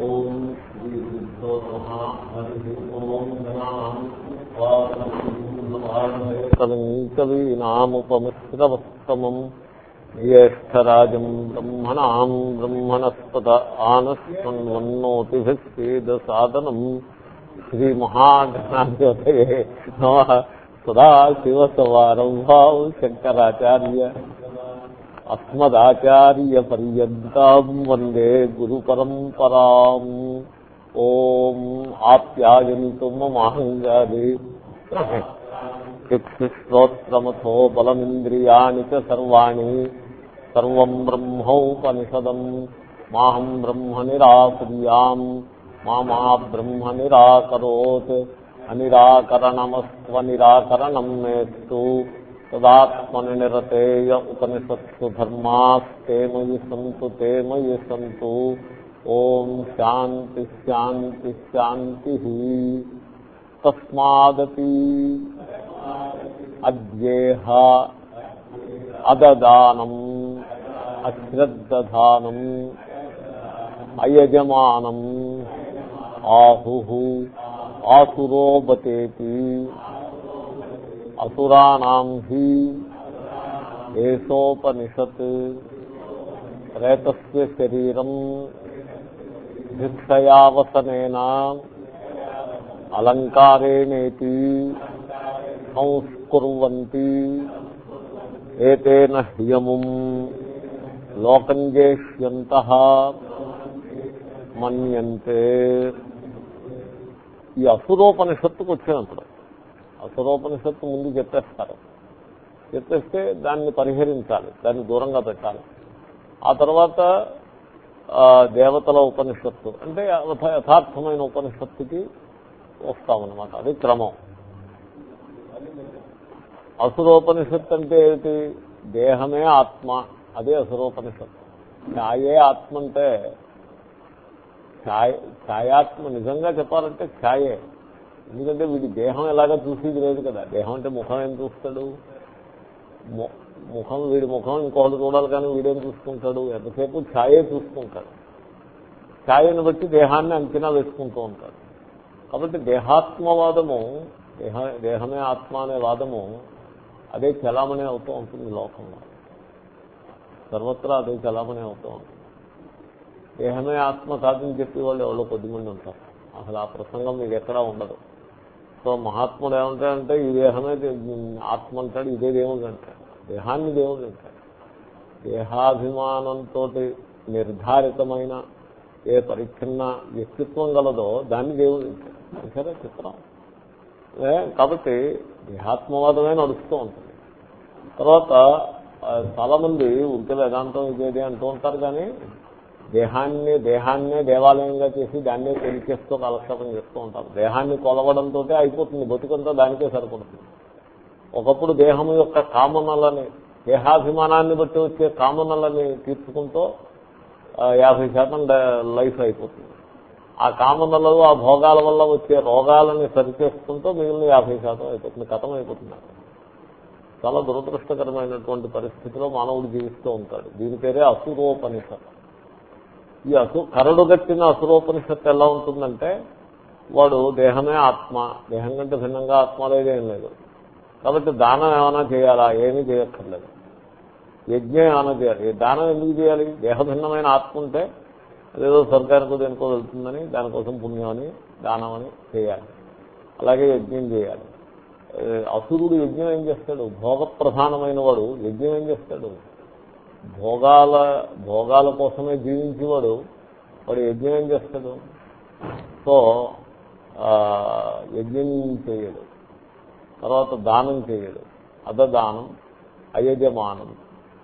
ఓం శ్రీ గురుభ్యో నమః హరి ఓం గణానాం జ్యేష్టరాజం బ్రహ్మణాం బ్రహ్మణస్పద ఆనస్వన్నోతిభిస్సేదసాదనం శ్రీమహాగణాధిపతయే నమ సదాశివసమారంభాం శంకరాచార్య అస్మదాచార్య పర్యంతం వందే గురు పరంపరా ఓం ఆప్యాయంతు మమాంగాది చక్షుశ్రోత్రమథో బలమింద్రియాణి సర్వాణి. సర్వం బ్రహ్మోపనిషదం. మాహం బ్రహ్మ నిరాకుర్యాం మా బ్రహ్మ నిరాకరోత్ అనిరాకరణమస్వ నిరాకరణం తదాత్మని నిరతేయ ఉపనిషత్సు ధర్మాస్తే మయి సంతు తే మయి సంతు. ఓం శాంతి శాంతి శాంతి. తస్మాదపి అద్యేహ అదదానం అశ్రద్ధానం అయజమానం. ఆహు ఆసురోబతేతి అసురాణం హి ఏషోపనిషత్ రేతస్య శరీరం భిక్షయావసనేన అలంకారేణేతి సంస్కుర్వంతి ఏతేన హ్యముం లోకంజేష్యంత మన్యంతే ఈ అసురోపనిషత్తుకు వచ్చినప్పుడు అసురోపనిషత్తు ముందు చెప్పేస్తారు. చెప్పేస్తే దాన్ని పరిహరించాలి దాన్ని దూరంగా పెట్టాలి. ఆ తర్వాత దేవతల ఉపనిషత్తు అంటే యథార్థమైన ఉపనిషత్తుకి వస్తామన్నమాట. అది క్రమం. అసురోపనిషత్తు అంటే ఏమిటి? దేహమే ఆత్మ. అదే అసురోపనిషత్తు. ఛాయే ఆత్మ అంటే ఛాయ ఛాయాత్మ నిజంగా చెప్పాలంటే ఛాయే. ఎందుకంటే వీడి దేహం ఎలాగా చూసేది లేదు కదా. దేహం అంటే ముఖం ఏం చూస్తాడు? ముఖం వీడి ముఖం ఇంకోటి చూడాలి కానీ వీడేం చూసుకుంటాడు? ఎంతసేపు ఛాయే చూసుకుంటాడు. ఛాయను బట్టి దేహాన్ని అంచనా వేసుకుంటూ ఉంటాడు. కాబట్టి దేహాత్మవాదము దేహ దేహమే ఆత్మ అనే వాదము అదే చలామణి అవుతూ ఉంటుంది లోకంలో. సర్వత్రా అదే చలామణి అవుతూ ఉంటుంది. దేహమే ఆత్మ కాదని చెప్పి వాళ్ళు ఎవరో కొద్దిమంది ఉంటారు. అసలు ఆ ప్రసంగం మీకు ఎక్కడా ఉండదు. సో మహాత్ముడు ఏమంటాడంటే ఈ దేహమే ఆత్మ అంటాడు ఇదే దేవుడు అంటాడు. దేహాన్ని దేవుడు అంటాడు. దేహాభిమానంతో నిర్ధారితమైన ఏ పరిచ్ఛిన్న వ్యక్తిత్వం గలదో దాన్ని దేవుడు అంటాడు. సరే చిత్రం? కాబట్టి దేహాత్మవాదమే నడుస్తూ ఉంటుంది. తర్వాత చాలా మంది ఉంటే వేదాంతం ఇదేది అంటూ ఉంటారు కానీ దేహాన్ని దేహాన్నే దేవాలయంగా చేసి దాన్నే పెరిచేస్తూ కాలక్షేపం చేస్తూ ఉంటారు. దేహాన్ని కొలవడంతో అయిపోతుంది. బతుకంతా దానికే సరిపడుతుంది. ఒకప్పుడు దేహం యొక్క కామనలని దేహాభిమానాన్ని బట్టి వచ్చే కామనలని తీర్చుకుంటూ యాభై శాతం లైఫ్ అయిపోతుంది. ఆ కామనలు ఆ భోగాల వల్ల వచ్చే రోగాలని సరిచేసుకుంటూ మిగిలిన యాభై శాతం అయిపోతుంది. కథం అయిపోతుంది. చాలా దురదృష్టకరమైనటువంటి పరిస్థితిలో మానవుడు జీవిస్తూ ఉంటాడు. దీని పేరే అసురోపనిషత్ ఈ అసు కరడు గట్టిన అసురోపనిషత్తు ఎలా ఉంటుందంటే వాడు దేహమే ఆత్మ. దేహం కంటే భిన్నంగా ఆత్మ లేదేం లేదు. కాబట్టి దానం ఏమైనా చేయాలా? ఏమీ చేయక్కర్లేదు. యజ్ఞం ఏమైనా చేయాలి? దానం ఎందుకు చేయాలి? దేహభిన్నమైన ఆత్మ ఉంటే అదేదో స్వర్గానికో దేనికో వెళ్తుందని దానికోసం పుణ్యం అని దానం అని చేయాలి. అలాగే యజ్ఞం చేయాలి. అసురుడు యజ్ఞం ఏం చేస్తాడు? భోగ ప్రధానమైన వాడు యజ్ఞం ఏం చేస్తాడు? భోగాల భోగాల కోసమే జీవించేవాడు వాడు యజ్ఞం ఏం చేస్తాడు. సో యజ్ఞం చేయడు. తర్వాత దానం చేయడు. అదదానం అయజమానం.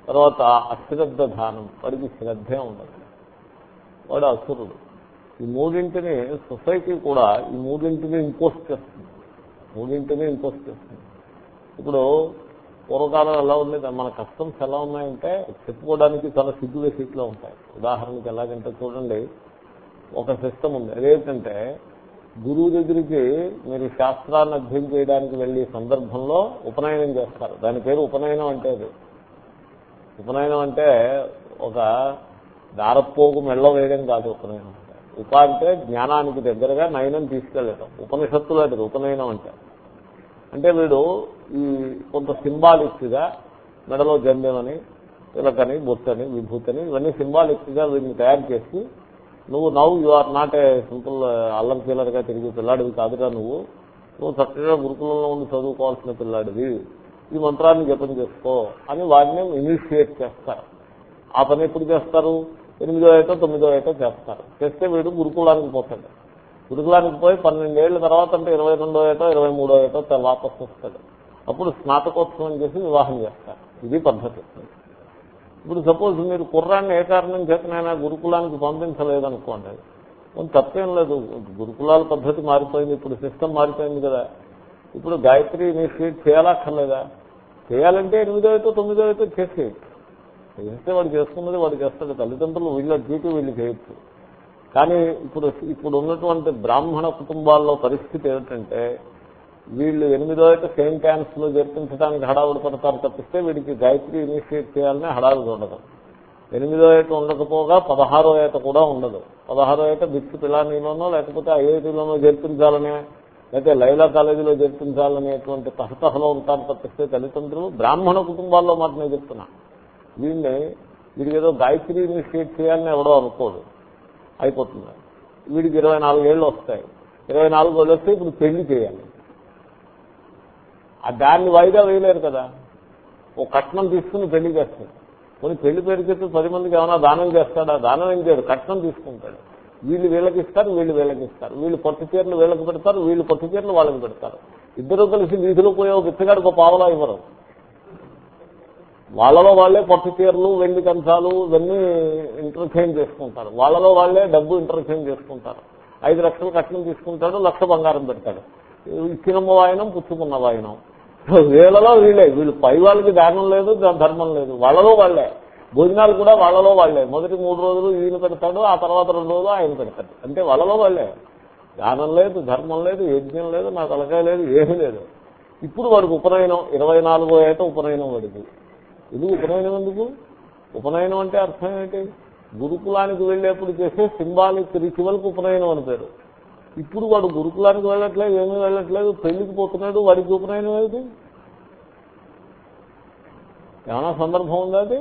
తర్వాత అశ్రద్ధ దానం వాడికి శ్రద్ధే ఉండదు. వాడు అసురుడు. ఈ మూడింటిని సొసైటీ కూడా ఈ మూడింటిని ఇంపోజ్ చేస్తుంది. మూడింటిని ఇంపోజ్ చేస్తుంది. ఇప్పుడు పూర్వకాలం ఎలా ఉండేది మన కస్టమ్స్ ఎలా ఉన్నాయంటే చెప్పుకోవడానికి చాలా సిగ్గులే సీట్లో ఉంటాయి. ఉదాహరణకి ఎలాగంటే చూడండి ఒక సిస్టమ్ ఉంది. అదేంటంటే గురువు దగ్గరికి మీరు శాస్త్రాన్ని అధ్యయనం చేయడానికి వెళ్ళే సందర్భంలో ఉపనయనం చేస్తారు. దాని పేరు ఉపనయనం అంటే అది. ఉపనయనం అంటే ఒక దారపోగు మెళ్ళ వేయడం కాదు ఉపనయనం. అంటే ఉప అంటే జ్ఞానానికి దగ్గరగా నయనం తీసుకెళ్ళటం ఉపనిషత్తులు అంటే ఉపనయనం అంటే. అంటే వీడు ఈ కొంత సింబాలిక్గా మెడలో జంధ్యమని తిలకని బొత్తని విభూతని ఇవన్నీ సింబాలిక్గా వీటిని తయారు చేసి నువ్వు నవ్వు you are not a simple అల్లం గా తిరిగి పిల్లాడివి కాదుగా నువ్వు. నువ్వు చక్కగా గురుకులంలో ఉండి చదువుకోవాల్సిన పిల్లాడివి. ఈ మంత్రాన్ని జపం చేసుకో అని వారిని ఇనిషియేట్ చేస్తారు. ఆ పని ఎప్పుడు చేస్తారు? ఎనిమిదో ఏటో తొమ్మిదో ఏటో చేస్తారు. చేస్తే వీడు గురుకులానికి పోతాడు. గురుకులానికి పోయి పన్నెండేళ్ళ తర్వాత అంటే ఇరవై రెండో ఏటో ఇరవై మూడో ఏటో త- వాపసు వస్తాడు. అప్పుడు స్నాతకోత్సవం చేసి వివాహం చేస్తారు. ఇది పద్ధతి. ఇప్పుడు సపోజ్ మీరు కుర్రాన్ని ఏ కారణం చేతనైనా గురుకులానికి పంపించలేదనుకోండి. కొంచెం తప్పేం లేదు. గురుకులాల పద్ధతి మారిపోయింది ఇప్పుడు సిస్టమ్ మారిపోయింది కదా. ఇప్పుడు గాయత్రి ఇనిషియేట్ చేయాలక్కర్లేదా? చేయాలంటే ఎనిమిదో అయితే తొమ్మిదో అయితే చేసేయచ్చు. చేస్తే వాడు చేసుకున్నది వాడు చేస్తాడు. తల్లిదండ్రులు వీళ్ళ డ్యూటీ వీళ్ళు చేయొచ్చు. కానీ ఇప్పుడు ఇప్పుడు ఉన్నటువంటి బ్రాహ్మణ కుటుంబాల్లో పరిస్థితి ఏమిటంటే వీళ్ళు ఎనిమిదో అయితే సెయింట్ క్యాన్స్లో జరిపించడానికి హడావుడి పడతారు తప్పిస్తే వీడికి గాయత్రి ఇనిషియేట్ చేయాలని హడావుడి ఉండదు. ఎనిమిదో ఏట ఉండకపోగా పదహారో ఏట కూడా ఉండదు. పదహారో ఏట బిక్స్ పిలానీలోనో లేకపోతే ఐఐటీలోనో జరిపించాలనే లేకపోతే లైలా కాలేజీలో జరిపించాలనేటువంటి తహతహలో ఉంటారు తప్పిస్తే తల్లిదండ్రులు బ్రాహ్మణ కుటుంబాల్లో మాట నేను చెప్తున్నా. వీడిని వీడికి ఏదో గాయత్రి ఇనిషియేట్ చేయాలని ఎవడో అనుకోడు. అయిపోతుంది. వీడికి ఇరవై నాలుగేళ్ళు వస్తాయి. ఇరవై నాలుగు ఏళ్ళు వస్తే ఇప్పుడు పెళ్ళి చేయాలి. ఆ దాన్ని వాయిదా వేయలేరు కదా. ఓ కట్నం తీసుకుని పెళ్ళి చేస్తాడు కొన్ని పెళ్ళి పేరు చెప్పి పది మందికి ఏమైనా దానం చేస్తాడా? దానం ఏం చేయడు. కట్నం తీసుకుంటాడు. వీళ్ళు వీళ్ళకి ఇస్తారు వీళ్ళు వీళ్ళకి ఇస్తారు. వీళ్ళు పట్టు చీరలు వీళ్ళకి పెడతారు వీళ్ళు పట్టు చీరలు వాళ్ళకి పెడతారు. ఇద్దరు కలిసి వీధిలో పోయే ఒక బిచ్చగాడికి ఒక పావలా ఇవ్వరు. వాళ్ళలో వాళ్ళే పట్టు చీరలు వెండి కంచాలు ఇవన్నీ ఇంటర్చేంజ్ చేసుకుంటారు. వాళ్ళలో వాళ్ళే డబ్బు ఇంటర్చేంజ్ చేసుకుంటారు. ఐదు లక్షలు కట్నం తీసుకుంటాడు లక్ష బంగారం పెడతాడు. ఇచ్చినమ్మ వాయనం పుచ్చుకున్న వాయనం. వీళ్ళలో వీళ్ళే. వీళ్ళు పై వాళ్ళకి దానం లేదు ధర్మం లేదు. వాళ్ళలో వాళ్ళే. భోజనాలు కూడా వాళ్ళలో వాళ్ళే. మొదటి మూడు రోజులు ఈయన పెడతాడు ఆ తర్వాత రెండు రోజులు ఆయన పెడతాడు. అంటే వాళ్ళలో వాళ్ళే. దానం లేదు ధర్మం లేదు యజ్ఞం లేదు నాకు తలకాయ లేదు ఏమీ లేదు. ఇప్పుడు వాడికి ఉపనయనం ఇరవై నాలుగో ఏట ఉపనయనం వాడికి. ఎందుకు ఉపనయనం ఎందుకు? ఉపనయనం అంటే అర్థం ఏంటి? గురుకులానికి వెళ్ళేప్పుడు చేసే సింబాలిక్ రిచువల్కి ఉపనయనం అని పేరు. ఇప్పుడు వాడు గురుకులానికి వెళ్ళట్లేదు ఏమీ వెళ్ళట్లేదు పెళ్ళికి పోతున్నాడు వాడికి ఉపనయనం ఏది ఏమైనా సందర్భం ఉందా అది?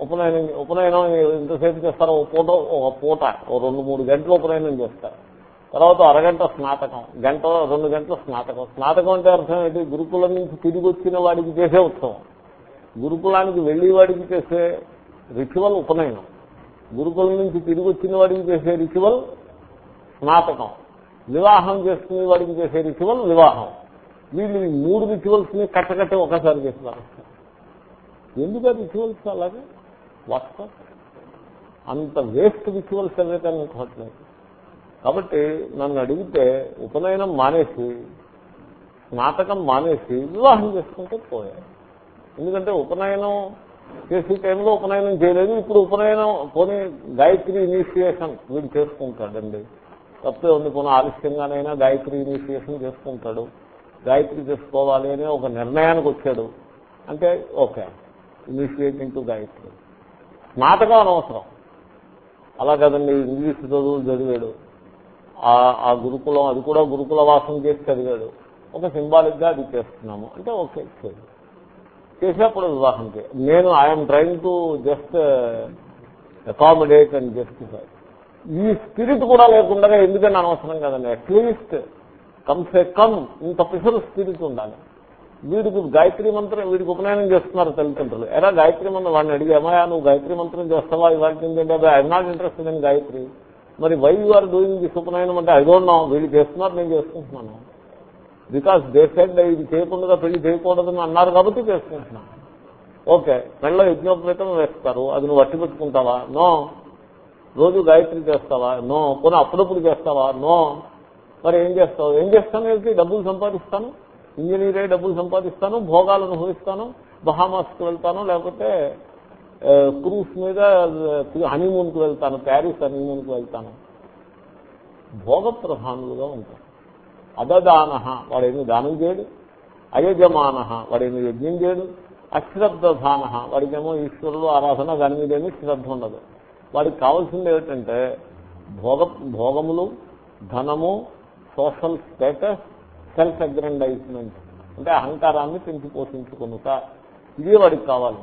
ఉపనయనం ఉపనయనం ఎంతసేపు చేస్తారో ఒక పూట ఒక పూట ఓ రెండు మూడు గంటలు ఉపనయనం చేస్తారు. తర్వాత అరగంట స్నాతకం గంట రెండు గంటల స్నాతకం. స్నాతకం అంటే అర్థం ఏంటి? గురుకులం నుంచి తిరిగి వచ్చిన వాడికి చేసే ఉత్సవం. గురుకులానికి వెళ్ళి వాడికి చేసే రిచువల్ ఉపనయనం. గురుకులం నుంచి తిరిగి వచ్చిన వాడికి చేసే రిచువల్ స్నాతకం. వివాహం చేసుకునే వాడికి చేసే రిచువల్ వివాహం. వీళ్ళు ఈ మూడు రిచువల్స్ని కట్టకట్టే ఒకసారి చేస్తున్నారు ఎందుకు రిచువల్స్ అలాగే? వాట్సాప్ అంత వేస్ట్ రిచువల్స్ ఏవైతే అనుకోవట్లేదు. కాబట్టి నన్ను అడిగితే ఉపనయనం మానేసి స్నాతకం మానేసి వివాహం చేసుకుంటే పోయాను ఎందుకంటే ఉపనయనం చేసే టైంలో ఉపనయనం చేయలేదు. ఇప్పుడు ఉపనయనం పోనీ గాయత్రి ఇనిషియేషన్ వీడు చేసుకుంటాడండి. తప్పే ఉంది పోనీ ఆలస్యంగానైనా గాయత్రి ఇనిషియేషన్ చేసుకుంటాడు. గాయత్రి చేసుకోవాలి అనే ఒక నిర్ణయానికి వచ్చాడు. అంటే ఓకే ఇనిషియేటింగ్ టు గాయత్రి. స్నాతకం అనవసరం. అలా కదండి ఇంగ్లీష్ చదువులు చదివాడు. ఆ- ఆ గురుకులం అది కూడా గురుకుల వాసం చేసి చదివాడు. ఒక సింబాలిక్గా అది చేస్తున్నాము. అంటే ఓకే చేయి. చేసేప్పుడు వివాహం చేయాలి నేను I'm trying to just accommodate and justify. ఈ స్పిరిట్ కూడా లేకుండా ఎందుకని అనవసరం కదండి? అట్లీస్ట్ కమ్సే కమ్ ఇంత పిసరు స్పిరిట్ ఉండాలి. వీడికి గాయత్రి మంత్రం వీడికి ఉపనయనం చేస్తున్నారు తల్లిదండ్రులు. ఎలా గాయత్రి మంత్రం వాడిని అడిగి ఏమయ్యా నువ్వు గాయత్రి మంత్రం చేస్తావా? ఇవాళ ఏంటంటే I'm not interested in Gayatri. మరి why you are doing the upanayanam అంటే ఐ డోంట్ నో వీళ్ళు చేస్తున్నారు నేను చేసుకుంటున్నాను. బికాస్ దే సెడ్ ఇది చేయకుండా పెళ్ళి చేయకూడదని అన్నారు కాబట్టి చేసుకుంటున్నాను. ఓకే మెళ్ళ యజ్ఞోపేతం వేస్తారు. అది నువ్వు వట్టి పెట్టుకుంటావా? నో రోజు గాయత్రి చేస్తావా? నో కొన్ని అప్పుడప్పుడు చేస్తావా? నో మరి ఏం చేస్తావు? ఏం చేస్తాను ఏంటి? డబ్బులు సంపాదిస్తాను? ఇంజనీర్ డబ్బులు సంపాదిస్తాను భోగాలు అనుభవిస్తాను బహామాస్కి వెళ్తాను లేకపోతే క్రూస్ మీద హనీమూన్కి వెళ్తాను ప్యారిస్ హనీమూన్కి వెళ్తాను. భోగ ప్రధానులుగా ఉంటాను అదదాన వాడేమి దానం చేయడు. అయజమాన వాడేమి యజ్ఞం చేయడు. అశ్రద్ధధాన వాడికేమో ఈశ్వరుడు ఆరాధన దాని మీదేమీ శ్రద్ధ ఉండదు. వాడికి కావాల్సింది ఏమిటంటే భోగ భోగములు ధనము సోషల్ స్టేటస్ సెల్ఫ్ అగ్రండైజ్మెంట్. అంటే అహంకారాన్ని పెంచి పోషించుకునుట. ఇది వాడికి కావాలి.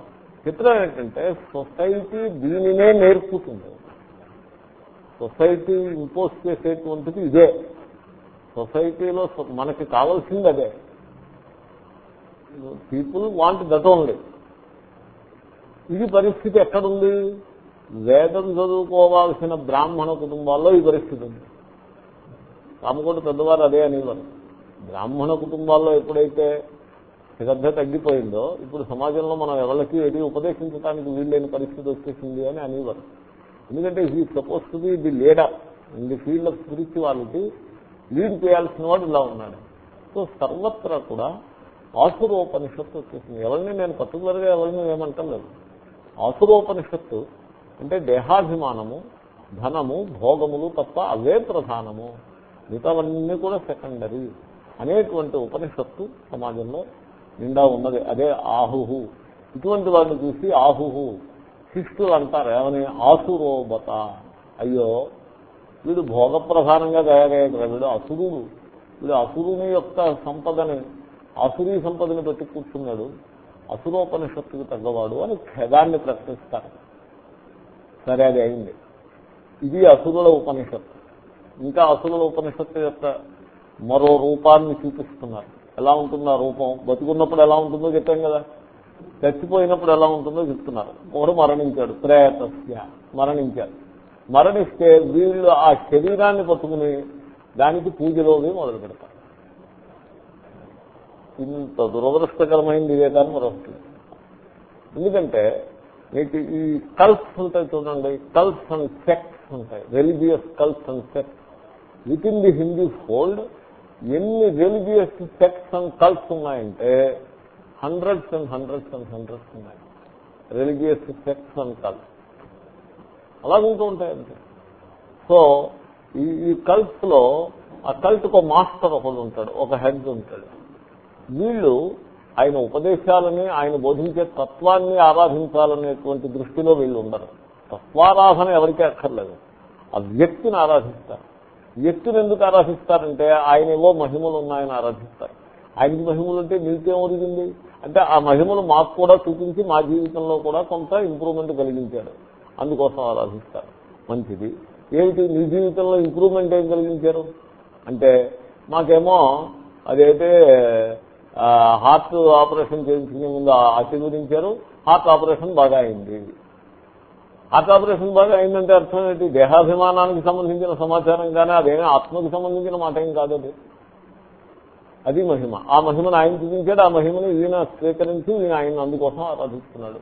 చిత్రం ఏంటంటే సొసైటీ దీనినే నేర్పుతుంది. సొసైటీ ఇంపోజ్ చేసేటువంటిది ఇదే. సొసైటీలో మనకి కావాల్సింది అదే. పీపుల్ వాంట్ దట్ ఓన్లీ ఇది పరిస్థితి ఎక్కడుంది? వేదం చదువుకోవాల్సిన బ్రాహ్మణ కుటుంబాల్లో ఈ పరిస్థితి ఉంది. రామకోట పెద్దవారు అదే అనేవారు. బ్రాహ్మణ కుటుంబాల్లో ఎప్పుడైతే శ్రద్ధ తగ్గిపోయిందో ఇప్పుడు సమాజంలో మనం ఎవరికి ఏది ఉపదేశించడానికి వీళ్ళైన పరిస్థితి వచ్చేసింది అని అనేవారు. ఎందుకంటే ఈ suppose to be the leader in the field of spirituality lead చేయాల్సిన వాడు ఇలా ఉన్నాడు. సో సర్వత్రా కూడా ఆసురోపనిషత్తు వచ్చేసింది. ఎవరిని నేను పర్టికులర్గా ఎవరిని ఏమంటలేదు ఆసురోపనిషత్తు అంటే దేహాభిమానము ధనము భోగములు తప్ప అవే ప్రధానము. మిగతావన్నీ కూడా సెకండరీ అనేటువంటి ఉపనిషత్తు సమాజంలో నిండా ఉన్నది. అదే ఆహుహు. ఇటువంటి వాడిని చూసి ఆహుహు. శిష్యులు అంటారు ఏమని? ఆసురోబత అయ్యో వీడు భోగప్రధానంగా తయారయ్యాడు వీడు అసురుడు. వీడు అసురుని యొక్క సంపదని అసురీ సంపదని పెట్టి కూర్చున్నాడు. అసురోపనిషత్తుకు తగ్గవాడు అని ఖేదాన్ని ప్రశ్నిస్తారు. సరే అది అయింది. ఇది అసురుల ఉపనిషత్తు. ఇంకా అసురుల ఉపనిషత్తు యొక్క మరో రూపాన్ని చూపిస్తున్నారు. ఎలా ఉంటుందో ఆ రూపం. బతుకున్నప్పుడు ఎలా ఉంటుందో చెప్పాం కదా. చచ్చిపోయినప్పుడు ఎలా ఉంటుందో చెప్తున్నారు. ఒకడు మరణించాడు. ప్రేతస్య మరణించాడు. మరణిస్తే వీళ్ళు ఆ శరీరాన్ని పట్టుకుని దానికి పూజలోవి మొదలు పెడతారు. ఇంత దురదృష్టకరమైంది ఇదే కానీ మరొకటి. ఎందుకంటే మీకు ఈ కల్ప్స్ ఉంటాయి చూడండి. కల్ప్స్ అండ్ సెక్ట్స్ ఉంటాయి. Religious cults and sects within the Hindu fold ఎన్ని రిలీజియస్ సెక్ట్స్ అండ్ కల్ప్స్ ఉన్నాయంటే hundreds and hundreds and hundreds ఉన్నాయి. రిలీజియస్ సెక్ట్స్ అండ్ కల్ట్స్ అలాగుంటూ ఉంటాయంటే సో ఈ కల్ట్స్లో ఆ కల్ట్ ఒక మాస్టర్ ఒకడు ఉంటాడు ఒక హెడ్ ఉంటాడు. వీళ్ళు ఆయన ఉపదేశాలని ఆయన బోధించే తత్వాన్ని ఆరాధించాలనేటువంటి దృష్టిలో వీళ్ళు ఉండరు. తత్వారాధన ఎవరికీ అక్కర్లేదు. ఆ వ్యక్తిని ఆరాధిస్తారు. వ్యక్తిని ఎందుకు ఆరాధిస్తారంటే ఆయన ఏవో మహిమలు ఉన్నాయని ఆరాధిస్తారు. ఆయనకి మహిమలు అంటే మీకేం ఒరిగింది అంటే ఆ మహిమలు మాకు కూడా చూపించి మా జీవితంలో కూడా కొంత ఇంప్రూవ్మెంట్ కలిగించాడు. అందుకోసం ఆరాధిస్తారు. మంచిది. ఏమిటి? మీ జీవితంలో ఇంప్రూవ్మెంట్ ఏం కలిగించారు? అంటే మాకేమో అదైతే హార్ట్ ఆపరేషన్ చేయించుకునే ముందు ఆశీర్వదించారు హార్ట్ ఆపరేషన్ బాగా అయింది. హార్ట్ ఆపరేషన్ బాగా అయిందంటే అర్థం ఏంటి? దేహాభిమానానికి సంబంధించిన సమాచారం కానీ అదేమీ ఆత్మకు సంబంధించిన మాట ఏం కాదు అది. అది మహిమ. ఆ మహిమను ఆయన చూపించాడు ఆ మహిమను ఈయన స్వీకరించి ఈయన ఆయన అందుకోసం ఆరాధిస్తున్నాడు.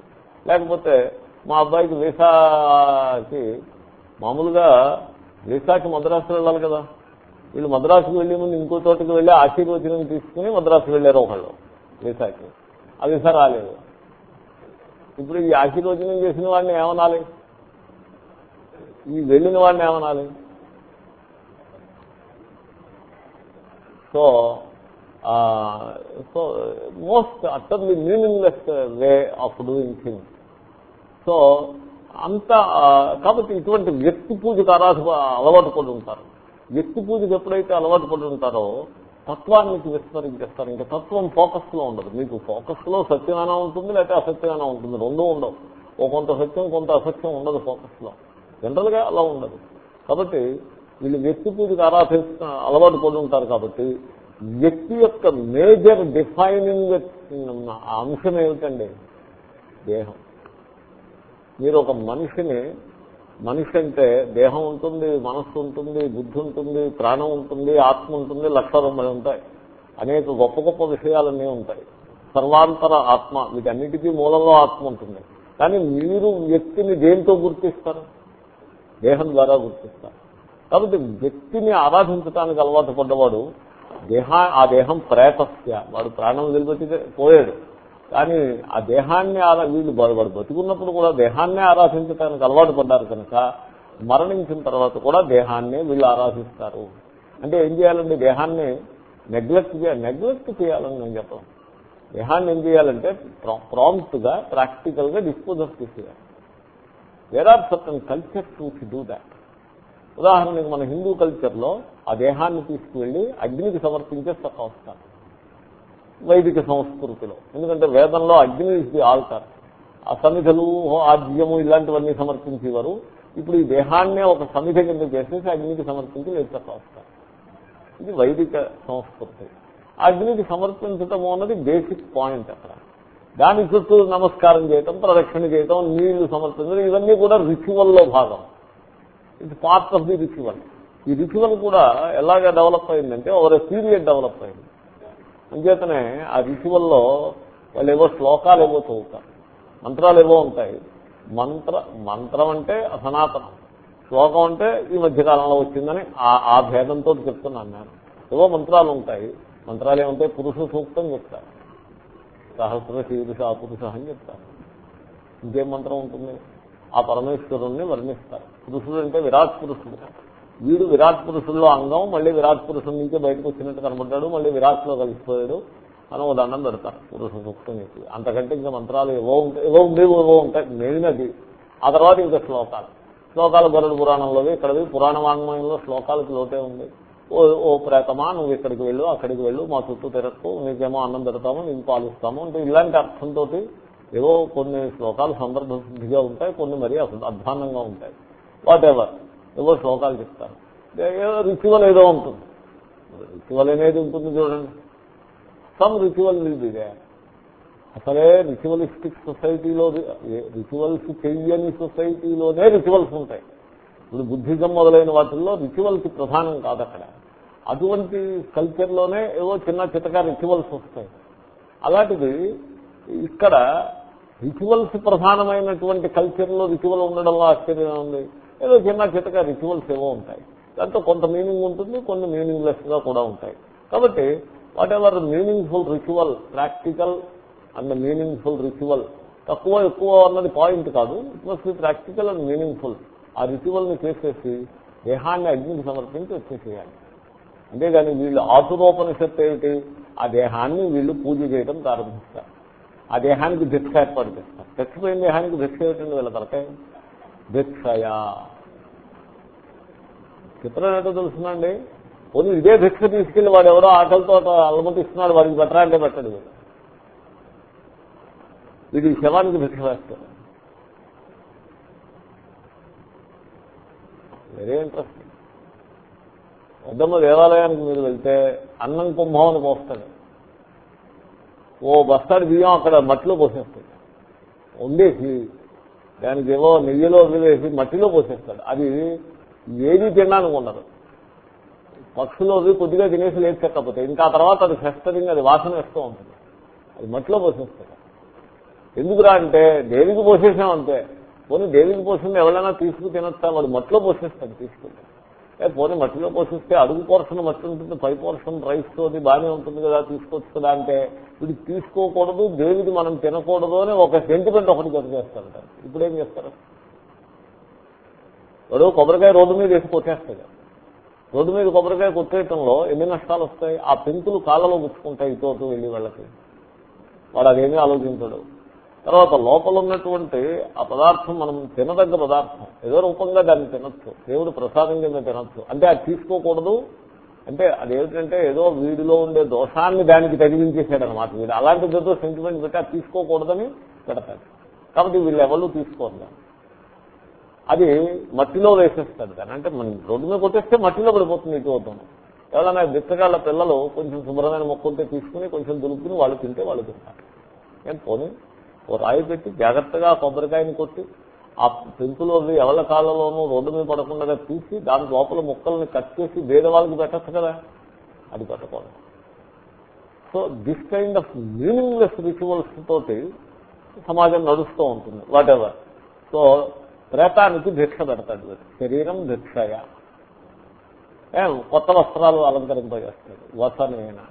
లేకపోతే మా అబ్బాయికి వీసాకి మామూలుగా వీసాకి మద్రాసు వెళ్ళాలి కదా. వీళ్ళు మద్రాసుకు వెళ్ళే ముందు ఇంకో చోటకి వెళ్ళి ఆశీర్వచనం తీసుకుని మద్రాసు వెళ్ళారు ఒకళ్ళు వీసాకి. ఆ వీసా రాలేదు. ఇప్పుడు ఈ ఆశీర్వచనం చేసిన వాడిని ఏమనాలి? ఈ వెళ్ళిన వాడిని ఏమనాలి? So so most utterly meaningless way of doing things so అంత కాబట్టి ఇటువంటి వ్యక్తి పూజకు ఆరాధ అలవాటు పడి ఉంటారు. వ్యక్తి పూజకు ఎప్పుడైతే అలవాటు పడి ఉంటారో తత్వానికి విస్తరించేస్తారు. ఇంకా తత్వం ఫోకస్లో ఉండదు. మీకు ఫోకస్లో సత్యమైనా ఉంటుంది లేకపోతే అసత్యమైనా ఉంటుంది. రెండూ ఉండవు. ఓ కొంత సత్యం కొంత అసత్యం ఉండదు ఫోకస్లో జనరల్గా అలా ఉండదు. కాబట్టి వీళ్ళు వ్యక్తి పూజకు ఆరాధిస్తున్న అలవాటు పడి ఉంటారు కాబట్టి వ్యక్తి యొక్క మేజర్ డిఫైనింగ్ అంశం ఏమిటండి? దేహం. మీరు ఒక మనిషిని మనిషి అంటే దేహం ఉంటుంది మనస్సు ఉంటుంది బుద్ధి ఉంటుంది ప్రాణం ఉంటుంది ఆత్మ ఉంటుంది లక్ష తొంభై ఉంటాయి. అనేక గొప్ప గొప్ప విషయాలన్నీ ఉంటాయి. సర్వాంతర ఆత్మ వీటన్నిటికీ మూలంలో ఆత్మ ఉంటుంది. కానీ మీరు వ్యక్తిని దేంతో గుర్తిస్తారు? దేహం ద్వారా గుర్తిస్తారు కాబట్టి వ్యక్తిని ఆరాధించడానికి అలవాటు పడ్డవాడు దేహా ఆ దేహం ప్రేతస్య. వాడు ప్రాణం వదిలిపెట్టి పోయాడు. కానీ ఆ దేహాన్ని ఆరా వీళ్ళు వాడు బతుకున్నప్పుడు కూడా దేహాన్నే ఆరాధించడానికి అలవాటు పడ్డారు కనుక మరణించిన తర్వాత కూడా దేహాన్నే వీళ్ళు ఆరాధిస్తారు. అంటే ఏం చేయాలండి? దేహాన్ని నెగ్లెక్ట్ చేయాలి నెగ్లెక్ట్ చేయాలని నేను చెప్పను. దేహాన్ని ఏం చేయాలంటే ప్రాంప్ట్గా ప్రాక్టికల్గా డిస్పోజ్ ఆఫ్ చేసేయాలి. There are certain culture to do that ఉదాహరణకి మన హిందూ కల్చర్లో ఆ దేహాన్ని తీసుకువెళ్ళి అగ్నికి సమర్పించే వస్తారు వైదిక సంస్కృతిలో. ఎందుకంటే వేదంలో అగ్ని ఇస్ ది ఆ సమిధలు ఆద్యము ఇలాంటివన్నీ సమర్పించేవారు. ఇప్పుడు ఈ దేహాన్నే ఒక సన్నిధి కింద చేసేసి అగ్నికి సమర్పించి లేచక్క వస్తారు ఇది వైదిక సంస్కృతి. అగ్నికి సమర్పించటం అన్నది బేసిక్ పాయింట్ అక్కడ. దాని చుట్టూ నమస్కారం చేయటం ప్రదక్షిణ చేయటం నీళ్ళు సమర్పించడం ఇవన్నీ కూడా రిచువల్లో భాగం. ఇది పార్ట్ ఆఫ్ ది రిచువల్ ఈ రిచువల్ కూడా ఎలాగ డెవలప్ అయిందంటే ఓవర్ పీరియడ్ డెవలప్ అయింది. అంచేతనే ఆ రిచువల్లో వాళ్ళు ఏవో శ్లోకాలు ఏవో చదువుతారు. మంత్రాలు ఏవో ఉంటాయి. మంత్ర మంత్రం అంటే సనాతనం శ్లోకం అంటే ఈ మధ్యకాలంలో వచ్చిందని ఆ భేదంతో చెప్తున్నాను నేను. ఏవో మంత్రాలు ఉంటాయి. మంత్రాలు ఏముంటాయి? పురుష సూక్తం చెప్తారు. సహస్ర శీర్ష పురుష అని చెప్తారు. ఇంకేం మంత్రం ఉంటుంది. ఆ పరమేశ్వరుణ్ణి వర్ణిస్తారు. పురుషుడు అంటే విరాట్ పురుషుడు. వీడు విరాట్ పురుషుల్లో అంగం మళ్ళీ విరాట్ పురుషుల నుంచి బయటకు వచ్చినట్టు కనబడ్డాడు మళ్ళీ విరాట్లో కలిసిపోయాడు అని ఒక దండం పెడతారు పురుష సూక్తం చెప్పి అంతకంటే ఇంకా మంత్రాలు ఏవో ఉంటాయి ఏవో ఉండేవి ఏవో ఉంటాయి. మెయిన్ అది. ఆ తర్వాత ఇంకా శ్లోకాలు. శ్లోకాలు గరుడు పురాణంలోవి ఇక్కడవి పురాణ వాంగ్మయంలో శ్లోకాలకు లోటే ఉంది. ఓ ఓ ప్రేతమా నువ్వు ఇక్కడికి వెళ్ళు అక్కడికి వెళ్ళు మా చుట్టూ తిరక్కు నీకేమో అన్నం పెడతాము నీకు పాలిస్తాము అంటే ఇలాంటి అర్థంతో ఏవో కొన్ని శ్లోకాలు సందర్భ శుద్ధిగా ఉంటాయి కొన్ని మరీ అధ్వానంగా ఉంటాయి. వాట్ ఎవర్ ఏవో శ్లోకాలు చెప్తారు. ఏదో రిచువల్ ఏదో ఉంటుంది. రిచువల్ అనేది ఉంటుంది చూడండి. సమ్ రిచువల్ ఇదే అసలే రిచువలిస్టిక్ సొసైటీలో రిచువల్స్ చెయ్యని సొసైటీలోనే రిచువల్స్ ఉంటాయి. ఇప్పుడు బుద్ధిజం మొదలైన వాటిల్లో రిచువల్స్ ప్రధానం కాదు అక్కడ అటువంటి కల్చర్లోనే ఏవో చిన్న చితక రిచువల్స్ వస్తాయి. అలాంటిది ఇక్కడ రిచువల్స్ ప్రధానమైనటువంటి కల్చర్లో రిచువల్ ఉండడంలో ఆశ్చర్యం ఉంది ఏదో చిన్న చితక రిచువల్స్ ఏవో ఉంటాయి. దాంతో కొంత మీనింగ్ ఉంటుంది కొన్ని మీనింగ్లెస్గా కూడా ఉంటాయి. కాబట్టి whatever meaningful ritual practical and meaningful ritual తక్కువ ఎక్కువ అన్నది పాయింట్ కాదు. It must be practical and meaningful ఆ రిచువల్ని చేసేసి దేహాన్ని అగ్నికి సమర్పించి వచ్చేసేయాలి. అంతేగాని వీళ్ళు ఆతురోపనిషత్తు ఏమిటి? ఆ దేహాన్ని వీళ్ళు పూజ చేయడం ప్రారంభిస్తారు. ఆ దేహానికి భిక్ష ఏర్పాటు చేస్తారు. చచ్చిపోయిన దేహానికి భిక్ష ఏమిటండి వీళ్ళ తరకాయ భిక్షయా. చిత్రం ఏంటో తెలుసునండి పోనీ ఇదే భిక్ష తీసుకెళ్ళి వాడు ఎవరో ఆకలితో అలమతిస్తున్నాడు వాడికి పెట్టరా అంటే పెట్టడు వీడు వీడి శవానికి భిక్ష వేస్తాడు. వెరీ ఇంట్రెస్ట్ పెద్దమ్మ దేవాలయానికి మీరు వెళ్తే అన్నం కుంభం అని పోస్తాడు ఓ బస్తాడు బియ్యం అక్కడ మట్టిలో పోసేస్తాడు. వండేసి దానికి ఏవో నెయ్యిలో వదిలేసి మట్టిలో పోసేస్తాడు. అది ఏది తినడానికి ఉండదు. పక్షులు కొద్దిగా తినేసి లేదు చెక్కపోతే ఇంకా తర్వాత అది ఫెస్టరింగ్ అది వాసన వేస్తూ ఉంటుంది. అది మట్టిలో పోసేస్తాడు. ఎందుకురా అంటే దేవికి పోసేసాం అంతే పోనీ దేవికి పోసింది ఎవరైనా తీసుకు తినొచ్చా? వాడు మట్టిలో పోసేస్తాడు తీసుకుంటే. పోనీ మట్టిలో పోషిస్తే అడుగు పోర్షన్ మట్టి ఉంటుంది పై పోర్షన్ రైస్ అది బాగానే ఉంటుంది కదా తీసుకోవచ్చు కదా అంటే. వీడు తీసుకోకూడదు దేవిది మనం తినకూడదు అని ఒక సెంటిమెంట్ ఒకటి జత చేస్తారంట ఇప్పుడు ఏం చేస్తారు? వాడు కొబ్బరికాయ రోడ్డు మీద వేసి కొట్టేస్తాడు. రోడ్డు మీద కొబ్బరికాయ కొట్టేయటంలో ఎన్ని నష్టాలు వస్తాయి? ఆ పెంకులు కాళ్ళలో గుచ్చుకుంటాయి ఇటు వెళ్ళి వాళ్ళకి. వాడు అదేమీ ఆలోచించడు. తర్వాత లోపల ఉన్నటువంటి ఆ పదార్థం మనం తినదగ్గ పదార్థం. ఏదో రూపంగా దాన్ని తినచ్చు. దేవుడు ప్రసాదం కింద తినచ్చు. అంటే అది తీసుకోకూడదు. అంటే అదేమిటంటే ఏదో వీడిలో ఉండే దోషాన్ని దానికి తగిలించేసాడు అనమాట వీడు. అలాంటి ఏదో సెంటిమెంట్ పెట్టి అది తీసుకోకూడదని పెడతాడు. కాబట్టి వీళ్ళు ఎవరు తీసుకోరు అది మట్టిలో వేసేస్తాడు దాని అంటే మనం రోడ్డు మీద కొట్టేస్తే మట్టిలో పడిపోతుంది ఇటు అవుతాం ఎవరైనా బిచ్చగాళ్ళ పిల్లలు కొంచెం శుభ్రమైన మొక్కుంటే తీసుకుని కొంచెం దులుపుకుని వాళ్ళు తింటే వాళ్ళు తింటారు. ఏం పోనీ? ఓ రాయి పెట్టి జాగ్రత్తగా కొబ్బరికాయని కొట్టి ఆ పెంకులో ఎవరి కాళ్ళలోనూ రోడ్డు మీద పడకుండా తీసి దాని లోపల ముక్కల్ని కట్ చేసి వేరే వాళ్ళకి పెట్టచ్చు కదా? అది పెట్టకూడదు. So this kind of meaningless rituals తోటి సమాజం నడుస్తూ ఉంటుంది. వాట్ ఎవర్ సో ప్రేతానికి భిక్ష పెడతాడు. శరీరం భిక్షయ. కొత్త వస్త్రాలు అలంకరింపజేస్తాడు. వసనేనా.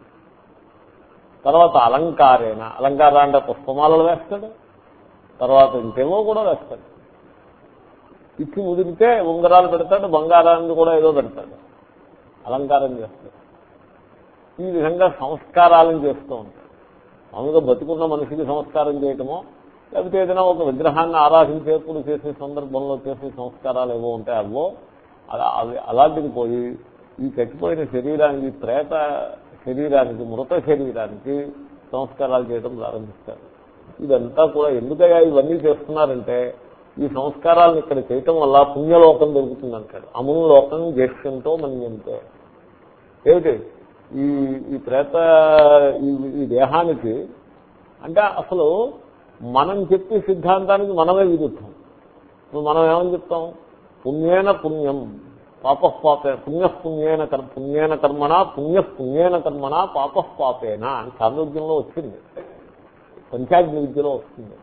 తర్వాత అలంకారేణ. అలంకార అంటే పుష్పమాలలు వేస్తాడు. తర్వాత ఇంకేమో కూడా వేస్తాడు. ఇచ్చి ముదిరితే ఉంగరాలు పెడతాడు బంగారాన్ని కూడా ఏదో పెడతాడు. అలంకారం చేస్తాడు. ఈ విధంగా సంస్కారాలను చేస్తూ ఉంటాడు. మామూలుగా బతుకున్న మనిషికి సంస్కారం చేయటమో లేకపోతే ఏదైనా ఒక విగ్రహాన్ని ఆరాధించేప్పుడు చేసే సందర్భంలో చేసే సంస్కారాలు ఏవో ఉంటాయి అవో అవి అలాంటిది పోయి ఈ చచ్చిపోయిన శరీరానికి ప్రేత శరీరానికి మృత శరీరానికి సంస్కారాలు చేయడం ప్రారంభిస్తారు. ఇదంతా కూడా ఎందుకయ్యా ఇవన్నీ చేస్తున్నారంటే ఈ సంస్కారాలను ఇక్కడ చేయటం వల్ల పుణ్యలోకం దొరుకుతుంది అంటాడు అమును లోకం జ్యేష్ఠంతో మన్యంతో. ఏమిటి? ఈ ఈ ప్రేత ఈ- ఈ దేహానికి అంటే అసలు మనం చెప్పే సిద్ధాంతానికి మనమే విరుద్ధం. ఇప్పుడు మనం ఏమని చెప్తాం? పుణ్యేన పుణ్యం. పాపపాపే పాపే పుణ్య కర్మ పుణ్యేన కర్మణ పుణ్యపుణ్యేన కర్మణ పాపపాపేన అని సాంద్రోగ్యంలో వచ్చింది. పంచాగ్ని విద్యలో వస్తుంది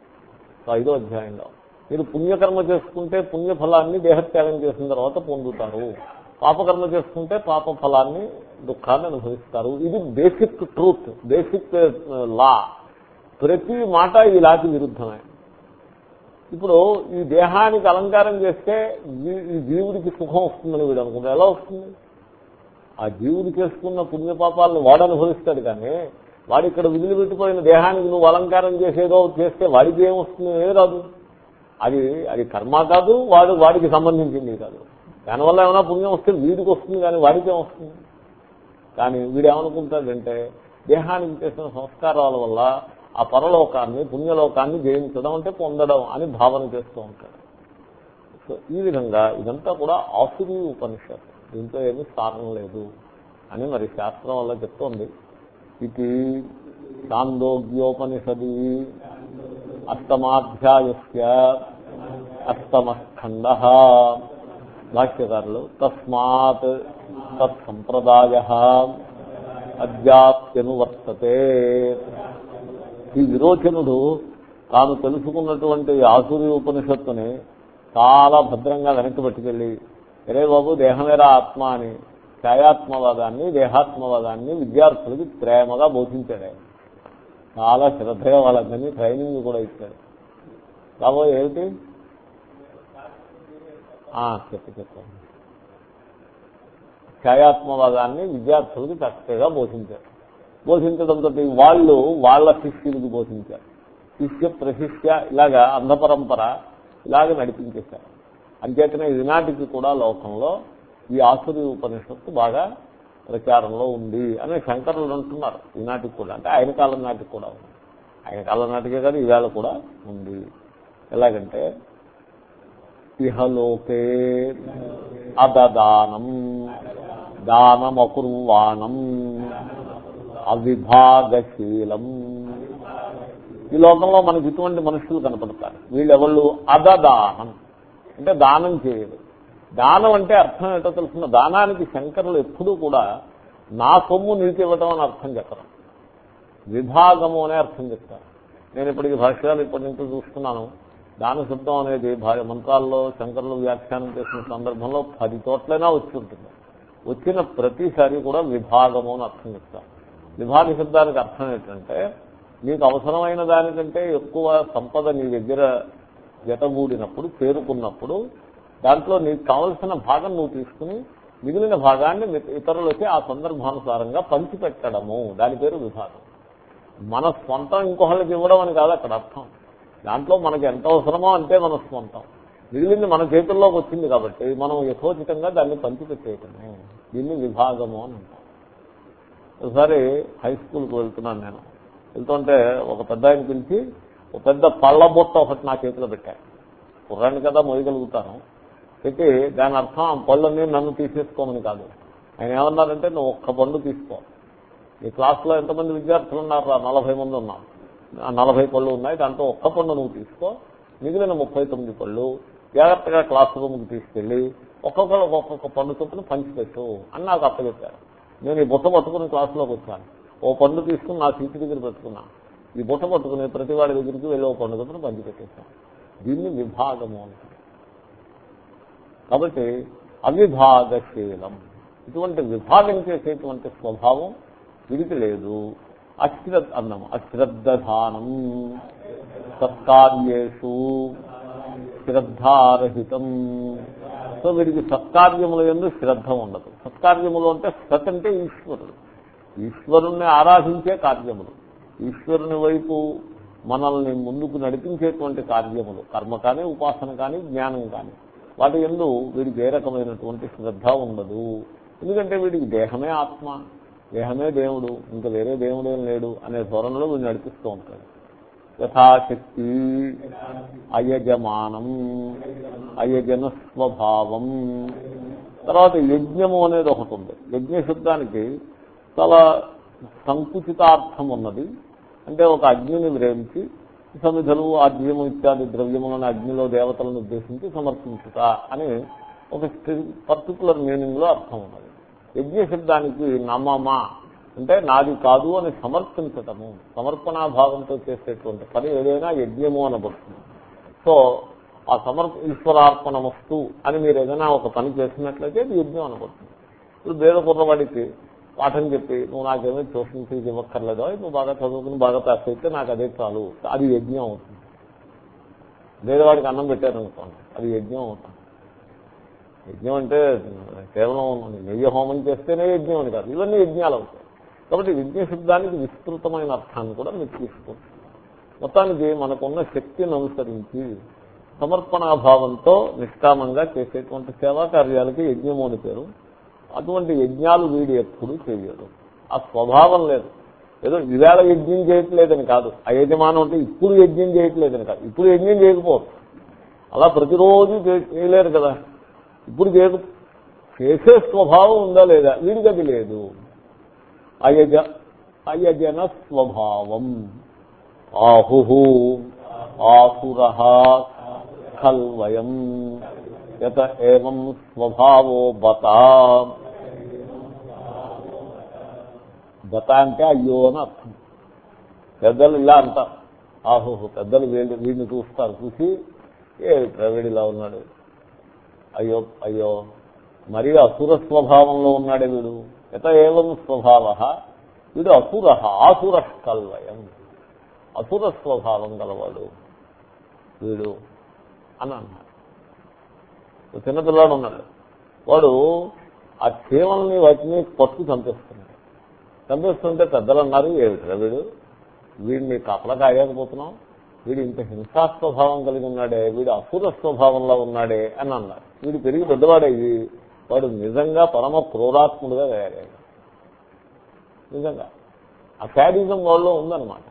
ఐదో అధ్యాయంలో. మీరు పుణ్యకర్మ చేసుకుంటే పుణ్యఫలాన్ని దేహత్యాగం చేసిన తర్వాత పొందుతారు. పాపకర్మ చేసుకుంటే పాప ఫలాన్ని దుఃఖాన్ని అనుభవిస్తారు. ఇది బేసిక్ ట్రూత్ బేసిక్ లా. ప్రతి మాట ఈ లాకి విరుద్ధమే. ఇప్పుడు ఈ దేహానికి అలంకారం చేస్తే ఈ జీవుడికి సుఖం వస్తుందని వీడు అనుకుంటారు ఎలా వస్తుంది? ఆ జీవుడు చేసుకున్న పుణ్యపాపాలను వాడు అనుభవిస్తాడు కానీ వాడు ఇక్కడ విదిలిపెట్టిపోయిన దేహానికి నువ్వు అలంకారం చేసేదో చేస్తే వాడికి ఏమొస్తుంది రాదు. అది అది కర్మ కాదు వాడు వాడికి సంబంధించింది కాదు. దానివల్ల ఏమైనా పుణ్యం వస్తే వీడికి వస్తుంది కానీ వాడికి ఏమొస్తుంది కానీ వీడు ఏమనుకుంటాడంటే దేహానికి చేసిన సంస్కారాల వల్ల ఆ పరలోకాన్ని పుణ్యలోకాన్ని జయించడం అంటే పొందడం అని భావన చేస్తూ ఉంటాడు సో ఈ విధంగా ఇదంతా కూడా ఆసురీ ఉపనిషత్తు. దీంతో ఏమీ స్థానం లేదు అని మరి శాస్త్రం వల్ల చెప్తోంది. ఇది చాందోగ్యోపనిషది అష్టమాధ్యాయస్య అష్టమఖండ. భాష్యకారులు తస్మాత్ తత్సంప్రదాయ అద్యాప్యనువర్తతే. ఈ విరోచనుడు తాను తెలుసుకున్నటువంటి ఆసురి ఉపనిషత్తుని చాలా భద్రంగా వెనక్కి పట్టుకెళ్ళి రే బాబు దేహమేరా ఆత్మ అని ఛాయాత్మవాదాన్ని దేహాత్మవాదాన్ని విద్యార్థులకి ప్రేమగా బోధించాడు. ఆయన. చాలా శ్రద్ధగా వాళ్ళందరినీ ట్రైనింగ్ కూడా ఇచ్చాడు. కాబోయే ఏమిటి? ఆ, చెప్పు చెప్పండి ఛాయాత్మవాదాన్ని విద్యార్థులకి చక్కగా బోధించారు బోధించడంతో వాళ్ళు వాళ్ళ శిష్యులకు బోధించారు. శిష్య ప్రశిష్య ఇలాగా అంధపరంపర ఇలాగ నడిపించేశారు. అంచేతనే ఈనాటికి కూడా లోకంలో ఈ ఆసురి ఉపనిషత్తు బాగా ప్రచారంలో ఉంది అని శంకరులు అంటున్నారు. ఈనాటికి కూడా. అంటే ఆయన కాలం నాటికి కూడా ఉంది. ఆయన కాలం నాటికే కాదు ఈవేళ కూడా ఉంది. ఎలాగంటే ఇహలోకే అదదానం దానమకుర్వాణం అవిభాగశీలం. ఈ లోకంలో మనకి ఇటువంటి మనుషులు కనపడతారు. వీళ్ళెవళ్ళు? అదదానం అంటే దానం చేయదు దానం అంటే అర్థం ఏంటో తెలుసిన దానానికి శంకరులు ఎప్పుడూ కూడా నా సొమ్ము నీకు ఇవ్వటం అని అర్థం చెప్పరు. విభాగము అనే అర్థం చెప్తారు. నేను ఇప్పటికి భాష్యాలు ఇప్పటి నుంచి చూస్తున్నాను. దాన శబ్దం అనేది మంత్రాల్లో శంకరులు వ్యాఖ్యానం చేసిన సందర్భంలో పది చోట్లైనా వచ్చి ఉంటుంది. వచ్చిన ప్రతిసారి కూడా విభాగము అని అర్థం చెప్తారు. విభాగ శబ్దానికి అర్థం ఏంటంటే నీకు అవసరమైన దానికంటే ఎక్కువ సంపద నీ దగ్గర జతగూడినప్పుడు చేరుకున్నప్పుడు దాంట్లో నీకు కావలసిన భాగం నువ్వు తీసుకుని మిగిలిన భాగాన్ని ఇతరులకి ఆ సందర్భానుసారంగా పంచిపెట్టడము. దాని పేరు విభాగం. మన స్వంతం ఇంకొకళ్ళకి ఇవ్వడం అని కాదు అక్కడ అర్థం. దాంట్లో మనకి ఎంత అవసరమో అంతే మన స్వంతం. మిగిలింది మన చేతుల్లోకి వచ్చింది కాబట్టి మనం యథోచితంగా దాన్ని పంచిపెట్టేయటమే. దీన్ని విభాగము అని అంటాం ఒకసారి హై స్కూల్కి వెళ్తున్నాను నేను. వెళ్తుంటే ఒక పెద్ద ఆయన పిలిచి ఒక పెద్ద పళ్ళ బొట్ట ఒకటి నా చేతిలో పెట్టాను కుర్రాన్ని కదా మోయగలుగుతాను. పెట్టి దాని అర్థం ఆ పళ్ళన్నీ నన్ను తీసేసుకోమని కాదు. ఆయన ఏమన్నారంటే నువ్వు ఒక్క పండు తీసుకో. ఈ క్లాస్లో ఎంతమంది విద్యార్థులు ఉన్నారు నలభై మంది ఉన్నారు నలభై పళ్ళు ఉన్నాయి. దాంట్లో ఒక్క పండు నువ్వు తీసుకో. మిగిలిన ముప్పై తొమ్మిది పళ్ళు జాగ్రత్తగా క్లాస్ రూమ్కి తీసుకెళ్ళి ఒక్కొక్కరు ఒక్కొక్క పండు చొప్పున పంచిపెట్టు అని నాకు అప్పచెప్పారు. నేను ఈ బుట్ట పట్టుకుని క్లాసులోకి వచ్చాను. ఓ పండు తీసుకుని నా సీటు దగ్గర పెట్టుకున్నా. ఈ బుట్ట పట్టుకుని ప్రతి వాడి దగ్గరికి వెళ్ళి ఓ పండు చొప్పున పంచిపెట్టేశాను దీన్ని విభాగము అంటారు. కాబట్టి అవిభాగశీలం. ఇటువంటి విభాగం చేసేటువంటి స్వభావం వీడికి లేదు. అశ్ర అన్నం అశ్రద్ధానం సత్కార్యేషు శ్రద్ధారహితం. సో వీడికి సత్కార్యముల ఎందు శ్రద్ధ ఉండదు. సత్కార్యములు అంటే సత్ అంటే ఈశ్వరుడు. ఈశ్వరుణ్ణి ఆరాధించే కార్యములు. ఈశ్వరుని వైపు మనల్ని ముందుకు నడిపించేటువంటి కార్యములు. కర్మ కానీ ఉపాసన కానీ జ్ఞానం కానీ. వాటి ఎందు వీడికి ఏ రకమైనటువంటి శ్రద్ధ ఉండదు. ఎందుకంటే వీడికి దేహమే ఆత్మ. దేహమే దేవుడు. ఇంకా వేరే దేవుడేం లేడు అనే ధోరణిలో వీడు నడిపిస్తూ ఉంటాడు. యథాశక్తి అయజమానం అయజన స్వభావం తర్వాత యజ్ఞము అనేది ఒకటి ఉంది. యజ్ఞశబ్దానికి చాలా సంకుచితార్థం ఉన్నది అంటే ఒక అగ్నిని వ్రేమించి సమిధలు ఆద్యము ఇత్యాది ద్రవ్యములను అగ్నిలో దేవతలను ఉద్దేశించి సమర్పించుట అని ఒక పర్టికులర్ మీనింగ్లో అర్థం ఉన్నది. యజ్ఞ శబ్దానికి నమమ అంటే నాది కాదు అని సమర్పించటము సమర్పణాభావంతో చేసేటువంటి పని ఏదైనా యజ్ఞము అనబడుతుంది. సో ఆ సమర్ప ఈశ్వరార్పణ వస్తు అని మీరు ఏదైనా ఒక పని చేసినట్లయితే అది యజ్ఞం అనబడుతుంది. ఇప్పుడు వేద కుర్రవాడికి పాఠం చెప్పి నువ్వు నాకేమీ ట్యూషన్ ఫీజు ఇవ్వక్కర్లేదో నువ్వు బాగా చదువుకుని బాగా పాస్ అయితే నాకు అదే చాలు. అది యజ్ఞం అవుతుంది. వేరేవాడికి అన్నం పెట్టారనుకోండి అది యజ్ఞం అవుతుంది. యజ్ఞం అంటే కేవలం నెయ్యి హోమం చేస్తేనే యజ్ఞం అని కాదు ఇవన్నీ యజ్ఞాలు అవుతాయి. కాబట్టి యజ్ఞ శబ్దానికి విస్తృతమైన అర్థాన్ని కూడా మీరు తీసుకోవచ్చు. మొత్తానికి మనకున్న శక్తిని అనుసరించి సమర్పణాభావంతో నిష్కామంగా చేసేటువంటి సేవా కార్యాలకి యజ్ఞము అని పేరు. అటువంటి యజ్ఞాలు వీడు ఎప్పుడూ చేయడు. ఆ స్వభావం లేదు. ఏదో ఈవేళ యజ్ఞం చేయట్లేదని కాదు. ఆ యజమానం అంటే ఇప్పుడు యజ్ఞం చేయట్లేదని కాదు. ఇప్పుడు యజ్ఞం చేయకపోవచ్చు. అలా ప్రతిరోజు చేయలేరు కదా. ఇప్పుడు చేయ చేసే స్వభావం ఉందా లేదా? వీడికి అది లేదు. అయజ అయజన స్వభావం. ఆహు ఆసుర ఖల్వయం. యత ఏం స్వభావో బత. బత అంటే అయ్యో అని అర్థం. పెద్దలు ఇలా అంటారు. ఆహోహో పెద్దలు వీళ్ళు వీడిని చూస్తారు చూసి ఏ వీడిలా ఉన్నాడు? అయ్యో అయ్యో. మరీ అసుర స్వభావంలో ఉన్నాడే వీడు? యత ఏవం స్వభావ వీడు అసుర ఆసుర కల్వయం అసుర స్వభావం గలవాడు వీడు అని అన్నాడు చిన్నపిల్లాడు ఉన్నాడు. వాడు ఆ చీమల్ని వాటిని పట్టు చంపేస్తున్నాడు. చంపేస్తుంటే పెద్దలు అన్నారు ఏమిట్రా వీడు? వీడిని కపల కాయకపోతున్నాం వీడు ఇంత హింసా స్వభావం కలిగి ఉన్నాడే వీడు అసుర స్వభావంలో ఉన్నాడే అని అన్నారు. వీడు పెరిగి పెద్దవాడే వాడు నిజంగా పరమ క్రూరాత్ముడుగా తయారయ్యాడు. నిజంగా. ఆ క్యాడిజం వాళ్ళలో ఉందన్నమాట.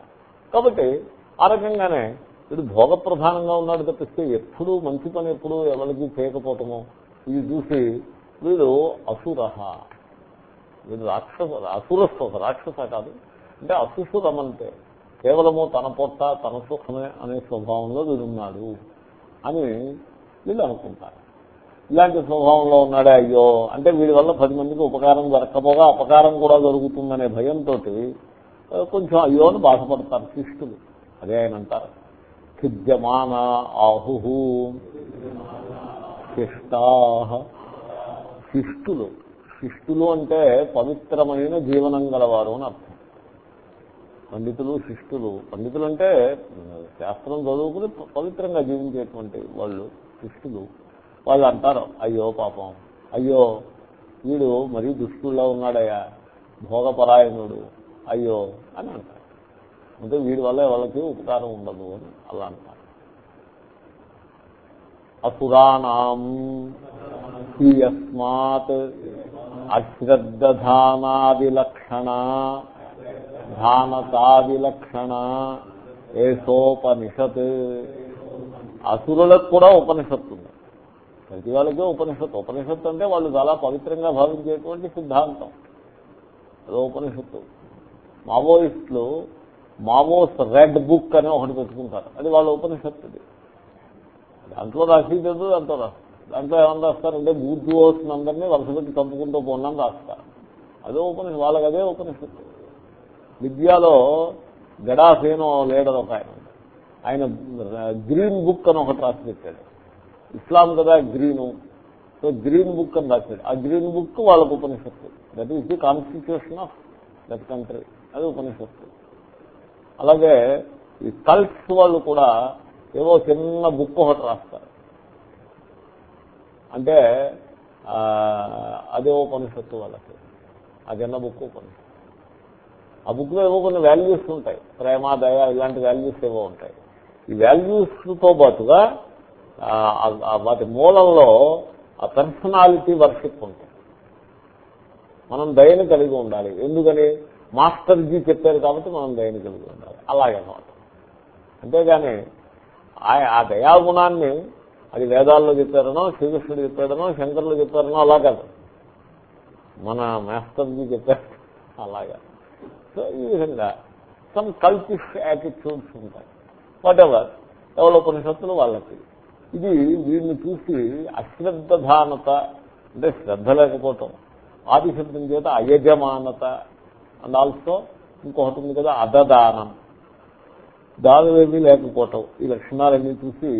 కాబట్టి ఆ రకంగానే వీడు భోగప్రధానంగా ఉన్నాడు తప్పిస్తే ఎప్పుడు మంచి పని ఎప్పుడు ఎవరికి చేయకపోతామో ఇది చూసి వీడు అసుర వీడు రాక్షస అసురస్వత రాక్షస కాదు. అంటే అసుసురమంటే కేవలము తన పొట్ట తన సుఖమే అనే స్వభావంలో వీడున్నాడు అని వీళ్ళు అనుకుంటారు. ఇలాంటి స్వభావంలో ఉన్నాడే? అయ్యో. అంటే వీడి వల్ల పది మందికి ఉపకారం దొరకపోగా అపకారం కూడా జరుగుతుందనే భయంతో కొంచెం అయ్యో అని బాధపడతారు శిష్టులు. అదే ఆయన అంటారు. ఖిద్యమాన ఆహు శిష్టా. శిష్టులు. శిష్టులు అంటే పవిత్రమైన జీవనం గలవారు అని అర్థం. పండితులు శిష్టులు. పండితులు అంటే శాస్త్రం చదువుకుని పవిత్రంగా జీవించేటువంటి వాళ్ళు శిష్టులు. వాళ్ళు అంటారు అయ్యో పాపం అయ్యో వీడు మరీ దుష్టుల్లో ఉన్నాడయ్యా భోగపరాయణుడు అయ్యో అని అంటారు. అంటే వీడి వల్ల వాళ్ళకి ఉపకారం ఉండదు అని అలా అంటారు. అసురాణం యస్మాత్ అశ్రద్ధానాదిలక్షణ ధానతాదిలక్షణ ఏషోపనిషత్. అసురులకు కూడా ఉపనిషత్తు ఉంది ప్రతి వాళ్ళకే ఉపనిషత్తు. ఉపనిషత్తు అంటే వాళ్ళు చాలా పవిత్రంగా భావించేటువంటి సిద్ధాంతం. అదో ఉపనిషత్తు. మావోయిస్టులు మావోస్ రెడ్ బుక్ అని ఒకటి పెట్టుకుంటారు. అది వాళ్ళ ఉపనిషత్తుది దాంట్లో రాసేది దాంట్లో రాస్తారు దాంట్లో ఏమన్నా రాస్తారంటే బూర్జువోస్ అందరినీ వలస పెట్టి చంపుకుంటూ పోన్నాను రాస్తారు. అదే ఉపనిషత్తు. వాళ్ళకి అదే ఉపనిషత్తు. విద్యాలో గడాసేనో లీడర్ ఒక ఆయన ఆయన గ్రీన్ బుక్ అని ఒకటి రాసి పెట్టాడు. ఇస్లాం కదా గ్రీను. సో గ్రీన్ బుక్ అని రాశాడు. ఆ గ్రీన్ బుక్ వాళ్ళకు ఉపనిషత్తు. That is the constitution of that country అది ఉపనిషత్తు. అలాగే ఈ కల్ట్స్ వాళ్ళు కూడా ఏవో చిన్న బుక్ ఒకటి రాస్తారు. అంటే అదే ఉపనిషత్తు వాళ్ళకి. ఆ చిన్న బుక్ ఉపనిషత్తు. ఆ బుక్లో ఏవో కొన్ని వాల్యూస్ ఉంటాయి. ప్రేమ దయ ఇలాంటి వాల్యూస్ ఏవో ఉంటాయి. ఈ వాల్యూస్తో పాటుగా వాటి మూలంలో ఆ పర్సనాలిటీ వర్షిప్ ఉంటుంది. మనం దయని కలిగి ఉండాలి. ఎందుకని? మాస్టర్జీ చెప్పారు కాబట్టి మనం దయని కలిగి ఉండాలి. అలాగే అంతేగాని ఆ దయాగుణాన్ని అది వేదాల్లో చెప్పారనో శ్రీకృష్ణుడు చెప్పాడనో శంకరులు చెప్పారనో అలా కాదు. మన మాస్టర్జీ చెప్పారు అలాగా. సో ఈ విధంగా సమ్ కల్పిస్ట్ యాటిట్యూడ్స్ ఉంటాయి. వాట్ ఎవర్ ఎవరో సత్తులు వాళ్ళకి ఇది వీడిని చూసి అశ్రద్ధధానత అంటే శ్రద్ధ లేకపోవటం ఆదిశబ్దం చేత అయజమానత అండ్ ఆల్సో ఇంకొకటి ఉంది కదా అదదానం దానివేమీ లేకపోవటం. ఈ లక్షణాలన్నీ చూసి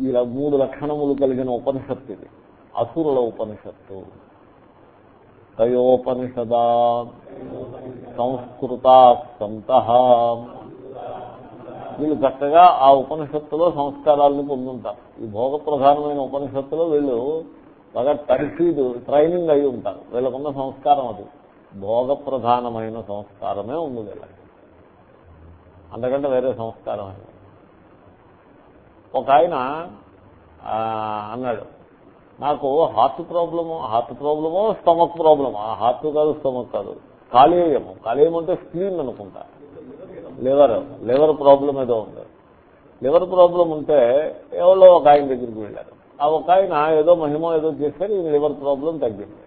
ఈ మూడు లక్షణములు కలిగిన ఉపనిషత్తు ఇది. అసురుల ఉపనిషత్తు. తయోపనిషదా సంస్కృత సంత వీళ్ళు చక్కగా ఆ ఉపనిషత్తులో సంస్కారాలను పొందుంటారు. ఈ భోగ ప్రధానమైన ఉపనిషత్తులో వీళ్ళు బాగా తర్ఫీదు ట్రైనింగ్ అయి ఉంటారు. వీళ్ళకున్న సంస్కారం అది. భోగ ప్రధానమైన సంస్కారమే ఉంది వీళ్ళకి. అంతకంటే వేరే సంస్కారం ఒక ఆయన అన్నాడు నాకు హార్ట్ ప్రాబ్లము హార్ట్ ప్రాబ్లమో స్టమక్ ప్రాబ్లమా హార్ట్ కాదు స్టమక్ కాదు. కాలేయము. కాలేయం అంటే స్క్రీన్ అనుకుంటా. లివర్ లివర్ ప్రాబ్లం ఏదో ఉంది. లివర్ ప్రాబ్లం ఉంటే ఎవరో ఒక ఆయన దగ్గరికి వెళ్ళారు. ఆ ఒక ఆయన ఏదో మహిమ ఏదో చేస్తే ఈ లివర్ ప్రాబ్లం తగ్గింది.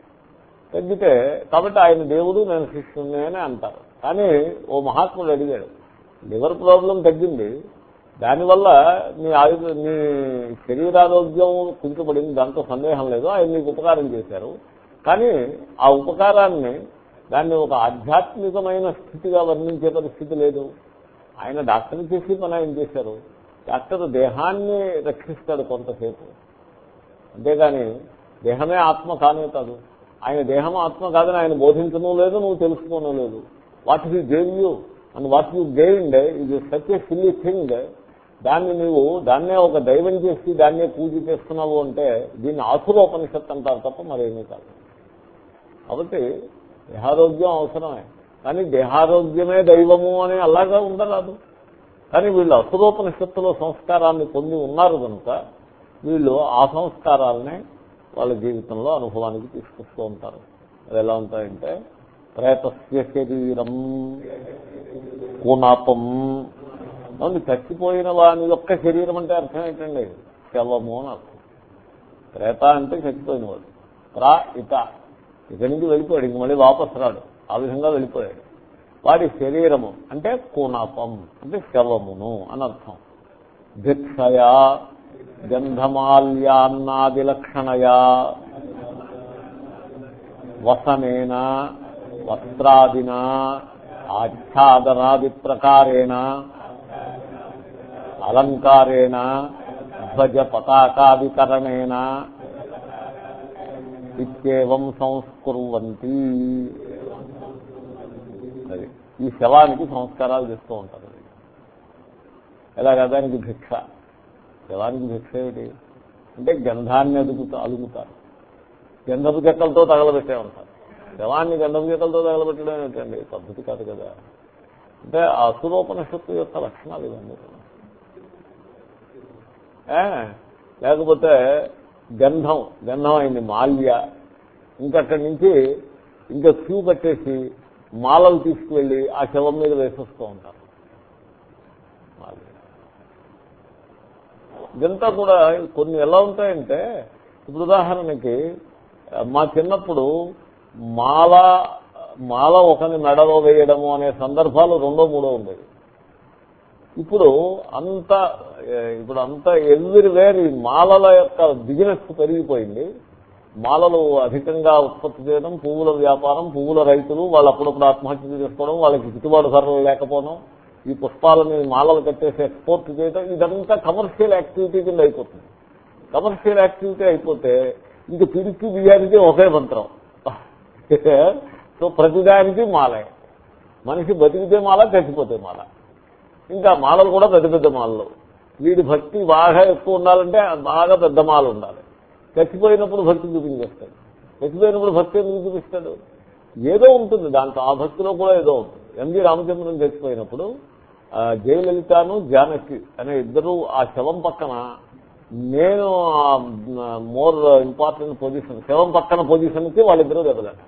తగ్గితే కాబట్టి ఆయన దేవుడు నేను శిష్యుని అని అంటారు. కానీ ఓ మహాత్ముడు అడిగాడు లివర్ ప్రాబ్లం తగ్గింది దానివల్ల నీ ఆయుధ నీ శరీరారోగ్యం కుంచబడింది దాంతో సందేహం లేదు ఆయన నీకు ఉపకారం చేశారు. కానీ ఆ ఉపకారాన్ని దాన్ని ఒక ఆధ్యాత్మికమైన స్థితిగా వర్ణించే పరిస్థితి లేదు. ఆయన డాక్టర్ చేసి పని ఆయన చేశారు. డాక్టర్ దేహాన్ని రక్షిస్తాడు కొంతసేపు. అంతేగాని దేహమే ఆత్మ కానే కాదు. ఆయన దేహం ఆత్మ కాదని ఆయన బోధించను లేదు నువ్వు తెలుసుకోను లేదు. What he gave you and what you gained ఇది సచ్ ఏ సిల్లీ థింగ్ దాన్ని నువ్వు దాన్నే ఒక దైవం చేసి దాన్నే పూజ చేస్తున్నావు అంటే దీన్ని ఆసురోపనిషత్తు అంటారు తప్ప మరేమీ కాదు. కాబట్టి దేహారోగ్యం అవసరమే. కానీ దేహారోగ్యమే దైవము అని అలాగా ఉండరాదు. కానీ వీళ్ళు అసురోపనిషత్తులో సంస్కారాన్ని పొంది ఉన్నారు కనుక వీళ్ళు ఆ సంస్కారాలనే వాళ్ళ జీవితంలో అనుభవానికి తీసుకొస్తూ ఉంటారు. అది ఎలా ఉంటాయంటే ప్రేతస్య శరీరం కూనాపం. అవును చచ్చిపోయిన వాని యొక్క శరీరం అంటే అర్థం ఏంటండి? శవము అని అర్థం. ప్రేత అంటే చచ్చిపోయినవాడు ప్రా ఇత. ఇక్కడి నుంచి వెళ్ళిపోయాడు. ఇంక మళ్ళీ వాపసు రాడు. ఆ విధంగా వెళ్ళిపోయాడు. వాడి శరీరము అంటే కూనాపం అంటే శవమును అని అర్థం. భిక్షయా గంధమాల్యాన్నాది లక్షణయా వసనేన వస్త్రాదిన ఆచ్ఛాదనాది ప్రకారేణ అలంకారేణ ధ్వజ పతాకాదికరణేన ఇత్యేవం సంస్కుర్వంతి. అది ఈ శవానికి సంస్కారాలు చేస్తూ ఉంటారు ఎలాగా? దానికి భిక్ష. శవానికి భిక్ష ఏమిటి? అంటే గంధాన్ని అదుగుతా అలుగుతారు గంధపు చెక్కలతో తగలబెట్టే ఉంటారు శవాన్ని గంధపు చెక్కలతో తగలబెట్టడం ఏంటండి పద్ధతి కాదు కదా. అంటే అసురోపనిషత్తు యొక్క లక్షణాలు ఇవన్నీ లేకపోతే గంధం గంధం అయింది మాల్య. ఇంకక్కడి నుంచి ఇంకా క్యూ కట్టేసి మాలలు తీసుకువెళ్ళి ఆ శవం మీద వేసేస్తూ ఉంటారు. ఇదంతా కూడా కొన్ని ఎలా ఉంటాయంటే ఇప్పుడు ఉదాహరణకి మా చిన్నప్పుడు మాల మాల ఒకని మెడలో వేయడము అనే సందర్భాలు రెండో మూడో ఉండేవి. ఇప్పుడు అంత ఇప్పుడు అంత ఎవ్రీవేర్ ఈ మాలల యొక్క బిజినెస్ పెరిగిపోయింది. మాలలు అధికంగా ఉత్పత్తి చేయడం పువ్వుల వ్యాపారం పువ్వుల రైతులు వాళ్ళు అప్పుడప్పుడు ఆత్మహత్య చేసుకోవడం వాళ్ళకి గిట్టుబాటు ధరలు లేకపోవడం ఈ పుష్పాలని మాలలు కట్టేసి ఎక్స్పోర్ట్ చేయడం ఇదంతా కమర్షియల్ యాక్టివిటీ కింద అయిపోతుంది. కమర్షియల్ యాక్టివిటీ అయిపోతే ఇంక పిరికి బియ్యానికి ఒకే మంత్రం. సో ప్రతిదానికి మాలే. మనిషి బతికితే మాల చచ్చిపోతే మాల. ఇంకా మాలలు కూడా పెద్ద పెద్ద మాలలు. వీడి భక్తి బాగా ఎక్కువ ఉండాలంటే బాగా పెద్ద మాల ఉండాలి. చచ్చిపోయినప్పుడు భక్తి చూపించేస్తాడు. చచ్చిపోయినప్పుడు భక్తి ఎందుకు చూపిస్తాడు? ఏదో ఉంటుంది దాంట్లో. ఆ భక్తిలో కూడా ఏదో ఉంటుంది. ఎంజి రామచంద్రం చచ్చిపోయినప్పుడు ఆ, జయలలితను జానకి అనే ఇద్దరు ఆ శవం పక్కన నేను మోర్ ఇంపార్టెంట్ పొజిషన్ శవం పక్కన పొజిషన్కి వాళ్ళిద్దరూ దెబ్బలాట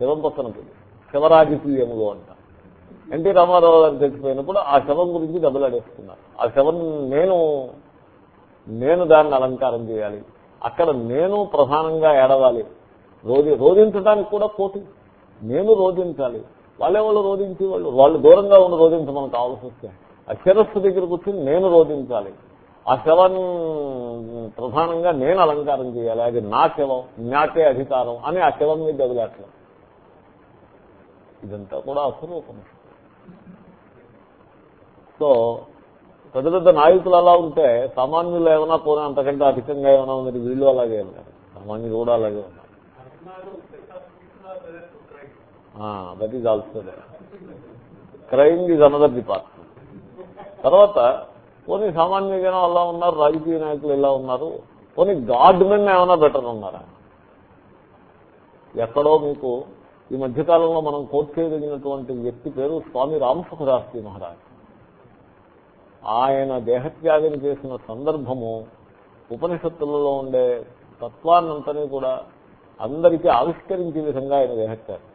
శవం పక్కన పొజిషన్. శివరాజకీయములు అంట. ఎన్టీ రామారావు గారు చచ్చిపోయినప్పుడు ఆ శవం గురించి దెబ్బలాడేస్తున్నారు ఆ శవం నేను నేను దాన్ని అలంకారం చేయాలి. అక్కడ నేను ప్రధానంగా ఏడవాలి. రోది రోధించడానికి కూడా పోటీ. నేను రోధించాలి వాళ్ళే వాళ్ళు రోధించి వాళ్ళు వాళ్ళు దూరంగా ఉన్న రోధించ మనకు కావాల్సి వస్తే. ఆ శిరస్సు దగ్గర కూర్చొని నేను రోధించాలి ఆ శవాన్ని ప్రధానంగా నేను అలంకారం చేయాలి. అది నా శవం నాకే అధికారం అని ఆ శవం మీద దెబ్బలాట్ల ఇదంతా కూడా అస్వరూపం సో పెద్ద పెద్ద నాయకులు అలా ఉంటే సామాన్యులు ఏమైనా పోనీ అంతకంటే అధికంగా ఏమైనా ఉంది వీళ్ళు అలాగే ఉన్నారు. సామాన్యులు కూడా అలాగే ఉన్నారు. That is also crime is another department తర్వాత పోనీ సామాన్య జనం అలా ఉన్నారు రాజకీయ నాయకులు ఇలా ఉన్నారు పోనీ గాడ్ మెన్ ఏమైనా బెటర్ ఉన్నారా? ఎక్కడో మీకు ఈ మధ్యకాలంలో మనం కోర్టు చేయదగినటువంటి వ్యక్తి పేరు స్వామి రామసుఖదాస్తి మహారాజ్. ఆయన దేహత్యాగం చేసిన సందర్భము ఉపనిషత్తులలో ఉండే తత్వాన్నంతని కూడా అందరికీ ఆవిష్కరించే విధంగా ఆయన దేహత్యాగం.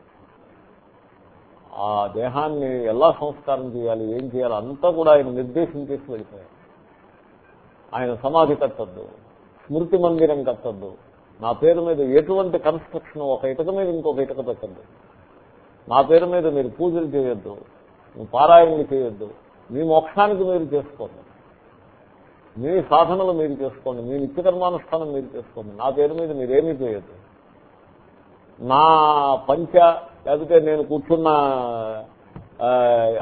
ఆ దేహాన్ని ఎలా సంస్కారం చేయాలి ఏం చేయాలి అంతా కూడా ఆయన నిర్దేశం చేసి వెళ్ళిపోయారు ఆయన సమాధి కట్టద్దు స్మృతి మందిరం కట్టద్దు నా పేరు మీద ఎటువంటి కన్స్ట్రక్షన్ ఒక ఇటుక మీద ఇంకొక ఇటుక పెట్టద్దు. నా పేరు మీద మీరు పూజలు చేయొద్దు పారాయణలు చేయొద్దు మీ మోక్షానికి మీరు చేసుకోండి. మీ సాధనలు మీరు చేసుకోండి. మీ నిత్యకర్మానుష్ఠానం మీరు చేసుకోండి. నా పేరు మీద మీరేమీ చేయొద్దు. నా పంచ లేకపోతే నేను కూర్చున్న ఆ,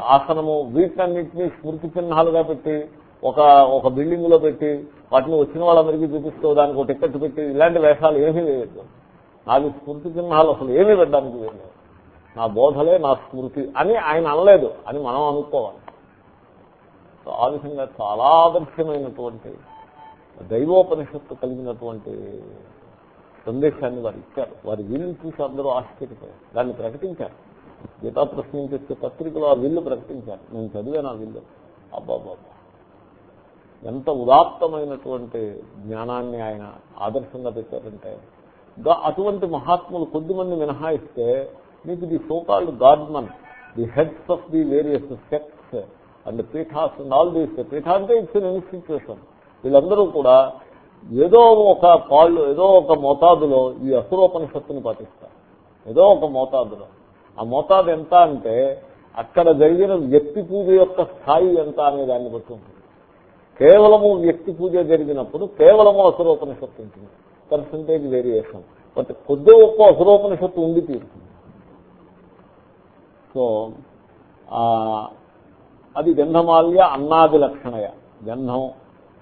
ఆసనము వీటన్నిటినీ స్మృతి చిహ్నాలుగా పెట్టి ఒక ఒక బిల్డింగ్లో పెట్టి వాటిని వచ్చిన వాళ్ళందరికీ చూపిస్తూ దానికి ఒక టికెట్ పెట్టి ఇలాంటి వేషాలు ఏమీ వేయద్దు. నాకు స్మృతి చిహ్నాలు అసలు ఏమీ పెట్టడానికి లేదు నా బోధలే నా స్మృతి అని ఆయన అనలేదు అని మనం అనుకోవాలి. ఆ విధంగా చాలా ఆదర్శమైనటువంటి దైవోపనిషత్తు కలిగినటువంటి సందేశాన్ని వారు ఇచ్చారు. వారి విల్లు చూసి అందరూ ఆశ్చర్యపోయారు. దాన్ని ప్రకటించారు. గీతా ప్రశ్నించే పత్రికలో ఆ విల్లు ప్రకటించారు. నేను చదివాను ఆ విల్లు అబ్బాబాబా ఎంత ఉదాత్తమైనటువంటి జ్ఞానాన్ని ఆయన ఆదర్శంగా పెట్టారంటే అటువంటి మహాత్ములు కొద్దిమంది మినహాయిస్తే మీకు the so called godmen the heads of the various sects and peethas and all these peetha అంటే ఇట్స్ అన్ ఇన్స్టిట్యూషన్ వీళ్ళందరూ కూడా ఏదో ఒక పాళ్ళు ఏదో ఒక మోతాదులో ఈ అసురోపనిషత్తుని పాటిస్తారు. ఏదో ఒక మోతాదులో. ఆ మోతాదు ఎంత అంటే అక్కడ జరిగిన వ్యక్తి పూజ యొక్క స్థాయి ఎంత అనే దాన్ని బట్టి ఉంటుంది. కేవలము వ్యక్తి పూజ జరిగినప్పుడు కేవలము అసురోపనిషత్తు ఉంటుంది. Percentage variation. బట్ కొద్ది ఒక్క అసురోపనిషత్తు ఉండి తీరుతుంది. సో ఆ, అది గంధమాల్య అన్నాది లక్షణయ. గంధం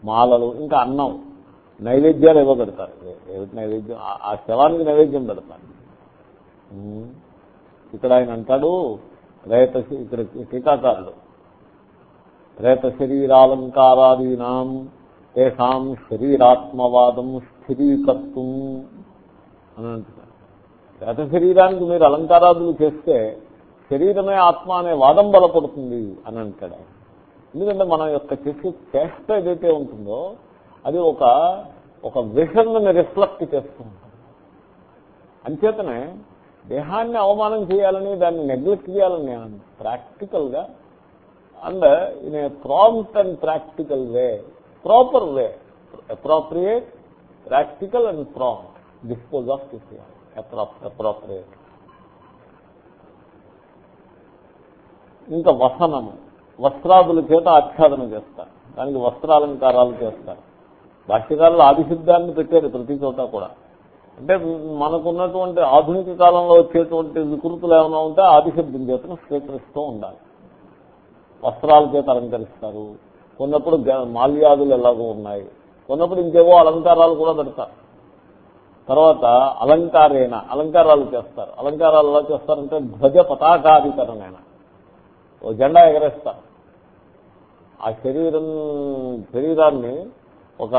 మాలలు ఇంకా అన్నం. నైవేద్యాలు ఏవో పెడతారు ఏమిటి నైవేద్యం? ఆ- శవానికి నైవేద్యం పెడతారు. ఇక్కడ ఆయన అంటాడు రేత ఇక్కడ టీకాకారుడు. ప్రేత శరీరాలంకారాదీనాం తేషాం శరీరాత్మవాదం స్థిరీకర్తం అని అంటున్నారు ప్రేత శరీరానికి మీరు అలంకారాదులు చేస్తే శరీరమే ఆత్మ అనే వాదం బలపడుతుంది అని అంటాడు ఆయన. ఎందుకంటే మన యొక్క చెట్టు చేష్ట ఏదైతే ఉంటుందో అది ఒక ఒక విషన్ని రిఫ్లెక్ట్ చేస్తూ ఉంటుంది అంచేతనే దేహాన్ని అవమానం చేయాలని దాన్ని నెగ్లెక్ట్ చేయాలని ప్రాక్టికల్గా and in a prompt and practical way proper way appropriate practical and prompt dispose of this appropriate ఇంకా వసనము. వస్త్రాదుల చేత ఆచ్ఛాదన చేస్తారు. దానికి వస్త్రాలంకారాలు చేస్తారు. భాష్యకారులు ఆదిశబ్దాన్ని పెట్టారు ప్రతి చోట కూడా. అంటే మనకున్నటువంటి ఆధునిక కాలంలో వచ్చేటువంటి వికృతులు ఏమైనా ఉంటే ఆదిశబ్దం చేతను స్వీకరిస్తూ ఉండాలి. వస్త్రాల చేత అలంకరిస్తారు. కొన్నప్పుడు మాల్యాదులు ఎలాగో ఉన్నాయి. కొన్నప్పుడు ఇంకేవో అలంకారాలు కూడా పెడతారు. తర్వాత అలంకారేణ అలంకారాలు చేస్తారు. అలంకారాలు ఎలా చేస్తారంటే ధ్వజ అయినా ఓ జెండా ఎగరేస్తారు ఆ శరీరం శరీరాన్ని ఒక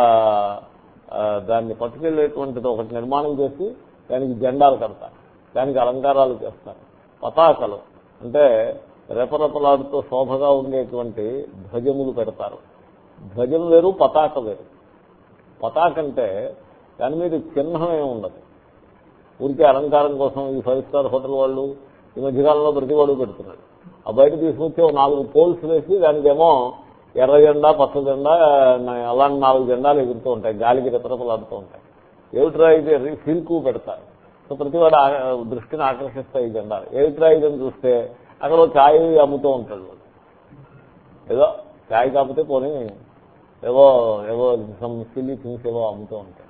దాన్ని పట్టుకెళ్ళేటువంటిది ఒకటి నిర్మాణం చేసి దానికి జెండాలు కడతారు దానికి అలంకారాలు చేస్తారు పతాకలు. అంటే రెపరెపలాడుతూ శోభగా ఉండేటువంటి ధ్వజములు పెడతారు. ధ్వజం వేరు పతాక వేరు. పతాక అంటే దాని మీద చిహ్నం ఏమి ఉండదు. ఊరికే అలంకారం కోసం ఈ ఫైవ్ స్టార్ హోటల్ వాళ్ళు ఈ మధ్యకాలంలో ప్రతి వాడు పెడుతున్నాడు. ఆ బయట తీసుకొచ్చి నాలుగు పోల్స్ వేసి దానికేమో ఎర్ర జెండా పచ్చ జెండా అలాంటి నాలుగు జెండాలు ఎగురుతూ ఉంటాయి. గాలికి రెపరెపలాడుతూ ఉంటాయి. ఏమిట్రా ఇది సిల్కు పెడతారు. సో ప్రతి వాడు దృష్టిని ఆకర్షిస్తాయి ఈ జెండాలు. ఏమిట్రా ఇదని చూస్తే అక్కడ ఛాయ్ అమ్ముతూ ఉంటాడు ఏదో ఛాయ్ కాకపోతే పోనీ ఏవో ఏవో సమ్ సిల్లీ థింగ్స్ ఏవో అమ్ముతూ ఉంటాయి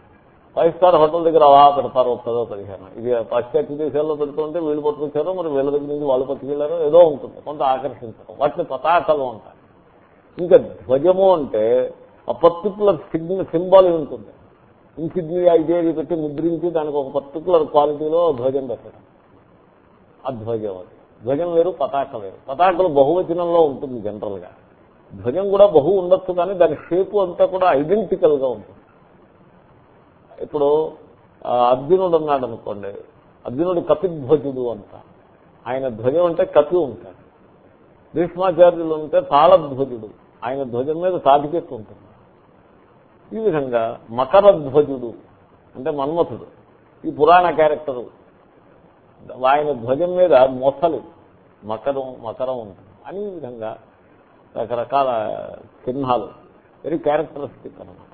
ఫైవ్ స్టార్ హోటల్ దగ్గర అలా పెడతారు వస్తుందో పదిహేను ఇది పాశ్చాత్య దేశాల్లో పెడుతుంటే వీళ్ళు పట్టుకొచ్చారో మరి వీళ్ళ దగ్గర నుంచి వాళ్ళు పట్టుకెళ్ళారో ఏదో ఉంటుంది. కొంత ఆకర్షించడం. వాటిని పతాకలు ఉంటాయి ఇంకా ధ్వజము అంటే ఆ పర్టికులర్ సిగ్నల్ సింబాల్ ఉంటుంది. ఇన్సిగ్నియా ఇదేది పెట్టి ముద్రించి దానికి ఒక పర్టికులర్ క్వాలిటీలో ధ్వజం పెట్టడం. ఆ ధ్వజం అది. ధ్వజం వేరు పతాక వేరు. పతాకలు బహువచనంలో ఉంటుంది జనరల్గా. ధ్వజం కూడా బహు ఉండొచ్చు కానీ దాని షేపు అంతా కూడా ఐడెంటికల్గా ఉంటుంది. ఇప్పుడు అర్జునుడు ఉన్నాడు అనుకోండి. అర్జునుడు కపిధ్వజుడు అంట. ఆయన ధ్వజం అంటే కపి ఉంటాడు. భీష్మాచార్యులు ఉంటే తాళధ్వజుడు. ఆయన ధ్వజం మీద తాటికెత్తు ఉంటుంది. ఈ విధంగా మకర ధ్వజుడు అంటే మన్మథుడు ఈ పురాణ క్యారెక్టరు ఆయన ధ్వజం మీద మొసలు. మకరం మకరం ఉంటుంది. అని ఈ విధంగా రకరకాల చిహ్నాలు వెరీ క్యారెక్టరిస్టిక్ అనమాట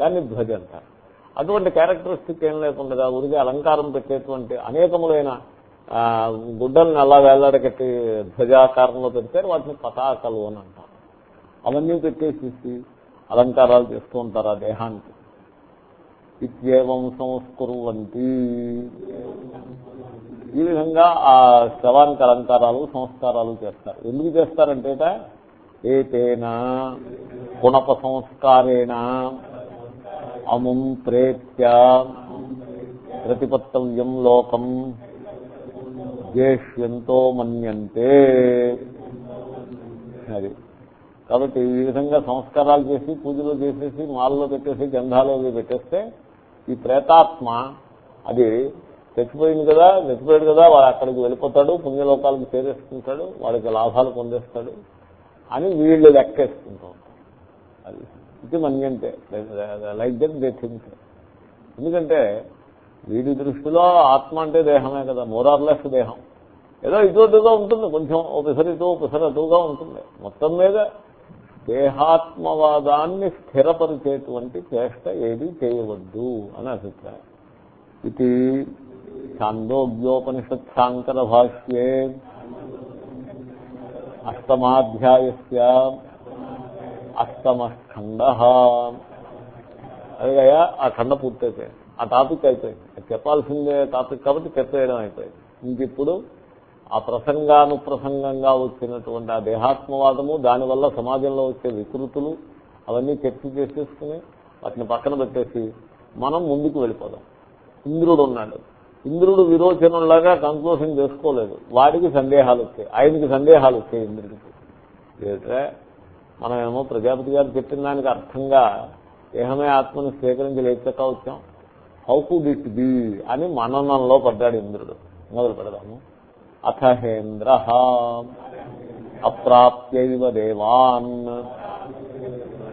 దాన్ని ధ్వజ అంటారు అటువంటి క్యారెక్టరిస్టిక్ ఏం లేకుండా ఉరిగి అలంకారం పెట్టేటువంటి అనేకములైన ఆ, గుడ్డల్ని అలా వేలాడకట్టి ధ్వజాకారంలో పెడతారు వాటిని పతాకలు అని అంటారు. అవన్నీ పెట్టేసి అలంకారాలు చేస్తూ ఉంటారు ఆ దేహానికి. ఇత్యేవం సంస్కురువంతి ఈ విధంగా ఆ శవానికి అలంకారాలు సంస్కారాలు చేస్తారు. ఎందుకు చేస్తారంటే ఏతేనా? పునప సంస్కారేణ. అముం ప్రేత్య ప్రతిపత్తవ్యం లోకం జేష్యంతో మన్యంతే. అది. కాబట్టి ఈ విధంగా సంస్కారాలు చేసి పూజలు చేసేసి మాలలో పెట్టేసి గంధాలు అవి పెట్టేస్తే ఈ ప్రేతాత్మ అది చచ్చిపోయింది కదా చచ్చిపోయాడు కదా వాడు అక్కడికి వెళ్ళిపోతాడు పుణ్యలోకాలకు చేరేసుకుంటాడు వాడికి లాభాలు పొందేస్తాడు అని వీళ్ళు లెక్కేసుకుంటూ ఉంటారు. అది. ఇది మన్యంతే లైక్ దట్ దే థింక్ ఎందుకంటే వీడి దృష్టిలో ఆత్మ అంటే దేహమే కదా. మోరార్లెస్ దేహం. ఏదో ఇదోటిగా ఉంటుంది. కొంచెం ఓ ఇదో ఒకసారి పిసరటుగా ఉంటుంది. మొత్తం మీద దేహాత్మవాదాన్ని స్థిరపరిచేటువంటి చేష్ట ఏది చేయవద్దు అని అభిప్రాయం. ఇది ఛాందోగ్యోపనిషత్ శాంకర భాష్యే అష్టమాధ్యాయస్య అష్టమఖండ అదేగా ఆ ఖండ పూర్తయిపోయింది. ఆ టాపిక్ అయిపోయింది. చెప్పాల్సిందే టాపిక్ కాబట్టి చెప్పేయడం అయిపోయింది. ఇంక ఇప్పుడు ఆ ప్రసంగానుప్రసంగంగా వచ్చినటువంటి ఆ దేహాత్మవాదము దానివల్ల సమాజంలో వచ్చే వికృతులు అవన్నీ చర్చ చేసేసుకుని వాటిని పక్కన పెట్టేసి మనం ముందుకు వెళ్ళిపోదాం. ఇంద్రుడు ఉన్నాడు. ఇంద్రుడు విరోచనంలాగా కంక్లూషన్ చేసుకోలేదు. వాడికి సందేహాలు వచ్చాయి. ఆయనకి సందేహాలు వచ్చాయి ఇంద్రుడికి. మనమేమో ప్రజాపతి గారు చెప్పిన దానికి అర్థంగా దేహమే ఆత్మను స్వీకరించి లేచక వచ్చాం హౌ కుడ్ ఇట్ బి అని మననంలో పడ్డాడు ఇంద్రుడు. మొదలు పెడదాము. అథహేంద్ర అప్రాప్యైవ దేవాన్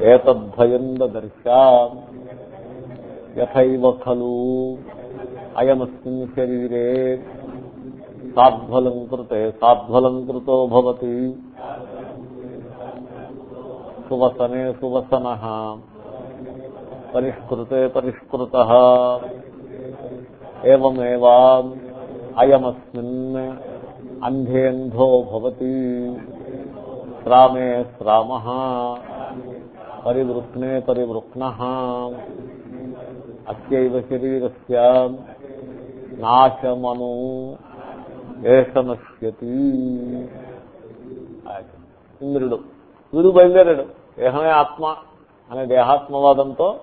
ఏతద్భయం దర్శ యథైవ ఖలు అయమస్మిన్ శరీరే సాధ్వలం కృతే సాధ్వలం కృతో భవతి. సువసనే సువసన పరిష్కృతే పరిష్కృత ఏమేవా అయమస్మిన్ అంధేంధో భవతి శ్రామే శ్రామ పరివృక్నే పరివృక్న అస్యైవ శరీరస్ నాశమను ఏష నశ్యతి ఇంద్రుడు వీడు బయలుదేరాడు. దేహమే ఆత్మ అనే దేహాత్మవాదంతో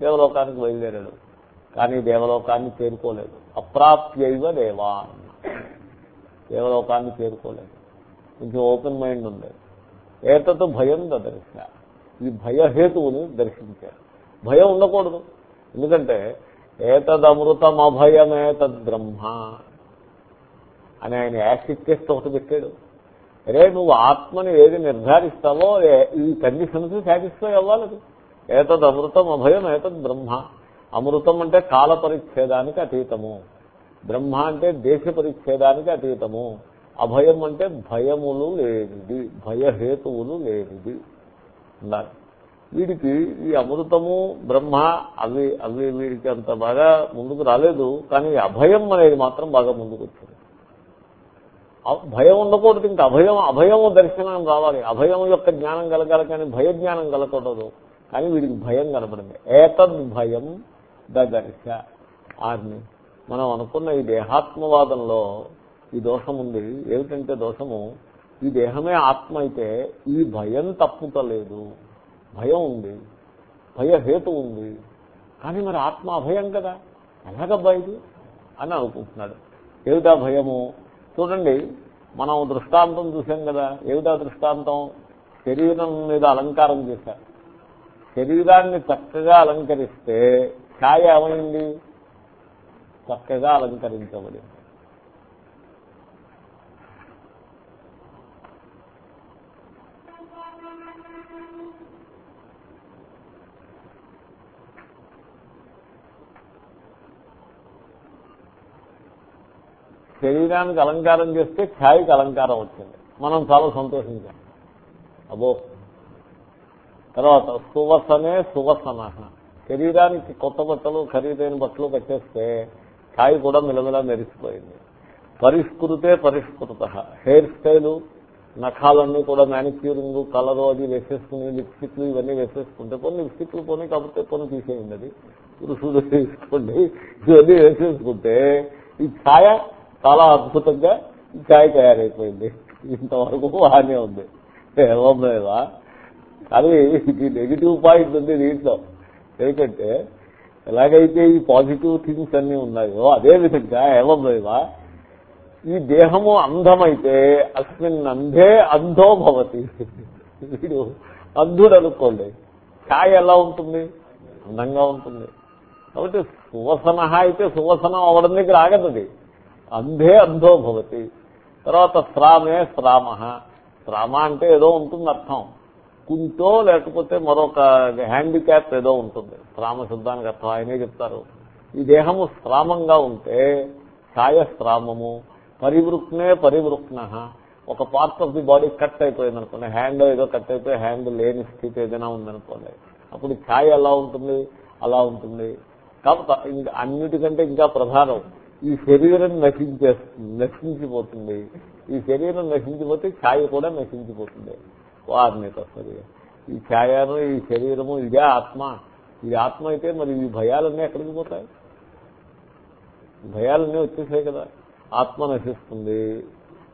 దేవలోకానికి బయలుదేరాడు. కానీ దేవలోకాన్ని చేరుకోలేదు. అప్రాప్యైవ దేవా దేవలోకాన్ని చేరుకోలేదు. కొంచెం ఓపెన్ మైండ్ ఉంది. ఏతతో భయం దర్శన ఈ భయహేతువుని దర్శించారు. భయం ఉండకూడదు. ఎందుకంటే ఏతదమృతం అభయమేతద్ బ్రహ్మ అని ఆయన యాసిడ్ టెస్ట్ ఒకటి పెట్టాడు. అరే నువ్వు ఆత్మని ఏది నిర్ధారిస్తావో ఈ కండిషన్స్ సాటిస్ఫై అవ్వాలి ఏతద్ అమృతం అభయం ఏతద్ బ్రహ్మ. అమృతం అంటే కాల పరిచ్ఛేదానికి అతీతము. బ్రహ్మ అంటే దేశ పరిచ్ఛేదానికి అతీతము. అభయం అంటే భయములు లేనిది భయహేతువులు లేనిది. ఉండాలి వీడికి ఈ అమృతము బ్రహ్మ అవి అవి వీడికి అంత బాగా ముందుకు రాలేదు కానీ అభయం అనేది మాత్రం బాగా ముందుకు వచ్చింది. భయం ఉండకూడదు ఇంకా. అభయం అభయము దర్శనం రావాలి అభయం యొక్క జ్ఞానం కలగాలి కానీ భయ జ్ఞానం కలగకూడదు. కానీ వీడికి భయం కనపడింది. ఏతద్ భయం దర్శ ఆర్ని. మనం అనుకున్న ఈ దేహాత్మవాదంలో ఈ దోషం ఉంది ఏమిటంటే దోషము? ఈ దేహమే ఆత్మ అయితే ఈ భయం తప్పుతలేదు. భయం ఉంది. భయహేతు ఉంది. కానీ మరి ఆత్మ అభయం కదా. ఎలాగబ్బా ఇది? అని అనుకుంటున్నాడు. ఏమిటా భయము? చూడండి మనం దృష్టాంతం చూసాం కదా ఏమిటా దృష్టాంతం? శరీరం మీద అలంకారం చేశారు. శరీరాన్ని చక్కగా అలంకరిస్తే ఛాయ ఏమైంది? చక్కగా అలంకరించబడింది. శరీరానికి అలంకారం చేస్తే ఛాయకి అలంకారం వచ్చింది. మనం చాలా సంతోషించాం. అబో తర్వాత సువసనే సువసన. శరీరానికి కొత్త బట్టలు ఖరీదైన బట్టలు కట్టేస్తే ఛాయ్ కూడా మిలమిలా మెరిసిపోయింది. పరిష్కృతే పరిష్కృత. హెయిర్ స్టైలు నఖాలన్నీ కూడా మ్యానిక్యూరింగ్ కలరు అది వేసేసుకుని లిప్స్టిక్లు ఇవన్నీ వేసేసుకుంటే కొన్ని లిప్స్టిక్లు పోనీ కాకపోతే కొన్ని తీసేయండి అది. పురుషుడు తీసుకోండి ఇవన్నీ వేసేసుకుంటే ఈ ఛాయ చాలా అద్భుతంగా చాయ్ తయారైపోయింది. ఇంతవరకు బాగానే ఉంది. ఏమన్నా కానీ ఇది నెగిటివ్ పాయింట్ ఉంది దీంట్లో. ఎందుకంటే ఎలాగైతే ఈ పాజిటివ్ థింగ్స్ అన్ని ఉన్నాయో అదే విధంగా ఏమేవా ఈ దేహము అంధమైతే అస్మిన్ అంధే అంధో భవతి. వీడు అంధుడు అనుకోండి. ఛాయ్ ఎలా ఉంటుంది? అందంగా ఉంటుంది. కాబట్టి సువసన అయితే సువసనం అవడం దగ్గర ఆగదు అంధే అంధో భవతి. తర్వాత శ్రామే శ్రామ. శ్రామ అంటే ఏదో ఉంటుంది అర్థం. కుంటో లేకపోతే మరొక హ్యాండిక్యాప్ ఏదో ఉంటుంది. శ్రామ శబ్దానికి అర్థం ఆయనే చెప్తారు. ఈ దేహము శ్రామంగా ఉంటే ఛాయశ్రామము పరివృక్నే పరివృక్న. ఒక part of the body cut అయిపోయింది అనుకోండి హ్యాండ్ ఏదో కట్ అయిపోయి హ్యాండ్ లేని స్థితి ఏదైనా ఉందనుకోండి అప్పుడు ఛాయ ఎలా ఉంటుంది? అలా ఉంటుంది. కాబట్టి అన్నిటికంటే ఇంకా ప్రధానం. ఈ శరీరం నశించేస్తుంది నశించిపోతుంది. ఈ శరీరం నశించిపోతే ఛాయ కూడా నశించిపోతుంది. వారిని వస్తుంది ఈ ఛాయను ఈ శరీరము ఇదే ఆత్మ. ఇది ఆత్మ అయితే మరి ఈ భయాలన్నీ ఎక్కడికి పోతాయి? భయాలన్నీ వచ్చేసాయి కదా. ఆత్మ నశిస్తుంది.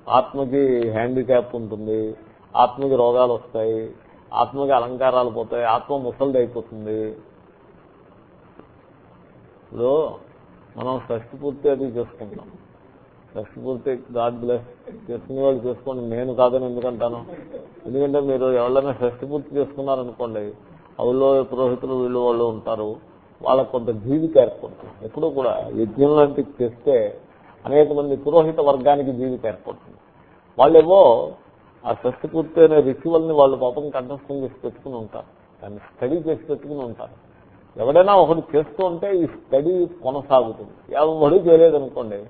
ఆత్మకి హ్యాండిక్యాప్ ఉంటుంది. ఆత్మకి రోగాలు వస్తాయి. ఆత్మకి అలంకారాలు పోతాయి. ఆత్మ ముసలిది అయిపోతుంది ఇప్పుడు మనం షష్టి పూర్తి అది చేసుకుంటాం. షష్టి పూర్తి గాడ్ బ్లెస్ చేసుకునే వాళ్ళు చేసుకోండి. నేను కాదని ఎందుకంటాను? ఎందుకంటే మీరు ఎవరైనా షష్టి పూర్తి చేసుకున్నారనుకోండి అవులో పురోహితులు వీళ్ళు వాళ్ళు ఉంటారు. వాళ్ళకు కొంత జీవిక ఏర్పడుతుంది. ఎప్పుడూ కూడా యజ్ఞం లాంటివి చేస్తే అనేక మంది పురోహిత వర్గానికి జీవిక ఏర్పడుతుంది. వాళ్ళేవో ఆ షష్టి పూర్తి అనే రిచువల్ని వాళ్ళు పాపం కంఠస్థం చేసి పెట్టుకుని ఉంటారు. దాన్ని స్టడీ చేసి పెట్టుకుని ఉంటారు. ఎవడైనా ఒకటి చేస్తూ ఉంటే ఈ స్టడీ కొనసాగుతుంది. ఎవడు చేయలేదనుకోండి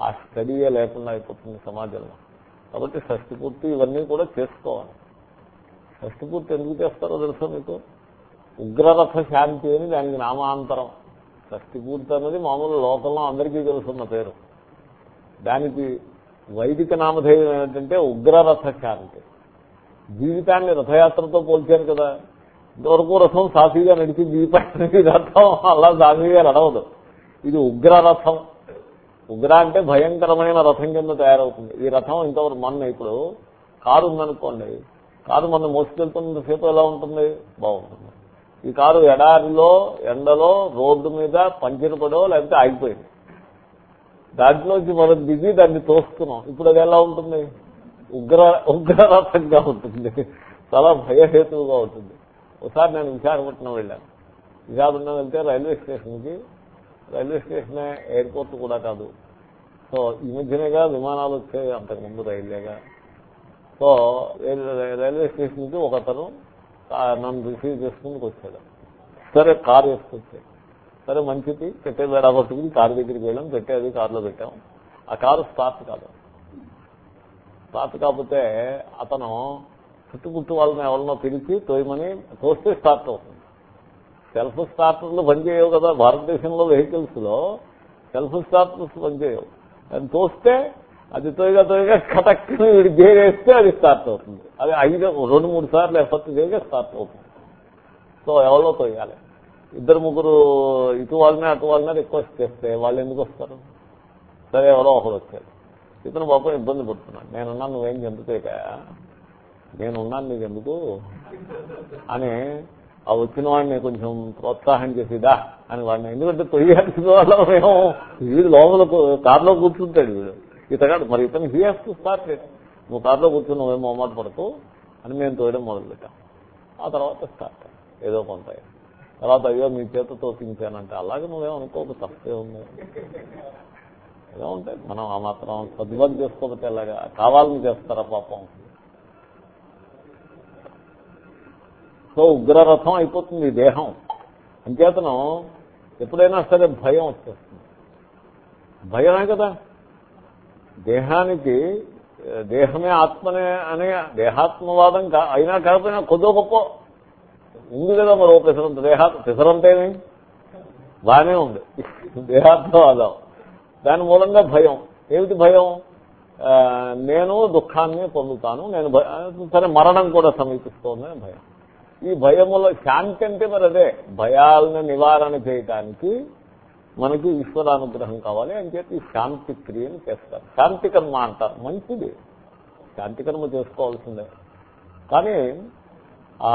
ఆ స్టడీయే లేకుండా అయిపోతుంది సమాజంలో. కాబట్టి షష్టిపూర్తి ఇవన్నీ కూడా చేసుకోవాలి. షష్టిపూర్తి ఎందుకు చేస్తారో తెలుసా మీకు? ఉగ్రరథ శాంతి అని దానికి నామాంతరం. షష్టిపూర్తి అనేది మామూలు లోకంలో అందరికీ తెలుసున్న పేరు. దానికి వైదిక నామధేయం ఏమిటంటే ఉగ్రరథ శాంతి. జీవితాన్ని రథయాత్రతో పోల్చారు కదా. ఇంతవరకు రథం సాఫీగా నడిచి ఈ రథం అలా సాఫీగా నడవదు. ఇది ఉగ్ర రథం. ఉగ్ర అంటే భయంకరమైన రథం కింద తయారవుతుంది. ఈ రథం ఇంతవరకు మొన్న ఇప్పుడు కారు ఉందనుకోండి కారు మన మోసుకెళ్తున్నంతసేపు ఎలా ఉంటుంది? బాగుంటుంది. ఈ కారు ఎడారిలో ఎండలో రోడ్డు మీద పంచర్ పడో లేకపోతే ఆగిపోయింది. దాంట్లోంచి మనం దిగి దాన్ని తోస్తున్నాం. ఇప్పుడు అది ఎలా ఉంటుంది? ఉగ్ర ఉగ్రరథంగా ఉంటుంది. చాలా భయహేతువుగా ఉంటుంది. ఒకసారి నేను విశాఖపట్నం వెళ్ళాను. విశాఖపట్నం వెళ్తే రైల్వే స్టేషన్కి రైల్వే స్టేషన్ ఎయిర్పోర్ట్ కూడా కాదు. సో ఈ మధ్యనేగా విమానాలు వచ్చాయి అంతకుముందు రైల్వేగా. సో రైల్వే స్టేషన్కి నుంచి ఒకతను నన్ను రిసీవ్ చేసుకుని వచ్చాడు. సరే కారు వేసుకొచ్చాడు సరే మంచిది పెట్టే వేడా పట్టుకుని కారు దగ్గరికి వెళ్ళాం పెట్టేది కారులో పెట్టాం. ఆ కారు స్టార్ట్ కాదు. స్టార్ట్ కాకపోతే అతను చుట్టుముట్టు వాళ్ళని ఎవరినో పిలిచి తోయమని తోస్తే స్టార్ట్ అవుతుంది. సెల్ఫ్ స్టార్టర్లు పనిచేయవు కదా. భారతదేశంలో వెహికల్స్లో సెల్ఫ్ స్టార్టర్స్ పనిచేయవు అది తోస్తే అది తోయగా తోయగా కటక్కుని వీడు గేర్ అది స్టార్ట్ అవుతుంది. అది ఐదు రెండు మూడు సార్లు ఎఫర్ట్ చేయగా స్టార్ట్ అవుతుంది. సో ఎవరో తోయాలి. ఇద్దరు ముగ్గురు ఇటు వాళ్ళనే అటు వాళ్ళనే రిక్వెస్ట్ చేస్తే వాళ్ళు ఎందుకు వస్తారు? సరే ఎవరో ఒకరు వచ్చారు. ఇతను పాపం ఇబ్బంది పడుతున్నాడు. నేనున్నాను నువ్వేం నేను నేనున్నాను నీకు ఎందుకు అని ఆ వచ్చిన వాడిని కొంచెం ప్రోత్సాహం చేసేదా అని వాడిని ఎందుకంటే తొయ్యాల్సిన వాళ్ళ మేము. వీడు లోపల కారులో కూర్చుంటాడు వీడు. ఇతగాడు మరి ఇతను హీ హాస్ టు స్టార్ట్ నువ్వు కారులో కూర్చుని ఏమో మొహమాట పడుతూ అని మేము తోయడం మొదలుపెట్టాం. ఆ తర్వాత స్టార్ట్ ఏదో కొంత తర్వాత అయ్యో మీ చేత తోపించానంటే అలాగే నువ్వేం అనుకోక తప్పే ఉంది. ఏదో ఉంటాయి. మనం ఆ మాత్రం సర్దుబాటు చేసుకోకపోతే ఎలాగా? కావాలని చేస్తారా పాపం? సో ఉగ్రరథం అయిపోతుంది దేహం. అంచేతను ఎప్పుడైనా సరే భయం వచ్చేస్తుంది. భయమే కదా. దేహానికి దేహమే ఆత్మనే అనే దేహాత్మవాదం కా అయినా కాకపోయినా కొద్దో గొప్ప ఉంది కదా మరో పిసరంత దేహా పిసరంతేమి బాగానే ఉంది. దేహాత్మవాదం. దాని మూలంగా భయం. ఏమిటి భయం? నేను దుఃఖాన్ని పొందుతాను నేను సరే మరణం కూడా సమీపిస్తోందని భయం. ఈ భయములో శాంతి అంటే మరి అదే భయాలను నివారణ చేయటానికి మనకి ఈశ్వరానుగ్రహం కావాలి అని చెప్పి శాంతి క్రియను చేస్తారు. శాంతి కర్మ అంటారు మంచిది. శాంతి కర్మ చేసుకోవాల్సిందే. కానీ ఆ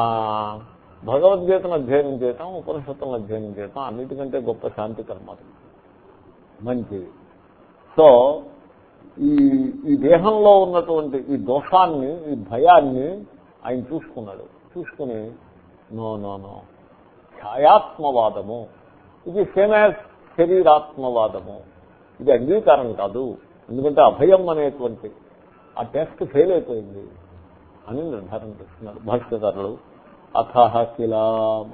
భగవద్గీతను అధ్యయనం చేయటం ఉపనిషత్తులను అధ్యయనం చేయటం అన్నిటికంటే గొప్ప శాంతి కర్మ మంచిది. సో ఈ ఈ దేహంలో ఉన్నటువంటి ఈ దోషాన్ని ఈ భయాన్ని ఆయన చూసుకున్నాడు. చూసుకుని నో నో నో. ఛాయాత్మవాదము. ఇది సేమ్ యాజ్ శరీరాత్మవాదము. ఇది అంగీకారం కాదు. ఎందుకంటే అభయం అనేటువంటి ఆ టెస్ట్ ఫెయిల్ అయిపోయింది అని నిర్ధారణ చేస్తున్నారు భాష్యకారులు. అథహ కిలా.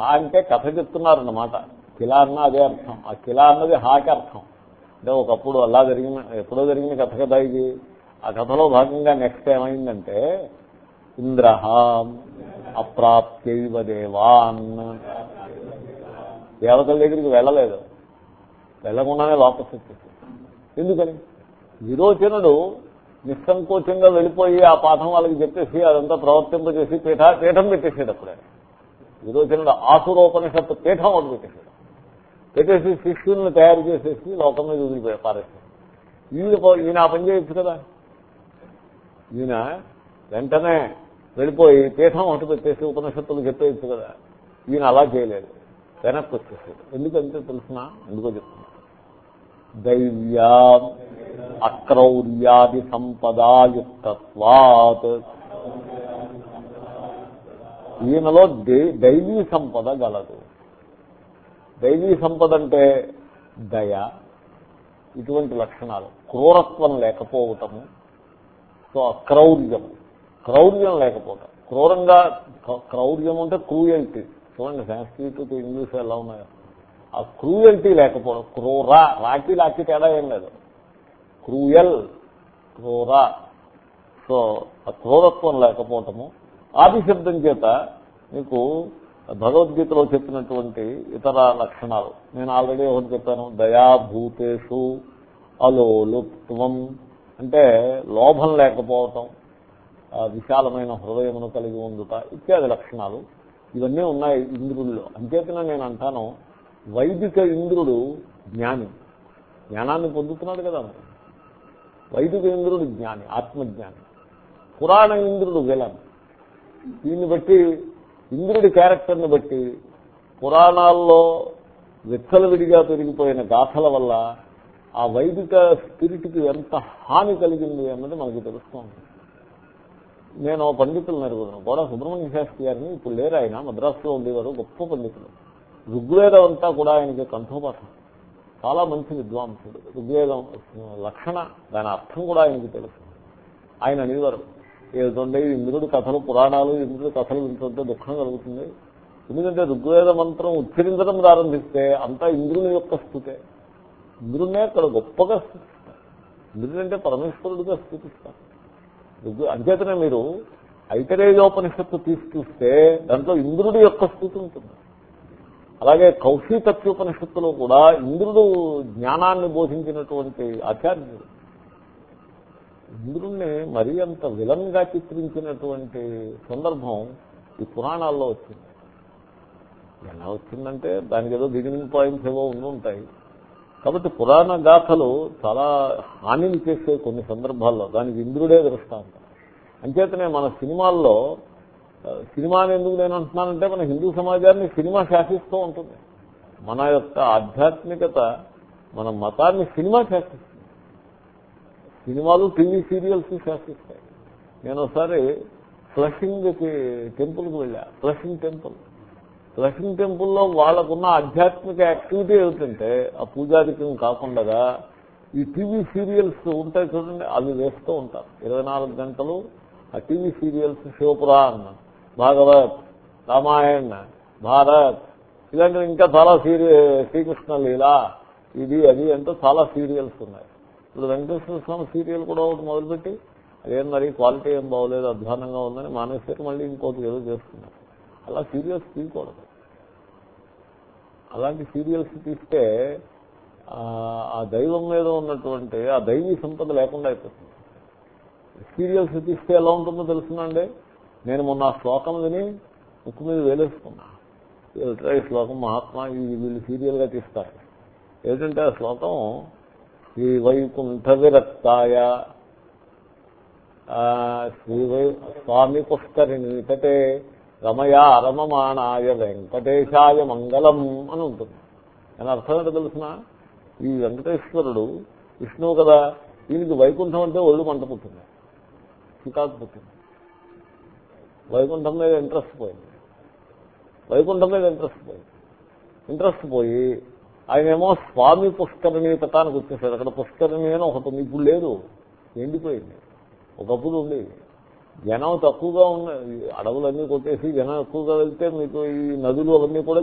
అంటే కథ చెప్తున్నారన్నమాట. కిలా అన్న అదే అర్థం. ఆ కిలా అన్నది హాకి అర్థం. అంటే ఒకప్పుడు అలా జరిగిన ఎప్పుడో జరిగిన కథ కదా ఇది. ఆ కథలో భాగంగా నెక్స్ట్ ఏమైందంటే ఇంద్ర అప్రాప్యైవ దేవాన్. దేవతల దగ్గరికి వెళ్ళలేదు. వెళ్ళకుండానే లోపస్ వచ్చేసి ఎందుకని? విరోచనుడు నిస్సంకోచంగా వెళ్ళిపోయి ఆ పాఠం వాళ్ళకి చెప్పేసి అదంతా ప్రవర్తింపజేసి పీఠ పీఠం పెట్టేసాడు అప్పుడే. విరోచనుడు ఆసురోపనిషత్తు పీఠం ఒకటి పెట్టేశాడు. పెట్టేసి శిష్యుల్ని తయారు చేసేసి లోకం మీద వదిలిపోయి పారేస్తాడు ఈయన ఈయన ఆ పని చేయొచ్చు కదా. ఈయన వెంటనే వెళ్ళిపోయి పీఠం ఒకటి పెట్టేసి ఉపనిషత్తులు చెప్పేయచ్చు కదా. ఈయన అలా చేయలేదు. వెనక్కి వచ్చేసాడు. ఎందుకంటే తెలిసిన? ఎందుకో చెప్తున్నా. దైవ్యా అక్రౌర్యాది సంపదాయుక్తత్వాత్. ఈయనలో దైవీ సంపద గలదు. దైవీ సంపద అంటే దయ ఇటువంటి లక్షణాలు. క్రూరత్వం లేకపోవటము సో అక్రౌర్యము. క్రౌర్యం లేకపోవటం. క్రూరంగా క్రౌర్యం అంటే క్రూయల్టీ. చూడండి సంస్కృతి ఇంగ్లీష్ ఎలా ఉన్నాయో. ఆ క్రూయల్టీ లేకపోవడం. క్రూరా రాకి లాకి తేడా ఏం లేదు. క్రూయల్ క్రోరా. సో ఆ క్రూరత్వం లేకపోవటము. ఆది శబ్దం చేత మీకు భగవద్గీతలో చెప్పినటువంటి ఇతర లక్షణాలు. నేను ఆల్రెడీ ఒకటి చెప్పాను. దయాభూతేషు అలోలుప్త్వం. అంటే లోభం లేకపోవటం. విశాలమైన హృదయమును కలిగి ఉండుట ఇత్యాది లక్షణాలు ఇవన్నీ ఉన్నాయి ఇంద్రుల్లో అంచేతన నేను అంటాను వైదిక ఇంద్రుడు జ్ఞాని. జ్ఞానాన్ని పొందుతున్నాడు కదా మరి. వైదిక ఇంద్రుడు జ్ఞాని ఆత్మజ్ఞాని. పురాణ ఇంద్రుడు విలన్. దీన్ని బట్టి ఇంద్రుడి క్యారెక్టర్ని బట్టి పురాణాల్లో విచ్చలవిడిగా పెరిగిపోయిన గాథల వల్ల ఆ వైదిక స్పిరిట్కి ఎంత హాని కలిగింది అన్నది మనకు తెలుస్తుంది. నేను పండితులు నెరుగుదాను గోడ సుబ్రహ్మణ్య శాస్త్రి గారిని ఇప్పుడు లేరు ఆయన. మద్రాసులో ఉండేవారు గొప్ప పండితులు. ఋగ్వేదం అంతా కూడా ఆయనకి కంఠోపాఠం. చాలా మంచి విద్వాంసుడు. ఋగ్వేదం లక్షణ దాని అర్థం కూడా ఆయనకి తెలుసు. ఆయన అనేవారు ఏదంటే ఇంద్రుడి కథలు పురాణాలు ఇంద్రుడి కథలు వింటుంటే దుఃఖం కలుగుతుంది. ఎందుకంటే ఋగ్వేద మంత్రం ఉచ్చరించడం ప్రారంభిస్తే అంతా ఇంద్రుని యొక్క స్థుతే. ఇంద్రుడినే అక్కడ గొప్పగా స్థుతిస్తారు. ఇంద్రుడంటే పరమేశ్వరుడిగా స్థుతిస్తారు. అంచేతనే మీరు ఐతరేయోపనిషత్తు తీసుకొస్తే దాంట్లో ఇంద్రుడి యొక్క స్థితి ఉంటుంది. అలాగే కౌశీతత్వోపనిషత్తులో కూడా ఇంద్రుడు జ్ఞానాన్ని బోధించినటువంటి ఆచార్యుడు ఇంద్రుణ్ణి మరీ అంత విలంగా చిత్రించినటువంటి సందర్భం ఈ పురాణాల్లో వచ్చింది. ఎలా వచ్చిందంటే దానికి ఏదో బిగినింగ్ పాయింట్స్ ఏవో ఉండి ఉంటాయి. కాబట్టి పురాణ గాథలు చాలా హానిని చేసే కొన్ని సందర్భాల్లో దానికి ఇంద్రుడే దృష్టాంతం. అంచేతనే మన సినిమాల్లో సినిమాని ఎందుకు నేను అంటున్నానంటే మన హిందూ సమాజాన్ని సినిమా శాసిస్తూ ఉంటుంది. మన యొక్క ఆధ్యాత్మికత మన మతాన్ని సినిమా శాసిస్తుంది. సినిమాలు టీవీ సీరియల్స్ శాసిస్తాయి. నేను ఒకసారి ఫ్లషింగ్కి టెంపుల్కి వెళ్ళా ఫ్లషింగ్ టెంపుల్. ఫ్లషింగ్ టెంపుల్లో వాళ్ళకున్న ఆధ్యాత్మిక యాక్టివిటీ ఏమిటంటే ఆ పూజాధికం కాకుండా ఈ టీవీ సీరియల్స్ ఉంటాయి చూడండి అవి వేస్తూ ఉంటారు. ఇరవై నాలుగు గంటలు ఆ టీవీ సీరియల్స్ శివపురాణ్ భాగవత్ రామాయణ్ భారత్ ఇలాంటివి ఇంకా చాలా సీరియల్ శ్రీకృష్ణ లీల ఇది అది అంటే చాలా సీరియల్స్ ఉన్నాయి. ఇప్పుడు వెంకటేశ్వర స్వామి సీరియల్ కూడా ఒకటి మొదలుపెట్టి అదేం మరి క్వాలిటీ ఏం బాగోలేదు అధ్వానంగా ఉందని మానేస్తే మళ్ళీ ఇంకోటి ఏదో చేస్తున్నారు. అలా సీరియల్స్ తీయకూడదు. అలాంటి సీరియల్స్ తీస్తే ఆ, దైవం మీద ఉన్నటువంటి ఆ దైవీ సంపద లేకుండా అయిపోతుంది. సీరియల్స్ తీస్తే ఎలా ఉంటుందో తెలుసునండి. నేను మొన్న ఆ శ్లోకం విని ముక్కు మీద వేలేసుకున్నా. ఈ శ్లోకం మహాత్మా ఇది వీళ్ళు సీరియల్గా తీస్తారు. ఏంటంటే ఆ శ్లోకం శ్రీ వైకుంఠ విరక్తాయ ఆ, శ్రీ వై స్వామి పుష్కరిణి నికటే రమయా రమమాణాయ వెంకటేశాయ మంగళం అని ఉంటుంది. అని అర్థం ఏంటో తెలిసిన? ఈ వెంకటేశ్వరుడు విష్ణువు కదా దీనికి వైకుంఠం అంటే ఒళ్ళు మంట పుట్టింది. చికాకు పుట్టింది. వైకుంఠం మీద ఇంట్రెస్ట్ పోయింది. వైకుంఠం మీద ఇంట్రెస్ట్ పోయింది. ఇంట్రెస్ట్ పోయి ఆయనేమో స్వామి పుష్కరిణి తటానికి వచ్చేసాడు. అక్కడ పుష్కరిణి అని ఒకటి ఉంది. ఇప్పుడు లేదు. ఎండిపోయింది. ఒకప్పుడు ఉండేది. జనం తక్కువగా ఉన్న అడవులన్నీ కొట్టేసి జనం ఎక్కువగా వెళ్తే మీకు ఈ నదులు అవన్నీ కూడా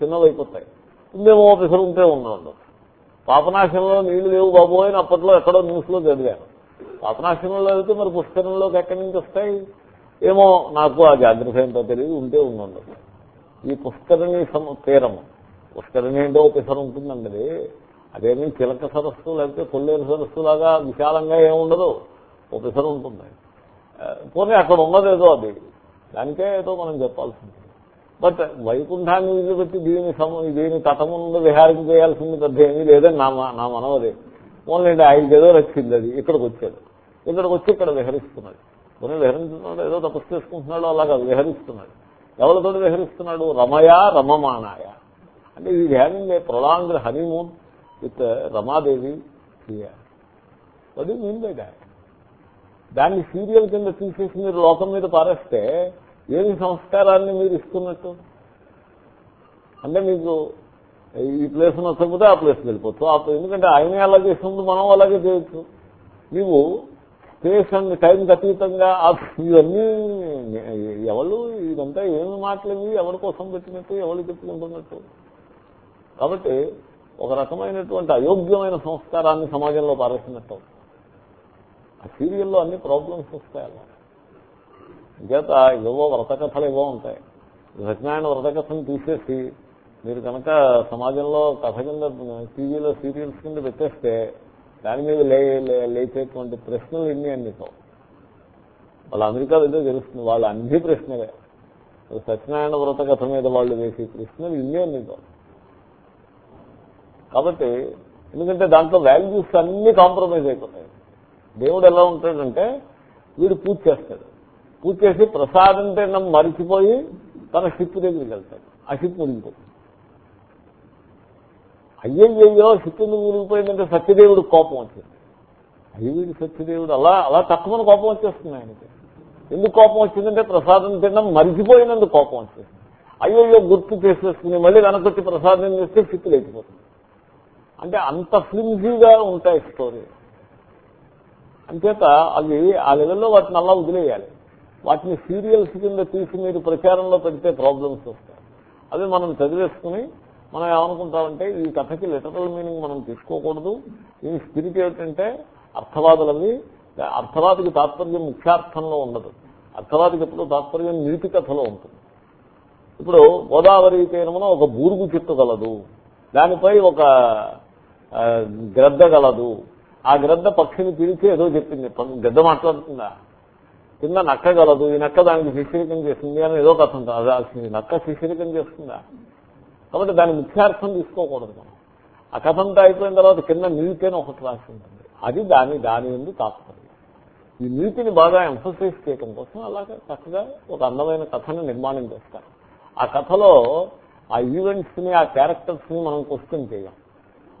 చిన్నవైపోతాయి. ఉందేమో ఆఫీసర్ ఉంటే ఉన్నాడు. పాపనాశనంలో నీళ్ళు లేవు బాబు అని అప్పట్లో ఎక్కడో న్యూస్లో చదివాను. పాపనాశనంలో వెళ్తే మరి పుష్కరంలోకి ఎక్కడి నుంచి వస్తాయి? ఏమో నాకు ఆ జాగ్రత్త తెలియదు ఉంటే ఉండదు ఈ పుష్కరిణి సమ తీరము. పుష్కరిణి అంటే ఒకసారి ఉంటుందండి. అదేమి అదేమీ చిలక సరస్సు లేకపోతే కొల్లేరు సరస్సు లాగా విశాలంగా ఏముండదు. ఒక పిసర ఉంటుంది. పోనీ అక్కడ ఉన్నదేదో అది. దానికే ఏదో మనం చెప్పాల్సి ఉంటుంది బట్ వైకుంఠాన్ని విడిచిపెట్టి దీని సమ దీని తటముందు విహారం చేయాల్సింది పెద్ద ఏమీ లేదని నా నా మనవది ఓన్లీ ఆయనకి రచ్చింది అది ఇక్కడికి వచ్చాడు. ఇక్కడికి వచ్చి ఇక్కడ విహరిస్తున్నాడు. కొన్ని విహరించున్నాడు ఏదో తపస్సు చేసుకుంటున్నాడు అలాగా విహరిస్తున్నాడు. ఎవరితో విహరిస్తున్నాడు? రమయా రమమానాయ. అంటే ఈ having a prolonged honeymoon with Ramadevi here అది మీన్ బై దాట్ దాన్ని సీరియల్ కింద తీసేసి మీరు లోకం మీద పారేస్తే ఏమి సంస్కారాన్ని మీరు ఇస్తున్నట్టు? అంటే మీకు ఈ ప్లేస్ నచ్చకపోతే ఆ ప్లేస్కి వెళ్ళిపోవచ్చు ఆ ఎందుకంటే ఆయనే అలా చేసినప్పుడు మనం అలాగే చేయొచ్చు. నీవు స్పేస్ అండ్ టైంకి అతీతంగా ఇవన్నీ ఎవరు ఇదంతా ఏమి మాట్లాడి ఎవరి కోసం పెట్టినట్టు ఎవరు చెప్పుకుంటున్నట్టు? కాబట్టి ఒక రకమైనటువంటి అయోగ్యమైన సంస్కారాన్ని సమాజంలో పారేసినట్టు. ఆ సీరియల్లో అన్ని ప్రాబ్లమ్స్ వస్తాయి అలా. చేత ఏవో వ్రతకథలు ఏవో ఉంటాయి. సత్యనారాయణ వ్రతకథను తీసేసి మీరు కనుక సమాజంలో కథ కింద టీవీలో సీరియల్స్ కింద పెట్టేస్తే దాని మీద లే లేచేటువంటి ప్రశ్నలు ఎన్ని అన్నితో వాళ్ళ అమెరికాలో ఏదో తెలుస్తుంది వాళ్ళు అన్ని ప్రశ్నలే. సత్యనారాయణ వ్రత కథ మీద వాళ్ళు వేసే ప్రశ్నలు ఇన్ని అన్నితో కాబట్టి ఎందుకంటే దాంట్లో వాల్యూస్ అన్ని కాంప్రమైజ్ అయిపోతాయి. దేవుడు ఎలా ఉంటాడంటే వీడు పూజ చేస్తాడు. పూజ చేసి ప్రసాదం తినడం మరిచిపోయి తన షిప్ దగ్గరికి వెళ్తాడు. ఆ షిప్ మునిగిపోతుంది అయ్యయ్యో షిప్ ఎందుకు మునిగిపోయిందంటే సత్యదేవుడు కోపం వచ్చింది అయ్యి వీడు సత్యదేవుడు అలా అలా తక్కువని కోపం వచ్చేస్తుంది ఆయనకి. ఎందుకు కోపం వచ్చిందంటే ప్రసాదం తినడం మరిచిపోయినందుకు కోపం వచ్చేసింది అయ్యయ్యో గుర్తు చేసేసుకుని మళ్ళీ వెనకొచ్చి ప్రసాదం చేస్తే షిప్ లేచిపోతుంది. అంటే అంత ఫ్లిమ్జీగా ఉంటాయి స్టోరీ అంచేత అవి ఆ లెవెల్లో వాటిని అలా వదిలేయాలి. వాటిని సీరియల్స్ కింద తీసి మీరు ప్రచారంలో పెడితే ప్రాబ్లమ్స్ వస్తాయి. అవి మనం చదివేసుకుని మనం ఏమనుకుంటామంటే ఈ కథకి లిటరల్ మీనింగ్ మనం తీసుకోకూడదు. ఈ స్పిరిట్ ఏమిటంటే అర్థవాదులవి. అర్థవాదికి తాత్పర్యం ముఖ్యార్థంలో ఉండదు. అర్థవాదికి ఎప్పుడు తాత్పర్యం నీతి కథలో ఉంటుంది. ఇప్పుడు గోదావరి తీరమున ఒక బూరుగు చెట్టు కలదు దానిపై ఒక గ్రద్ద గలదు. ఆ గ్రద్ద పక్షిని పిలిచి ఏదో చెప్పింది. గద్ద మాట్లాడుతుందా? కింద నక్క గలదు ఈ నక్క దానికి శిశిరికం చేస్తుంది అని ఏదో కథ ఉంటుంది. అది నక్క శిశిరికం చేస్తుందా? కాబట్టి దాని ముఖ్యార్థం తీసుకోకూడదు మనం. ఆ కథ అంతా అయిపోయిన తర్వాత కింద నీతి అని ఒకటి రాసి ఉంటుంది. అది దాని దాని ఎందు తాత్పర్యం. ఈ నీతిని బాగా ఎంఫసైజ్ చేయడం కోసం అలాగే చక్కగా ఒక అందమైన కథను నిర్మాణం చేస్తారు. ఆ కథలో ఆ ఈవెంట్స్ని ఆ క్యారెక్టర్స్ని మనం క్వశ్చన్ చేయం.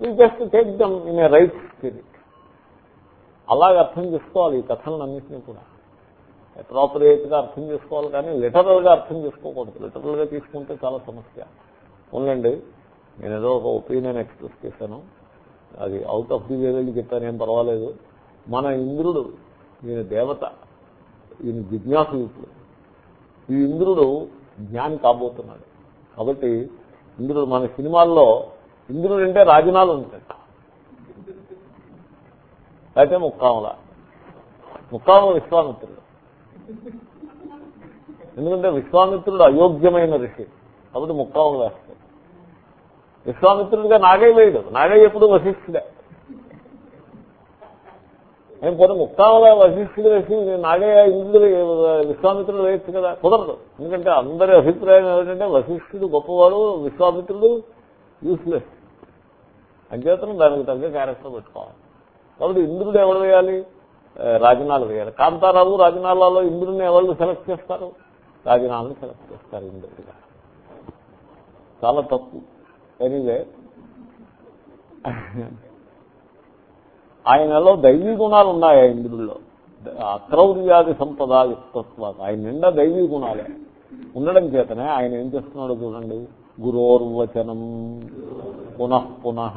ఈ just take them in a right spirit అలాగే అర్థం చేసుకోవాలి ఈ కథలన్నింటినీ కూడా. అప్రాపరియేట్గా అర్థం చేసుకోవాలి కానీ లిటరల్గా అర్థం చేసుకోకూడదు. లిటరల్గా తీసుకుంటే చాలా సమస్య. ఉండండి నేను ఏదో ఒక ఒపీనియన్ ఎక్స్ప్రెస్ చేశాను. అది అవుట్ ఆఫ్ ది వే వెళ్ళి చెప్పాను ఏం పర్వాలేదు. మన ఇంద్రుడు ఈయన దేవత ఈయన జిజ్ఞాసుడు ఈ ఇంద్రుడు జ్ఞాని కాబోతున్నాడు. కాబట్టి ఇంద్రుడు మన సినిమాల్లో ఇంద్రుడు అంటే రాజనాలు ఉంటాయి. అయితే ముక్కాముల. ముక్కాముల విశ్వామిత్రుడు. ఎందుకంటే విశ్వామిత్రుడు అయోగ్యమైన ఋషి. కాబట్టి ముక్కాములు వేస్తాడు విశ్వామిత్రుడిగా నాగై వేయడు నాగై ఎప్పుడు వశిష్ఠుడే. నేను పోతే ముక్తామల వశిష్ఠుడు వేసి నాగయ్య ఇంద్రుడు విశ్వామిత్రుడు వేయచ్చు కదా. కుదరదు. ఎందుకంటే అందరి అభిప్రాయం ఏమిటంటే వశిష్ఠుడు గొప్పవాడు విశ్వామిత్రుడు యూస్లెస్ అంచేతనం దానికి తగ్గ క్యారెక్టర్ పెట్టుకోవాలి. కాబట్టి ఇంద్రుడు ఎవరు వేయాలి? రాజనాలు వేయాలి. కాంతారావు రాజనాలలో ఇంద్రుడిని ఎవరు సెలెక్ట్ చేస్తారు? రాజనాలను సెలెక్ట్ చేస్తారు ఇంద్రుడిగా. చాలా తప్పు. ఎనీవే ఆయనలో దైవీ గుణాలు ఉన్నాయి ఆ ఇంద్రుల్లో అక్రౌర్యాది సంపద యుక్తత్వ ఆయన నిండా దైవీ గుణాలే. ఉండడం చేతనే ఆయన ఏం చేస్తున్నాడో చూడండి. గురోర్వచనం. పునః పునః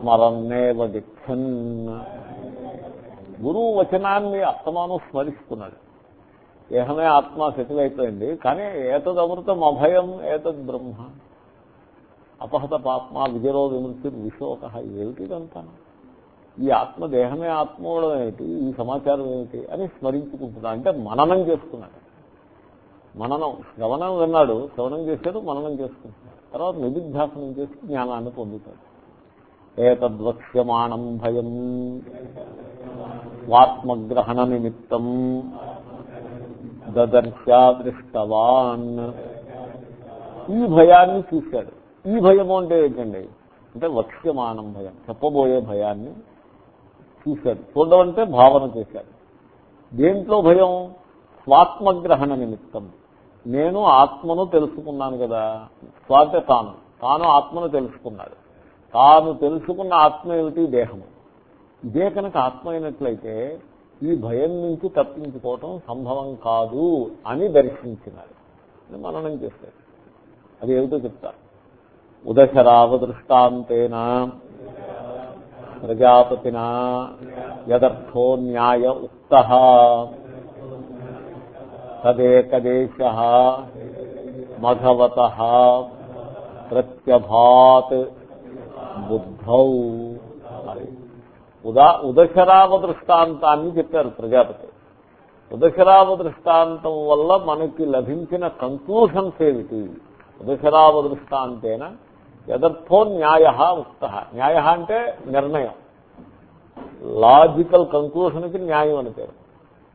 స్మరన్నేవ దిక్కన్ గురువు వచనాన్ని అస్తమానం స్మరిస్తున్నాడు. దేహమే ఆత్మ సెటిల్ అయిపోయింది కానీ ఏతద్ అమృతం అభయం ఏతద్ బ్రహ్మ. అపహత పాత్మ విజరో విమృతి విశోక ఏమిటిదంతా ఈ ఆత్మ దేహమే ఆత్మ ఏమిటి? ఈ సమాచారం ఏమిటి? అని స్మరించుకుంటున్నాడు. అంటే మననం చేస్తున్నాడు మననం శ్రవణం విన్నాడు శ్రవణం చేశాడు మననం చేసుకుంటున్నాడు. తర్వాత నిధిధ్యాసనం చేసి జ్ఞానాన్ని పొందుతాడు. ఏతద్వక్ష్యమాణం భయం. స్వాత్మగ్రహణ నిమిత్తం దదర్శా దృష్టవాన్ ఈ భయాన్ని చూశాడు. ఈ భయము అంటే ఏంటండి? అంటే వక్ష్యమానం భయం. చెప్పబోయే భయాన్ని చూశాడు. చూడడం అంటే భావన చేశాడు. దేంట్లో భయం? స్వాత్మగ్రహణ నిమిత్తం నేను ఆత్మను తెలుసుకున్నాను కదా. స్వాత తాను. తాను ఆత్మను తెలుసుకున్నాడు. తాను తెలుసుకున్న ఆత్మ ఏమిటి? దేహము. ఇదే కనుక ఆత్మ అయినట్లయితే ఈ భయం నుంచి తప్పించుకోవటం సంభవం కాదు అని దర్శించినారు. మననం చేస్తారు అది ఏమిటో చెప్తారు. ఉదశరావ దృష్టాంతేన ప్రజాపతిన యదర్థో న్యాయ ఉక్త తదేకదేశ మఘవత ప్రత్యభాత్ బుద్ధౌ. అది. ఉదా ఉదశరావ దృష్టాంతాన్ని చెప్పారు ప్రజాపతి. ఉదశరావ దృష్టాంతం వల్ల మనకి లభించిన కంక్లూషన్స్ ఏమిటి? ఉదశరావ దృష్టాంతేన యథర్థో న్యాయ ఉక్త. న్యాయ అంటే నిర్ణయం. లాజికల్ కంక్లూషన్కి న్యాయం అని పేరు.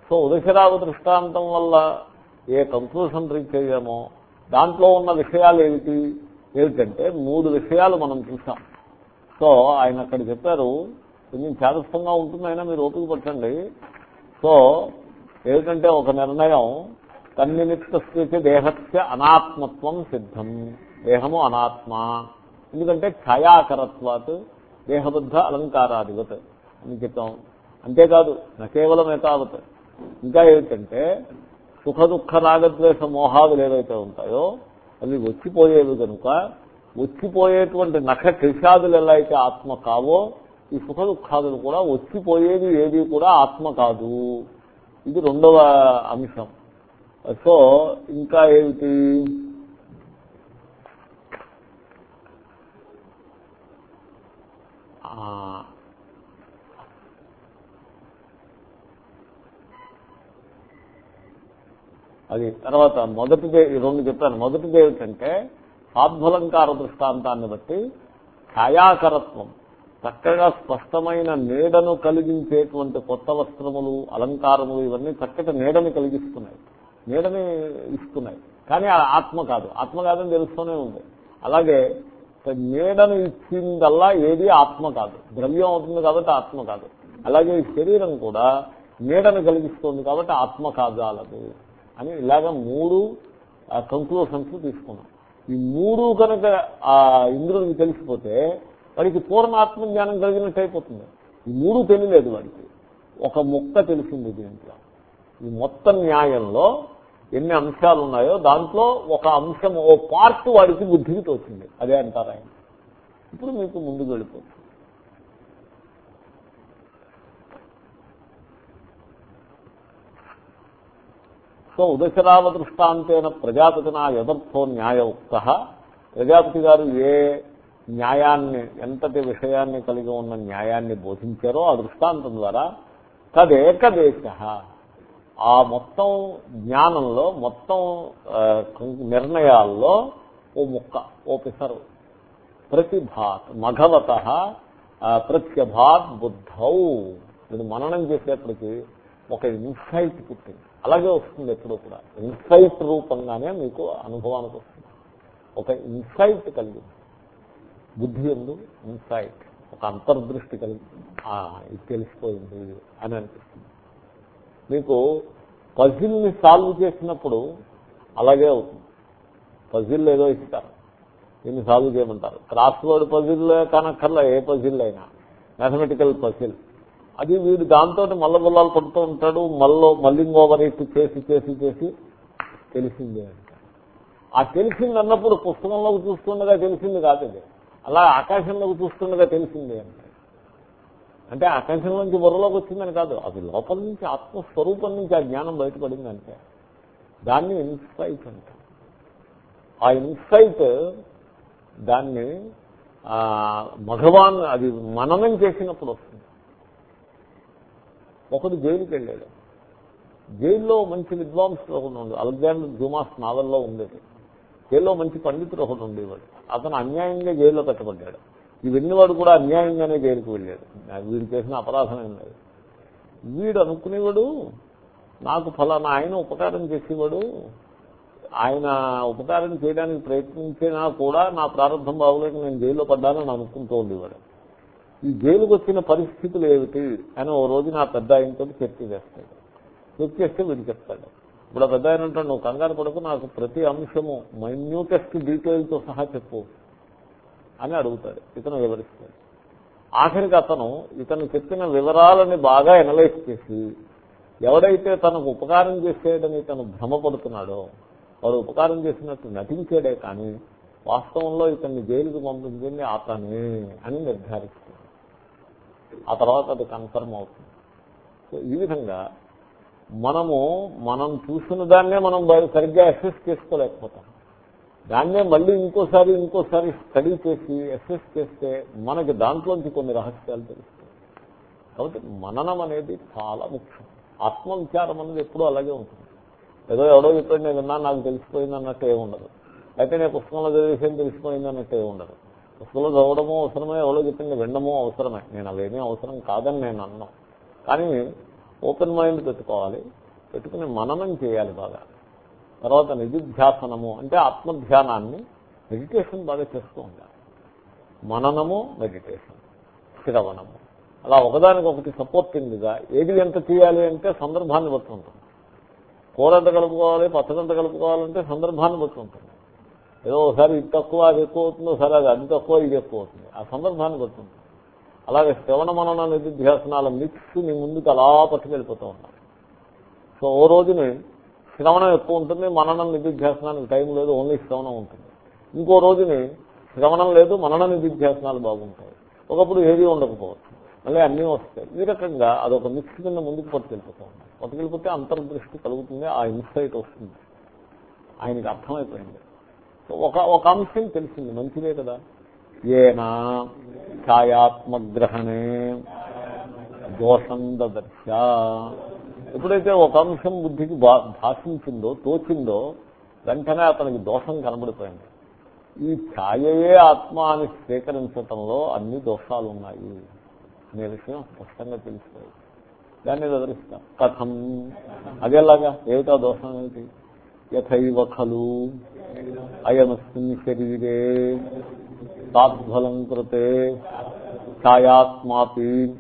సో ఉదశరావ దృష్టాంతం వల్ల ఏ కంక్లూషన్ రీచ్ అయ్యామో దాంట్లో ఉన్న విషయాలు ఏమిటి? ఏమిటంటే మూడు విషయాలు మనం చూసాం సో ఆయన అక్కడ చెప్పారు కొంచెం చేదస్థంగా ఉంటుంది అయినా మీరు ఓపిక పట్టండి. సో ఏమిటంటే ఒక నిర్ణయం తన్నిమిత్త స్థితి దేహస్య అనాత్మత్వం సిద్ధం. దేహము అనాత్మ. ఎందుకంటే ఛాయాకరత్వాత్ దేహబద్ధ అలంకారాదివత్ అని చెప్పాం. అంతేకాదు నా కేవలం ఏతావత్. ఇంకా ఏమిటంటే సుఖ దుఃఖ రాగద్వేష మోహాదులు ఏవైతే ఉంటాయో అవి వచ్చిపోయేవి కనుక వచ్చిపోయేటువంటి నఖ క్రిషాదులు ఎలా అయితే ఆత్మ కావో ఈ సుఖ దుఃఖాదులు కూడా వచ్చిపోయేది ఏది కూడా ఆత్మ కాదు. ఇది రెండవ అంశం. సో ఇంకా ఏమిటి? అది తర్వాత మొదటిదే రెండు చెప్తాను మొదటిది ఏమిటంటే సాధ్వలంకార దృష్టాంతాన్ని బట్టి ఛాయాకరత్వం చక్కగా స్పష్టమైన నీడను కలిగించేటువంటి కొత్త వస్త్రములు అలంకారములు ఇవన్నీ చక్కటి నీడని కలిగిస్తున్నాయి. నీడని ఇస్తున్నాయి. కానీ ఆ ఆత్మ కాదు. ఆత్మ కాదని తెలుస్తూనే ఉంది. అలాగే నీడను ఇచ్చిందల్లా ఏది ఆత్మ కాదు. ద్రవ్యం అవుతుంది కాబట్టి ఆత్మ కాదు. అలాగే ఈ శరీరం కూడా నీడను కలిగిస్తుంది కాబట్టి ఆత్మ కాదాలదు అని ఇలాగ మూడు కంక్లూషన్స్ తీసుకున్నాం. ఈ మూడు కనుక ఆ ఇంద్రుడికి తెలిసిపోతే వాడికి పూర్ణ జ్ఞానం కలిగినట్టు అయిపోతుంది ఈ మూడు తెలియలేదు వాడికి. ఒక ముక్క తెలిసింది దీంట్లో ఈ మొత్తం న్యాయంలో ఎన్ని అంశాలు ఉన్నాయో దాంట్లో ఒక అంశం ఓ పార్ట్ వాడికి బుద్ధికి తోచింది. అదే అంటారు ఆయన ఇప్పుడు మీకు ముందుకు వెళ్ళిపోతుంది సో ఉదశరావ దృష్టాంతేన ప్రజాపతి నా యథర్థో న్యాయ ఉక్త ప్రజాపతి గారు ఏ న్యాయాన్ని ఎంతటి విషయాన్ని కలిగి ఉన్న న్యాయాన్ని బోధించారో ఆ దృష్టాంతం ద్వారా తదేకదేశ. ఆ మొత్తం జ్ఞానంలో మొత్తం నిర్ణయాల్లో ఓ ముక్క ఓ పిసరు. ప్రతిభాత్ మఘవత ప్రత్యభాత్ బుద్ధౌ. ఇది మననం చేసేప్పటికీ ఒక ఇన్సైట్ పుట్టింది. అలాగే వస్తుంది ఎప్పుడూ కూడా. ఇన్సైట్ రూపంగానే మీకు అనుభవానికి వస్తుంది. ఒక ఇన్సైట్ కలిగింది. బుద్ధి ఎందు ఇన్సైట్ ఒక అంతర్దృష్టి కలిగింది. ఇది తెలిసిపోయింది అని అనిపిస్తుంది. మీకు పజిల్ని సాల్వ్ చేసినప్పుడు అలాగే అవుతుంది. పజిల్ ఏదో ఇస్తారు. దీన్ని సాల్వ్ చేయమంటారు. క్రాస్ వర్డ్ పజిల్ కానక్కర్లా ఏ పజిల్ అయినా. మ్యాథమెటికల్ పజిల్ అది వీడు దాంతో మల్ల బుల్లాలు పడుతూ ఉంటాడు మల్లో మల్లింగ్ ఓవర్ చేసి చేసి చేసి తెలిసిందే అంట. ఆ తెలిసింది అన్నప్పుడు పుస్తకంలోకి చూస్తుండగా తెలిసింది కాదు అది. అలా ఆకాశంలోకి చూస్తుండగా తెలిసిందే అంటే. అంటే ఆకాశం నుంచి బుర్రలోకి వచ్చిందని కాదు అది లోపల నుంచి ఆత్మస్వరూపం నుంచి ఆ జ్ఞానం బయటపడిందంటే. దాన్ని ఇన్సైట్ అంటారు ఆ ఇన్సైట్ దాన్ని ఆ, అది మననం చేసినప్పుడు వస్తుంది. ఒకడు జైలుకి వెళ్ళాడు. జైల్లో మంచి విద్వాంసులు ఒకడు ఉండు అలెగ్జాండర్ జూమాస్ నావల్లో ఉండేది. జైల్లో మంచి పండితుడు ఒకడు ఉండేవాడు. అతను అన్యాయంగా జైల్లో కట్టబడ్డాడు ఈ వెన్నివాడు కూడా అన్యాయంగానే జైలుకి వెళ్ళాడు. వీడు చేసిన అపరాధం ఏం లేదు. వీడు అనుకునేవాడు నాకు ఫలానా ఆయన ఉపకారం చేసేవాడు ఆయన ఉపకారం చేయడానికి ప్రయత్నించినా కూడా నా ప్రారంభం బాగోలేక నేను జైల్లో పడ్డానని అనుకుంటూ ఉండేవాడు. ఈ జైలుకు వచ్చిన పరిస్థితులు ఏమిటి అని ఓ రోజు నా పెద్ద ఆయనతో చర్చ చేస్తాడు. చర్చ చేస్తే వీడు చెప్తాడు. ఇప్పుడు ఆ పెద్ద ఆయన అంటాడు నువ్వు కంగారు పడకు నాకు ప్రతి అంశము మైన్యూటెస్ట్ డీటెయిల్తో సహా చెప్పు అని అడుగుతాడు. ఇతను వివరిస్తాడు. ఆఖరికి అతను ఇతను చెప్పిన వివరాలని బాగా ఎనలైజ్ చేసి ఎవడైతే తనకు ఉపకారం చేసేయడని తను భ్రమపడుతున్నాడో వాడు ఉపకారం చేసినట్టు నటించాడే కానీ వాస్తవంలో ఇతన్ని జైలుకు పంపించింది అతనే అని నిర్ధారిస్తాడు. ఆ తర్వాత అది కన్ఫర్మ్ అవుతుంది. సో ఈ విధంగా మనము మనం చూసిన దాన్నే మనం సరిగ్గా అసెస్ చేసుకోలేకపోతాం. దాన్నే మళ్ళీ ఇంకోసారి ఇంకోసారి స్టడీ చేసి అసెస్ చేస్తే మనకి దాంట్లోంచి కొన్ని రహస్యాలు తెలుస్తాయి. కాబట్టి మననం అనేది చాలా ముఖ్యం. ఆత్మవిచారం అనేది ఎప్పుడూ అలాగే ఉంటుంది. ఏదో ఎవడో చెప్పాడు నేను విన్నా నాకు తెలిసిపోయింది అన్నట్టు ఏమి ఉండదు. అయితే నేను పుస్తకంలో చదివేసి తెలిసిపోయింది అన్నట్టు ఏమి ఉండదు. పుస్తకంలో చదవడమో అవసరమే ఎవరో చెప్పింది వినడమో అవసరమే. నేను అవేమీ అవసరం కాదని నేను అన్నాను కానీ ఓపెన్ మైండ్ పెట్టుకోవాలి. పెట్టుకుని మననం చేయాలి బాగా. తర్వాత నిధిధ్యాసనము అంటే ఆత్మధ్యానాన్ని మెడిటేషన్ బాగా చేస్తూ ఉండాలి. మననము మెడిటేషన్ శ్రవణము. అలా ఒకదానికొకటి సపోర్టింగ్గా ఏది ఎంత చేయాలి అంటే సందర్భాన్ని బట్టి ఉంటుంది. కూర ఎంత కలుపుకోవాలి పచ్చదంత కలుపుకోవాలంటే సందర్భాన్ని బట్టి ఉంటుంది. ఏదో ఒకసారి ఇది తక్కువ అది ఎక్కువ అవుతుందో సరే అది అది తక్కువ ఇది ఎక్కువ అవుతుంది. ఆ సందర్భాన్ని బట్టి అలాగే శ్రవణ మనన నిధిధ్యాసనాల మిక్స్ నీ ముందుకు అలా పట్టుకెళ్ళిపోతూ ఉన్నాను సో ఓ రోజుని శ్రవణం ఎక్కువ ఉంటుంది మననం నిధిధ్యాసనానికి టైం లేదు ఓన్లీ శ్రవణం ఉంటుంది. ఇంకో రోజుని శ్రవణం లేదు మనన నిధిధ్యాసనాలు బాగుంటాయి. ఒకప్పుడు ఏది ఉండకపోవచ్చు. మళ్ళీ అన్నీ వస్తాయి. ఈ రకంగా అదొక మిక్స్ కింద ముందుకు పట్టుకెళ్ళిపోతాం పట్టుకెళ్ళిపోతే అంతర్దృష్టి కలుగుతుంది ఆ ఇన్సైట్ వస్తుంది. ఆయనకి అర్థమైపోయింది. ఒక ఒక అంశం తెలిసింది. మంచిదే కదా. ఏనా ఛాయాత్మగ్రహణే దోషం దర్శ ఎప్పుడైతే ఒక అంశం బుద్ధికి భా- భాషించిందో తోచిందో వెంటనే అతనికి దోషం కనబడిపోయింది. ఈ ఛాయయే ఆత్మ అని స్వీకరించటంలో అన్ని దోషాలు ఉన్నాయి అనే విషయం స్పష్టంగా తెలిసిపోయింది. దాన్ని వివరిస్తాం కథం. అదేలాగా ఏమిటా దోషం ఏమిటి యథైవ ఖలు అయమస్మిన్ శరీరే తాత్ఫలం కృతే ఛాయాత్మాపి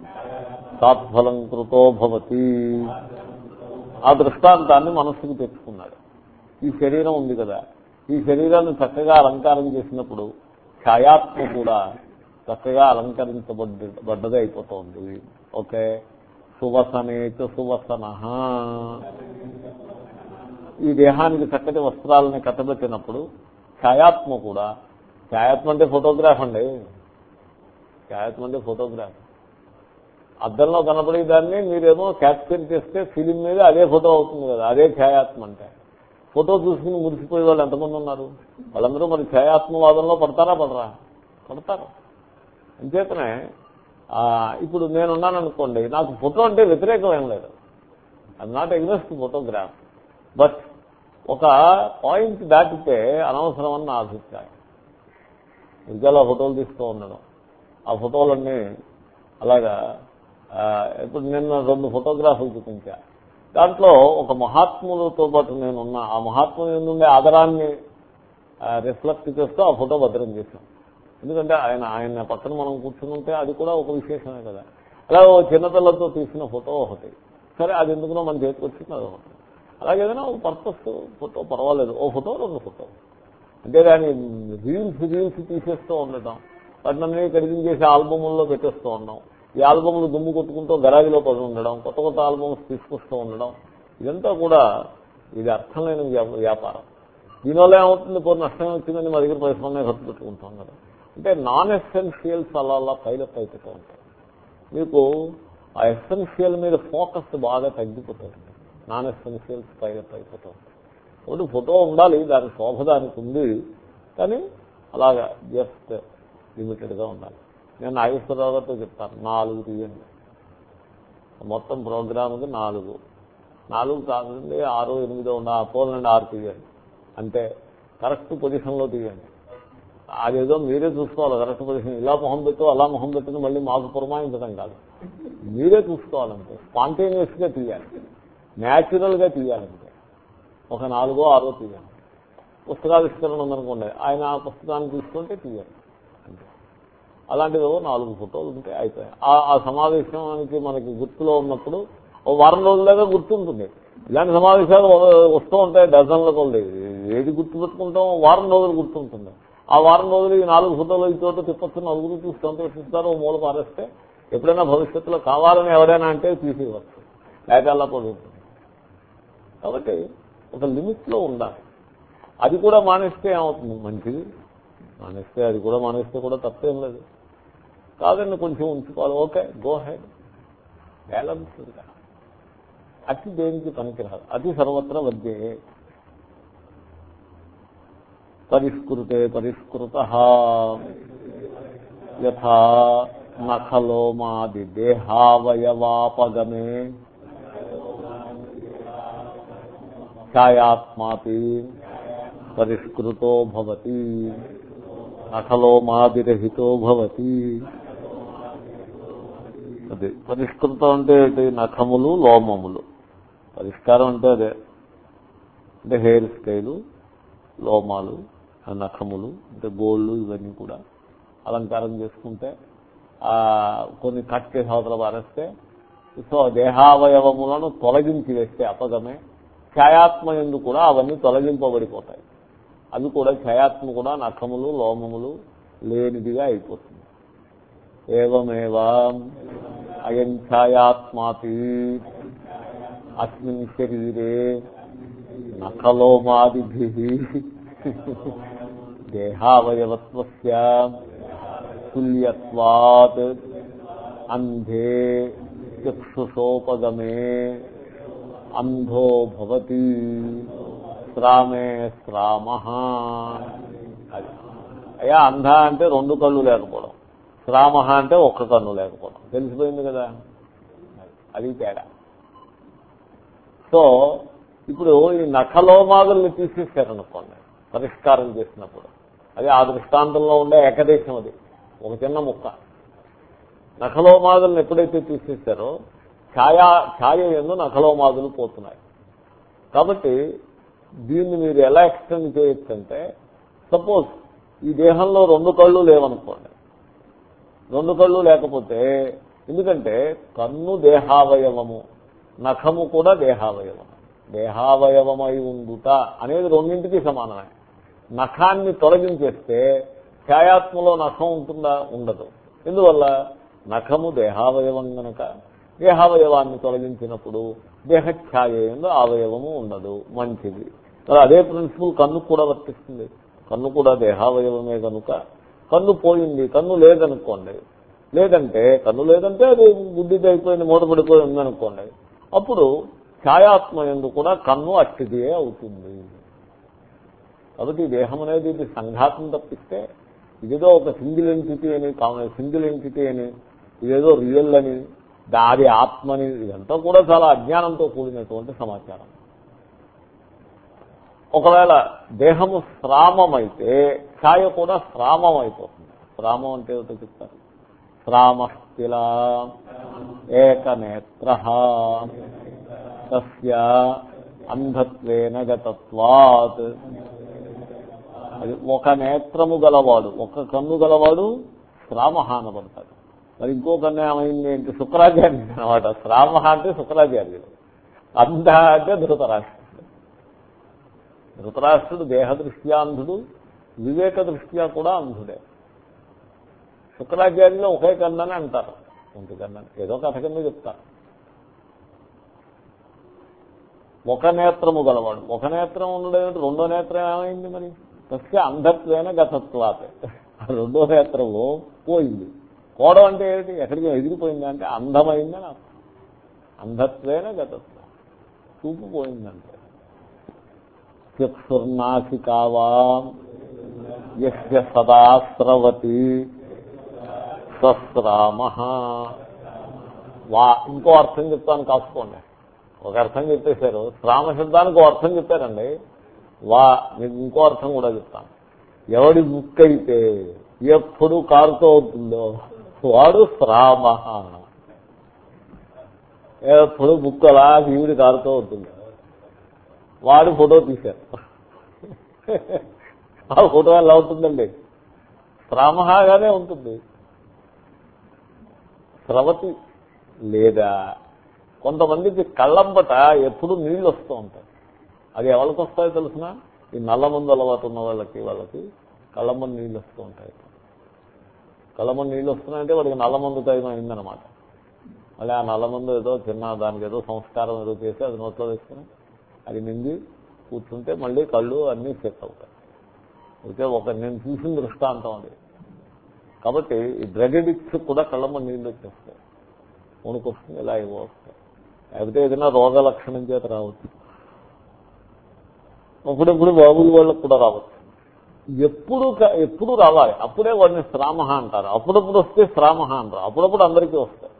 తాత్ఫలం కృతో భవతి. ఆ దృష్టాంతాన్ని మనస్సుకు తెచ్చుకున్నాడు. ఈ శరీరం ఉంది కదా. ఈ శరీరాన్ని చక్కగా అలంకారం చేసినప్పుడు ఛాయాత్మ కూడా చక్కగా అలంకరించబడ్డ బడ్డది అయిపోతుంది. ఓకే? సువసనేచ సువసన. ఈ దేహానికి చక్కటి వస్త్రాలని కట్టబెట్టినప్పుడు ఛాయాత్మ కూడా ఛాయాత్మ అంటే ఫోటోగ్రాఫ్ అండి. ఛాయాత్మ అంటే ఫోటోగ్రాఫ్ అద్దంలో కనపడే దాన్ని మీరేమో క్యాప్చర్ చేస్తే ఫిలిం మీద అదే ఫోటో అవుతుంది కదా అదే ఛాయాత్మ అంటే. ఫోటో చూసుకుని మురిసిపోయే వాళ్ళు ఎంతమంది ఉన్నారు? వాళ్ళందరూ మరి ఛాయాత్మవాదంలో పడతారా పడరా? పడతారు. అంచేతనే ఇప్పుడు నేనున్నాను అనుకోండి నాకు ఫోటో అంటే వ్యతిరేకం ఏం లేదు. I not against photograph but ఒక పాయింట్ దాటితే అనవసరం అని నా అభిప్రాయం. విద్యాలో ఫోటోలు తీస్తూ ఉండడం. ఆ ఫోటోలన్నీ అలాగా ఇప్పుడు నిన్న రెండు ఫోటోగ్రాఫ్లు చూపించా. దాంట్లో ఒక మహాత్ములతో పాటు నేనున్న. ఆ మహాత్ముల నుండి ఆదరాన్ని రిఫ్లెక్ట్ చేస్తూ ఆ ఫోటో భద్రం చేశాం. ఎందుకంటే ఆయన ఆయన పక్కన మనం కూర్చుని ఉంటే అది కూడా ఒక విశేషమే కదా. అలా ఓ చిన్నపిల్లలతో తీసిన ఫోటో ఒకటి. సరే అది ఎందుకునో మన చేతికి వచ్చింది అది ఒకటి. అలాగే ఏదైనా ఒక పర్పస్ ఫోటో పర్వాలేదు. ఓ ఫోటో రెండు ఫోటో. అంతేగాని రీల్స్ రీల్స్ తీసేస్తూ ఉండటం వాటిని కడిగించేసి ఆల్బముల్లో పెట్టేస్తూ ఉండడం ఈ ఆల్బమ్లు దుమ్ము కొట్టుకుంటూ గరాగిలో పడి ఉండడం కొత్త కొత్త ఆల్బమ్స్ తీసుకొస్తూ ఉండడం ఇదంతా కూడా ఇది అర్థం లేని వ్యాపారం. దీనివల్ల ఏమవుతుంది? కొన్ని నష్టం వచ్చిందని మా దగ్గర పరిశ్రమనే ఖర్చు పెట్టుకుంటాం కదా. అంటే నాన్ ఎసెన్షియల్స్ అలా అలా పైలప్ అయిపోతూ ఉంటాయి మీకు ఆ ఎసెన్షియల్ మీద ఫోకస్ బాగా తగ్గిపోతుంది నాన్ ఎసెన్షియల్స్ పైలప్ అయిపోతూ. ఉంటాయి ఒకటి ఫోటో ఉండాలి దాని శోభ దానికి ఉంది కానీ అలాగా జస్ట్ లిమిటెడ్గా ఉండాలి. నేను నాగేశ్వరరావు గారితో చెప్తాను నాలుగు తీయండి. మొత్తం ప్రోగ్రామ్కి నాలుగు. నాలుగు కాదండి ఆరు ఎనిమిదో ఉండ పోలండి ఆరు తీయండి. అంటే కరెక్ట్ పొజిషన్లో తీయండి. అదేదో మీరే చూసుకోవాలి కరెక్ట్ పొజిషన్. ఇలా మొహం పెట్టు అలా మొహం పెట్టుకుని మళ్ళీ మాకు పురమాయించడం కాదు. మీరే చూసుకోవాలంటే స్పాంటేనియస్గా తీయాలి. న్యాచురల్గా తీయాలంటే ఒక నాలుగో ఆరో తీయాలి. పుస్తకావిష్కరణ ఉందనుకోండి ఆయన ఆ పుస్తకాన్ని తీసుకుంటే తీయాలి. అంటే అలాంటివి నాలుగు ఫోటోలు ఉంటే అయిపోయాయి. ఆ- ఆ సమావేశానికి మనకి గుర్తులో ఉన్నప్పుడు ఓ వారం రోజుల దాకా గుర్తుంటుంది. ఇలాంటి సమావేశాలు వస్తూ ఉంటాయి డజన్ల కొద్ది ఏది గుర్తు పెట్టుకుంటాం వారం రోజులు గుర్తుంటుంది. ఆ వారం రోజులు ఈ నాలుగు ఫోటోలు ఈ చోట తిప్పచ్చు నలుగురు చూసి సంతోషిస్తారు మూల పారేస్తే ఎప్పుడైనా భవిష్యత్తులో కావాలని ఎవరైనా అంటే తీసేయవచ్చు. లేక అలా పడుతుంది కాబట్టి ఒక లిమిట్లో ఉండాలి. అది కూడా మానేస్తే ఏమవుతుంది? మంచిది. మానేస్తే అది కూడా మానేస్తే కూడా తప్పేం లేదు. కాదండి కొంచెం ఉంచుకోవాలి. ఓకే గో హెడ్ బ్యాలెన్స్ అతి దేనికి పనికిరాదు. అతి సర్వత్ర వద్దే పరిష్కృతే పరిష్కృత. యథా నఖలోమాది దేహావయవాపగమే. ఛాయాత్మాపి పరిష్కృతో భవతి నఖలోమాదిరహితో భవతి అదే పరిష్కృతం అంటే ఏంటి? నఖములు లోమములు. పరిష్కారం అంటే అదే. అంటే హెయిర్ స్టైలు లోమాలు నఖములు అంటే గోళ్ళు ఇవన్నీ కూడా అలంకారం చేసుకుంటే ఆ కొన్ని కట్ చేసి అవతల పారేస్తే సో దేహావయవములను తొలగించి వేస్తే అపగమే. ఛాయాత్మ ఎందు కూడా అవన్నీ తొలగింపబడిపోతాయి. అవి కూడా ఛాయాత్మ కూడా నఖములు లోమములు లేనిదిగా అయిపోతుంది. ఏవమేవా? అయం ఛాయాత్మాపి అస్మిన్ శరీరే నఖలోమాదిభి. దేహావయవత్వస్య తుల్యత్వాత్. అంధే చక్షుషోపగమే. అంధో భవతి శ్రామే శ్రామ అది అయ్యా అంధ అంటే రెండు కళ్ళు లేకపోవడం. శ్రామ అంటే ఒక్క కన్ను లేకపోవడం. తెలిసిపోయింది కదా? అది తేడా. సో ఇప్పుడు ఈ నఖలోమాదుల్ని తీసేసారనుకోండి పరిష్కారం చేసినప్పుడు. అది ఆ దృష్టాంతంలో ఉండే ఏకదేశం అది. ఒక చిన్న ముక్క. నఖలోమాదులను ఎప్పుడైతే తీసేశారో ఛాయా ఛాయ ఎందు నఖలోమాదులు పోతున్నాయి. కాబట్టి దీన్ని మీరు ఎలా ఎక్స్టెండ్ చేయొచ్చంటే సపోజ్ ఈ దేహంలో రెండు కళ్ళు లేవనుకోండి. రెండు కళ్ళు లేకపోతే ఎందుకంటే కన్ను దేహావయవము నఖము కూడా దేహావయవం దేహావయవమై ఉండుట అనేది రెండింటికి సమానమే. నఖాన్ని తొలగించేస్తే ఛాయాత్మలో నఖం ఉంటుందా? ఉండదు. ఎందువల్ల? నఖము దేహావయవం గనక. దేహావయవాన్ని తొలగించినప్పుడు దేహఛాయ అవయవము ఉండదు మంచిది. మరి అదే ప్రిన్సిపల్ కన్ను కూడా వర్తిస్తుంది. కన్ను కూడా దేహావయవమే కనుక కన్ను పోయింది కన్ను లేదనుకోండి. లేదంటే కన్ను లేదంటే అది బుద్ధిది అయిపోయింది మూటపడిపోయి ఉందనుకోండి. అప్పుడు ఛాయాత్మ ఎందు కూడా కన్ను అట్టిదియే అవుతుంది. కాబట్టి దేహం అనేది ఇది సంఘాతం తప్పిస్తే ఇదేదో ఒక సింగిల్ ఎంటిటీ అని సింగిల్ ఎంటిటీ అని ఇదేదో రియల్ అని దాది ఆత్మని ఇదంతా కూడా చాలా అజ్ఞానంతో కూడినటువంటి సమాచారం. ఒకవేళ దేహము శ్రామమైతే ఛాయ కూడా శ్రామం అయిపోతుంది శ్రామం అంటే ఏమిటో చెప్తారు? శ్రామస్థిల ఏకనేత్ర. తస్య అంధత్వేన గతత్వాత్. అది ఒక నేత్రము గలవాడు ఒక కన్ను గలవాడు శ్రామహానపడతాడు మరి ఇంకో కన్యామైంది ఏంటి అంటే శుక్రాచార్యుడు అనమాట శ్రామ అంటే శుక్రాచార్యుడు. అంధ అంటే ధృతరాష్ట్రుడు. ధృతరాష్ట్రుడు దేహదృష్ట్యా అంధుడు వివేక దృష్ట్యా కూడా అంధుడే. శుక్రాచార్యులు ఒకే కన్నని అంటారు. ఒంటి కన్నని. ఏదో కథ కింద చెప్తారు. ఒక నేత్రము గలవాడు. ఒక నేత్రం ఉండడం రెండో నేత్రం ఏమైంది మరి? తస్య అంధత్వేన గతత్వాత్. రెండో నేత్రము పోయింది. పోవడం అంటే ఏమిటి? ఎక్కడికి ఎదిగిపోయింది అంటే అంధమైందని అర్థం. అంధత్వేన గతత్వం. చూపు పోయిందంటే. చక్షుర్నాసికావా యస్య సదా స్రవతి సస్రామ. వా ఇంకో అర్థం చెప్తాను కాసుకోండి. ఒక అర్థం చెప్పేశారు. శ్రామ శబ్దానికి ఒక అర్థం చెప్పారండి. వా మీకు ఇంకో అర్థం కూడా చెప్తాను. ఎవడి బుక్ అయితే ఎప్పుడు కారుతో అవుతుందో వాడు శ్రామ ఎప్పుడు బుక్ అలా ఈవిడి కారుతో వాడు ఫోటో తీశారు. ఆ ఫోటో ఎలా ఉంటుందండి? శ్రామగానే ఉంటుంది. స్రవతి లేదా కొంతమందికి కళ్ళంబట ఎప్పుడు నీళ్ళు వస్తూ ఉంటాయి. అది ఎవరికి వస్తాయో తెలిసిన? ఈ నల్ల మందు అలవాటు ఉన్న వాళ్ళకి వాళ్ళకి కళ్ళంబ నీళ్ళు వస్తూ ఉంటాయి. కళ్ళమ్మ నీళ్ళు వస్తున్నాయంటే వాడికి నల్ల తగిన అయిందనమాట మళ్ళీ ఆ నల్లమందు ఏదో చిన్న దానికి ఏదో సంస్కారం ఏదో చేసి అది నోట్లో వేసుకుని అది నింది కూర్చుంటే మళ్ళీ కళ్ళు అన్నీ సెట్ అవుతాయి. అయితే ఒక నేను చూసిన దృష్టాంతం అది. కాబట్టి ఈ డ్రగ్ అడిక్ట్స్ కూడా కళ్ళమ్మ నీళ్ళు వచ్చేస్తాయి వణుకొస్తుంది ఇలా ఇవ్వ వస్తాయి. లేకపోతే ఏదైనా రోగ లక్షణం చేత రావచ్చు. అప్పుడప్పుడు బాబుల వాళ్ళకు కూడా రావచ్చు. ఎప్పుడు ఎప్పుడు రావాలి? అప్పుడే వాడిని శ్రామ అంటారు. అప్పుడప్పుడు వస్తే శ్రామ అంటారు. అప్పుడప్పుడు అందరికీ వస్తాయి.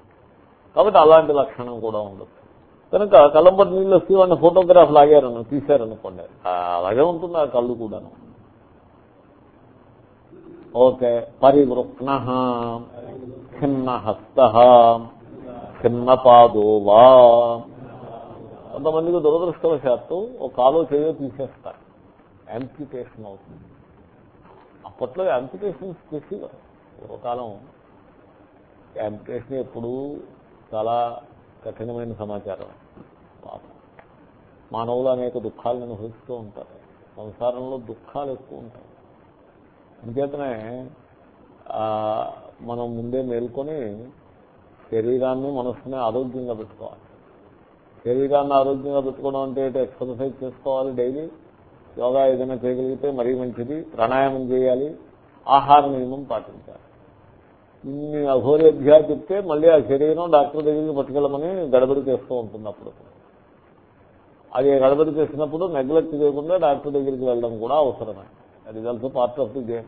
కాబట్టి అలాంటి లక్షణం కూడా ఉండదు కనుక కళ్ళంపటి నీళ్ళు వస్తే వాడిని ఫోటోగ్రాఫ్ లాగారను తీశారనుకోండి. అలాగే ఉంటుంది ఆ కళ్ళు కూడాను. ఓకే. పరివృక్ణ చిన్న హస్త చిన్న పాదో వా. కొంతమందికి దురదృష్టవశాత్తు ఒక కాలో చేయో తీసేస్తారు. యాంప్యుటేషన్ అవుతుంది. అప్పట్లో యాంప్యుటేషన్ చేసేవారు పూర్వకాలం యాంప్యుటేషన్ ఎప్పుడు చాలా కఠినమైన సమాచారం. పాపం. మానవులు అనేక దుఃఖాలను అనుభవిస్తూ ఉంటారు. సంసారంలో దుఃఖాలు ఎక్కువ ఉంటాయి. అంచేతనే మనం ముందే మేల్కొని శరీరాన్ని మనస్సుని ఆరోగ్యంగా పెట్టుకోవాలి. శరీరాన్ని ఆరోగ్యంగా పెట్టుకోవడం అంటే ఎక్సర్సైజ్ చేసుకోవాలి డైలీ. యోగా ఏదైనా చేయగలిగితే మరీ మంచిది. ప్రాణాయామం చేయాలి. ఆహార నియమం పాటించాలి. ఇన్ని అఘోరేభ్యా చెప్తే మళ్ళీ ఆ శరీరం డాక్టర్ దగ్గరికి పట్టుకెళ్ళమని గడబడి చేస్తూ ఉంటుంది అప్పుడు. అది గడబడి చేసినప్పుడు నెగ్లెక్ట్ చేయకుండా డాక్టర్ దగ్గరికి వెళ్ళడం కూడా అవసరమే. అది also part of the game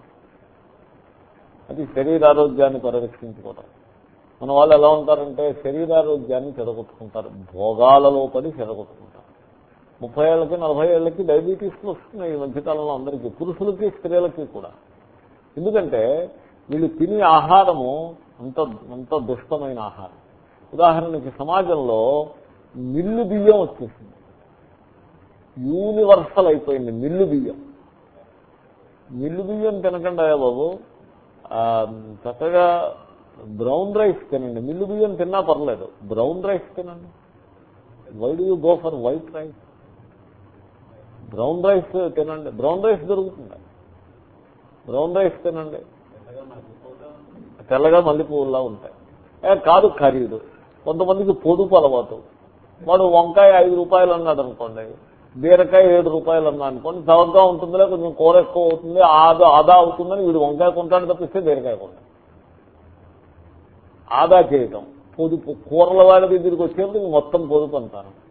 అది శరీరారోగ్యాన్ని పరిరక్షించుకోవడం మన వాళ్ళు ఎలా ఉంటారంటే శరీరారోగ్యాన్ని చెడగొట్టుకుంటారు. భోగాలలో పడి చెడగొట్టుకుంటారు. ముప్పై ఏళ్ళకి నలభై ఏళ్ళకి డయాబెటీస్ వస్తున్నాయి ఈ మధ్యకాలంలో అందరికీ పురుషులకి స్త్రీలకి కూడా. ఎందుకంటే వీళ్ళు తినే ఆహారము అంత అంత దుష్టమైన ఆహారం. ఉదాహరణకి సమాజంలో మిల్లు బియ్యం వచ్చేసింది. యూనివర్సల్ అయిపోయింది మిల్లు బియ్యం. మిల్లు బియ్యం తినకుండా బాబు. చక్కగా బ్రౌన్ రైస్ తినండి. మిల్లు బియ్యం తిన్నా పర్లేదు. బ్రౌన్ రైస్ తినండి. Why do you go for white rice? Brown rice తినండి. బ్రౌన్ రైస్ దొరుకుతుంది. బ్రౌన్ రైస్ తినండి. తెల్లగా మల్లెపూల్లా పువ్వులా ఉంటాయి. ఏ, కాదు ఖరీదు. కొంతమందికి పొదుపు అలవాటు. వాడు వంకాయ ఐదు రూపాయలు అన్నాడు అనుకోండి. బీరకాయ ఏడు రూపాయలు అన్నా అనుకోండి. చవకగా ఉంటుందిలే కొంచెం కూర ఎక్కువ అవుతుంది ఆదా ఆదా అవుతుందని వీడు వంకాయ కొంటాడు తప్పిస్తే బీరకాయ కొంటాడు. ఆదా చేయటం. పొదుపు కూరల వాళ్ళ దగ్గరికి వచ్చేప్పుడు మొత్తం పొదుపు అంటాను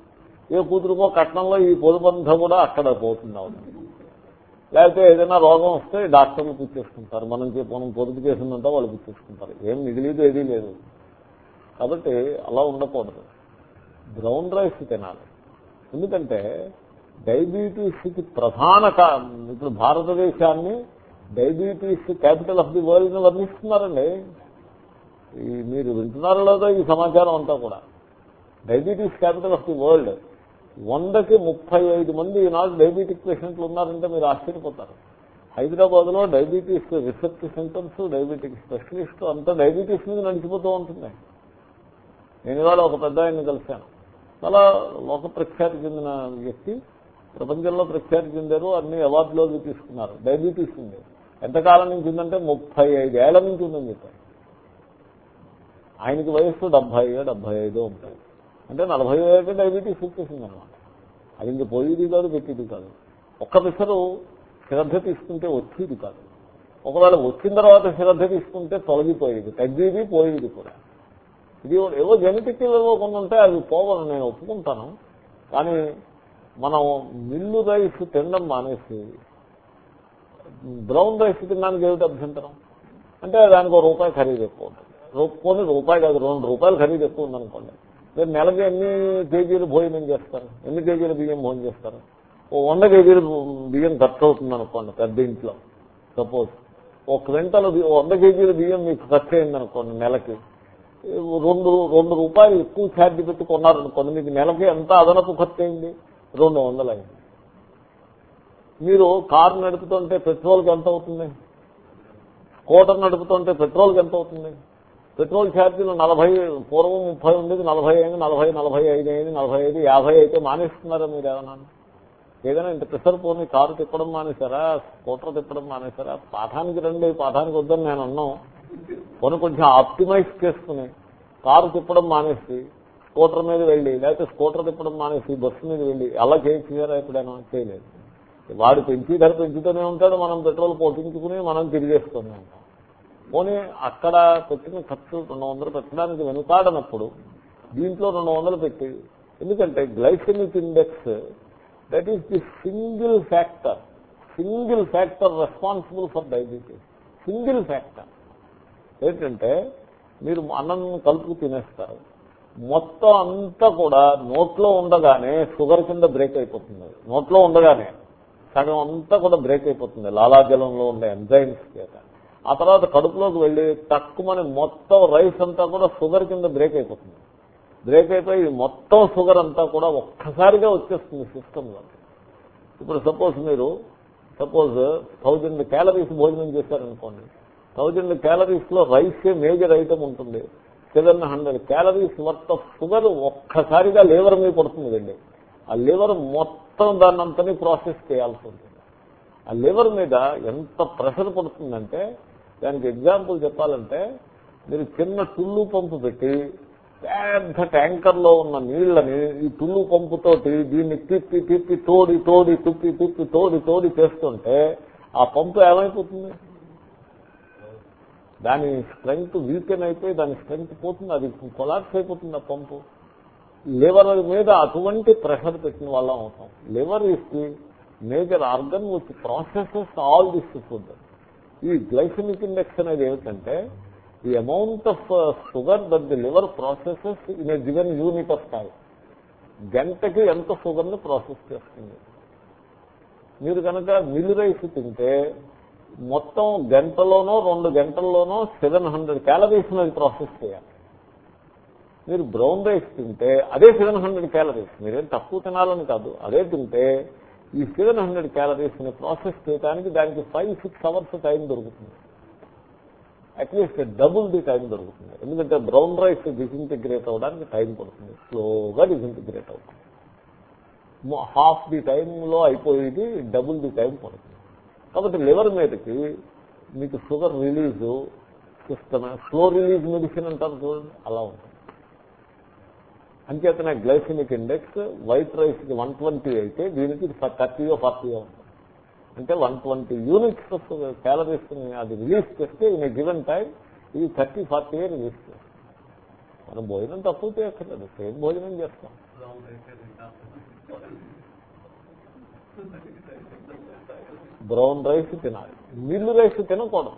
ఏ కూతురుకో కట్నంలో ఈ పొదుబంధం కూడా అక్కడ పోతుంది అవుతుంది లేకపోతే ఏదైనా రోగం వస్తే డాక్టర్లు పుచ్చేసుకుంటారు మనం మనం పొదుపు చేసిందంతా వాళ్ళు పుచ్చేసుకుంటారు ఏం మిగిలేదు ఏదీ లేదు. కాబట్టి అలా ఉండకూడదు. బ్రౌన్ రైస్ తినాలి. ఎందుకంటే డయాబెటీస్కి ప్రధాన కా- ఇప్పుడు భారతదేశాన్ని diabetes capital of the world వర్ణిస్తున్నారండి. ఈ మీరు వింటున్నారో లేదో ఈ సమాచారం అంతా కూడా. Diabetes capital of the world. వందకి ముప్పై ఐదు మంది ఈనాడు డయాబెటిక్ పేషెంట్లు ఉన్నారంటే మీరు ఆశ్చర్యపోతారు. హైదరాబాద్లో diabetes research centres diabetic specialist అంతా డయాబెటీస్ మీద నడిచిపోతూ ఉంటుంది నేను ఇవాళ ఒక పెద్ద ఆయన్ని కలిశాను. చాలా లోక ప్రఖ్యాతి చెందిన వ్యక్తి ప్రపంచంలో ప్రఖ్యాతి చెందారు అన్ని అవార్డులోకి తీసుకున్నారు. డయాబెటీస్ ఉంది. ఎంతకాలం నుంచి ఉందంటే ముప్పై ఐదు ఏళ్ళ నుంచి ఉందని చెప్పారు. ఆయనకి వయస్సు డెబ్బై డెబ్బై ఐదో ఉంటాయి అంటే నలభై ఏళ్ళకి డయాబెటీస్ వచ్చేసింది అనమాట అది ఇంక పోయేది కాదు పెట్టేది కాదు. ఒక్క పిసరు శ్రద్ధ తీసుకుంటే వచ్చేది కాదు. ఒకవేళ వచ్చిన తర్వాత శ్రద్ధ తీసుకుంటే తొలగిపోయేది తగ్గేది పోయేది కూడా. ఇది ఏవో జెనెటిక్ ఏవో కొన్ని ఉంటాయి అవి పోవాలని నేను ఒప్పుకుంటాను. కానీ మనం మిల్లు రైస్ తినడం మానేసి బ్రౌన్ రైస్ తినడానికి ఏమిటి అభ్యంతరం? అంటే దానికి ఒక రూపాయి ఖరీదు ఎక్కువ ఉంటుంది. రూ- రూపాయి కాదు రెండు రూపాయలు ఖరీదు ఎక్కువ ఉందనుకోండి. మీరు నెలకి ఎన్ని కేజీలు భోజనం చేస్తారు? ఎన్ని కేజీల బియ్యం భోజనం చేస్తారు? ఓ వంద కేజీలు బియ్యం ఖర్చు అవుతుంది అనుకోండి పెద్ద ఇంట్లో. సపోజ్ ఒక క్వింటల్ వంద కేజీల బియ్యం మీకు ఖర్చు అయింది అనుకోండి నెలకి. రెండు రెండు రూపాయలు ఎక్కువ ఛార్జ్ పెట్టి కొన్నారనుకోండి మీకు నెలకి ఎంత అదనపు ఖర్చు అయింది? రెండు వందలైంది మీరు కారు నడుపుతుంటే పెట్రోల్కి ఎంత అవుతుంది? స్కూటర్ నడుపుతుంటే పెట్రోల్కి ఎంత అవుతుంది? పెట్రోల్ ఛార్జీలు నలభై పూర్వం ముప్పై ఉండేది నలభై అయింది నలభై నలభై ఐదు అయింది నలభై ఐదు యాభై అయితే మానేస్తున్నారా మీరు ఏమన్నా? ఏదైనా ఇంత ప్రెషర్ పోని కారు తిప్పడం మానేశారా? స్కూటర్ తిప్పడం మానేశారా? పాఠానికి రండి పాఠానికి వద్దని నేను అన్నాం. కొన్ని కొంచెం ఆప్టిమైజ్ చేసుకుని కారు తిప్పడం మానేసి స్కూటర్ మీద వెళ్ళి లేకపోతే స్కూటర్ తిప్పడం మానేసి బస్సు మీద వెళ్ళి అలా చేయొచ్చు ఎప్పుడైనా? చేయలేదు. వాడు పెంచి ధర పెంచుతూనే ఉంటాడు మనం పెట్రోల్ పోటించుకుని మనం తిరిగేస్తూనే ఉంటాం. పోనీ అక్కడ పెట్టిన ఖర్చు రెండు వందలు పెట్టడానికి వెనుకాడనప్పుడు దీంట్లో రెండు వందలు పెట్టి ఎందుకంటే glycemic index that is the single factor single factor responsible for diabetes single factor ఏంటంటే మీరు అన్నం కలుపు తినేస్తారు. మొత్తం అంతా కూడా నోట్లో ఉండగానే షుగర్ కింద బ్రేక్ అయిపోతుంది. నోట్లో ఉండగానే సగం అంతా కూడా బ్రేక్ అయిపోతుంది. లాలాజలంలో ఉండే ఎంజైమ్స్ చేత. ఆ తర్వాత కడుపులోకి వెళ్ళి తక్కువని మొత్తం రైస్ అంతా కూడా షుగర్ కింద బ్రేక్ అయిపోతుంది. బ్రేక్ అయిపోయి మొత్తం షుగర్ అంతా కూడా ఒక్కసారిగా వచ్చేస్తుంది సిస్టంలో ఇప్పుడు సపోజ్ మీరు సపోజ్ థౌజండ్ క్యాలరీస్ భోజనం చేశారనుకోండి. థౌజండ్ క్యాలరీస్లో రైస్ మేజర్ ఐటమ్ ఉంటుంది. Seven hundred calories worth of sugar ఒక్కసారిగా లేవర్ మీద పడుతుంది ఆ లివర్ మొత్తం దాన్నంతని ప్రాసెస్ చేయాల్సి ఉంటుంది. ఆ లివర్ మీద ఎంత ప్రెషర్ పడుతుందంటే దానికి ఎగ్జాంపుల్ చెప్పాలంటే మీరు చిన్న టుల్లు పంపు పెట్టి పెద్ద ట్యాంకర్లో ఉన్న నీళ్ళని ఈ టుల్లు పంపుతోటి దీన్ని తిప్పి తిప్పి తోడి తోడి తిప్పి తిప్పి తోడి తోడి చేస్తుంటే ఆ పంపు ఏమైపోతుంది? దాని స్ట్రెంగ్త్ వీకెన్ అయిపోయి దాని స్ట్రెంగ్త్ పోతుంది అది కొలాప్స్ అయిపోతుంది ఆ పంపు. లివర్ మీద అటువంటి ప్రెషర్ పెట్టిన వాళ్ళం అవుతాం. Liver is the major organ which processes all this food. ఈ గ్లైసమిక్ ఇండెక్స్ అనేది ఏమిటంటే the amount of sugar that the liver processes in a given unit of time గంటకి ఎంత షుగర్ని ప్రాసెస్ చేస్తుంది? మీరు కనుక మిల్లు రైస్ తింటే మొత్తం గంటలోనో రెండు గంటల్లోనో సెవెన్ హండ్రెడ్ క్యాలరీస్ అది ప్రాసెస్ చేయాలి. మీరు బ్రౌన్ రైస్ తింటే అదే సెవెన్ హండ్రెడ్ క్యాలరీస్ మీరేం తక్కువ తినాలని కాదు. అదే తింటే ఈ సెవెన్ హండ్రెడ్ క్యాలరీస్ని ప్రాసెస్ చేయడానికి దానికి ఫైవ్ సిక్స్ అవర్స్ టైం దొరుకుతుంది. At least double the time దొరుకుతుంది. ఎందుకంటే బ్రౌన్ రైస్ డిసింటిగ్రేట్ అవ్వడానికి టైం పడుతుంది. స్లోగా డిసింటిగ్రేట్ అవుతుంది. హాఫ్ ది టైంలో అయిపోయేది డబుల్ ది టైం పడుతుంది. కాబట్టి లివర్ మీదకి మీకు sugar release system slow release medicine అంటారు చూడండి అలా ఉంటుంది. అంచేతనే గ్లైసిమిక్ ఇండెక్స్ వైట్ రైస్కి వన్ ట్వంటీ అయితే దీనికి థర్టీయో ఫార్టీయో ఉంటుంది. అంటే వన్ ట్వంటీ యూనిట్స్ క్యాలరీస్ అది రిలీజ్ చేస్తే ఇన్ గివెన్ టైం ఇది థర్టీ ఫార్టీ రిలీజ్ చేస్తాం మనం భోజనం తక్కువ చేయక్కర్లేదు సేమ్ భోజనం చేస్తాం. బ్రౌన్ రైస్ తినాలి. మిల్లు రైస్ తినకూడదు.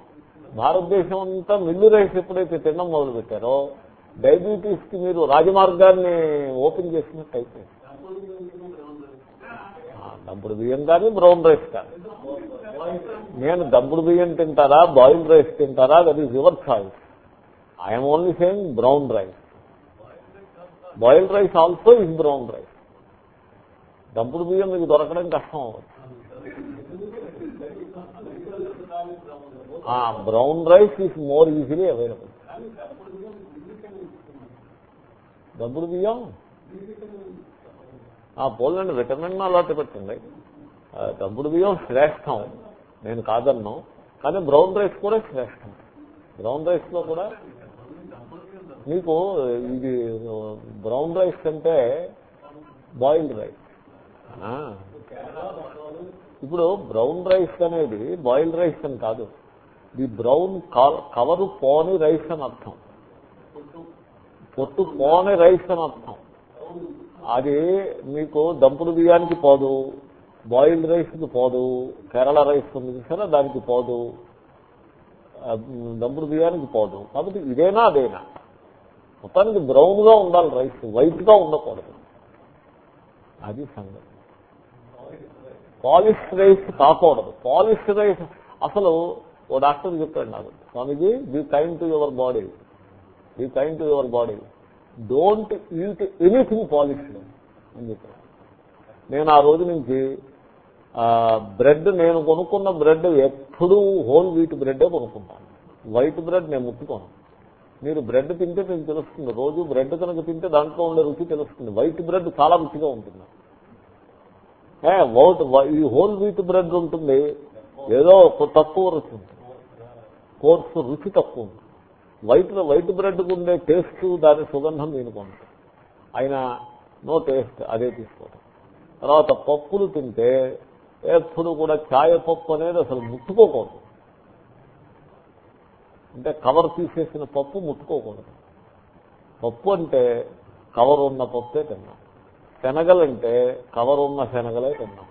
భారతదేశం అంతా మిల్లు రైస్ ఎప్పుడైతే తినడం మొదలు పెట్టారో డయాబెటీస్కి మీరు రాజమార్గాన్ని ఓపెన్ చేసినట్టయితే. దంపుడు బియ్యం కానీ బ్రౌన్ రైస్ కానీ. నేను దంపుడు బియ్యం తింటారా బాయిల్డ్ రైస్ తింటారా that is your choice. I'm only saying brown rice. Boiled rice also is brown rice. దంపుడు బియ్యం మీకు దొరకడం కష్టం అవ్వచ్చు. Brown rice is more easily available. డబ్బులు బియ్యం పోలండి విటమిన్ అలాంటి పెట్టండి. డబ్బులు బియ్యం శ్రేష్టం. నేను కాదన్నాను కానీ బ్రౌన్ రైస్ కూడా శ్రేష్టం. బ్రౌన్ రైస్లో కూడా మీకు ఇది బ్రౌన్ రైస్ అంటే బాయిల్డ్ రైస్. ఇప్పుడు బ్రౌన్ రైస్ అనేది బాయిల్డ్ రైస్ అని కాదు. ది బ్రౌన్ కవరు పోని రైస్ అని అర్థం. పొట్టు పోని రైస్ అని అర్థం. అది మీకు దంపుడు బియ్యానికి పోదు బాయిల్డ్ రైస్కి పోదు కేరళ రైస్ ఉంది చూసారా దానికి పోదు దంపుడు బియ్యానికి పోదు. కాబట్టి ఇదేనా అదేనా? మొత్తానికి బ్రౌన్గా ఉండాలి రైస్ వైట్గా ఉండకూడదు. అది సంగతి. పాలిష్ రైస్ కాకూడదు. పాలిష్ రైస్ అసలు ఓ డాక్టర్ చెప్పాడు నాకు Swamiji be kind to your body. Be kind to your body don't eat anything polished అని చెప్పాను నేను ఆ రోజు నుంచి బ్రెడ్ నేను కొనుక్కున్న బ్రెడ్ ఎప్పుడూ హోల్ వీట్ బ్రెడ్డే కొనుక్కుంటాను. వైట్ బ్రెడ్ నేను ముట్టుకోను. మీరు బ్రెడ్ తింటే మీకు తెలుస్తుంది. రోజు బ్రెడ్ కనుక తింటే దాంట్లో ఉండే రుచి తెలుస్తుంది. వైట్ బ్రెడ్ చాలా రుచిగా ఉంటుంది. ఓట్ ఈ హోల్ వీట్ బ్రెడ్ ఉంటుంది. ఏదో తక్కువ రుచి ఉంటుంది. కోర్సు రుచి తక్కువ ఉంటుంది. వైట్ వైట్ బ్రెడ్ ఉండే టేస్ట్ దాని సుగంధం దీనికి ఉంటుంది అయినా నో టేస్ట్ అదే తీసుకోవడం తర్వాత పప్పులు తింటే ఎప్పుడు కూడా ఛాయ పప్పు అనేది అసలు ముట్టుకోకూడదు. అంటే కవర్ తీసేసిన పప్పు ముట్టుకోకూడదు. పప్పు అంటే కవర్ ఉన్న పప్పే తిన్నాం. శనగలంటే కవర్ ఉన్న శనగలే తిన్నాం.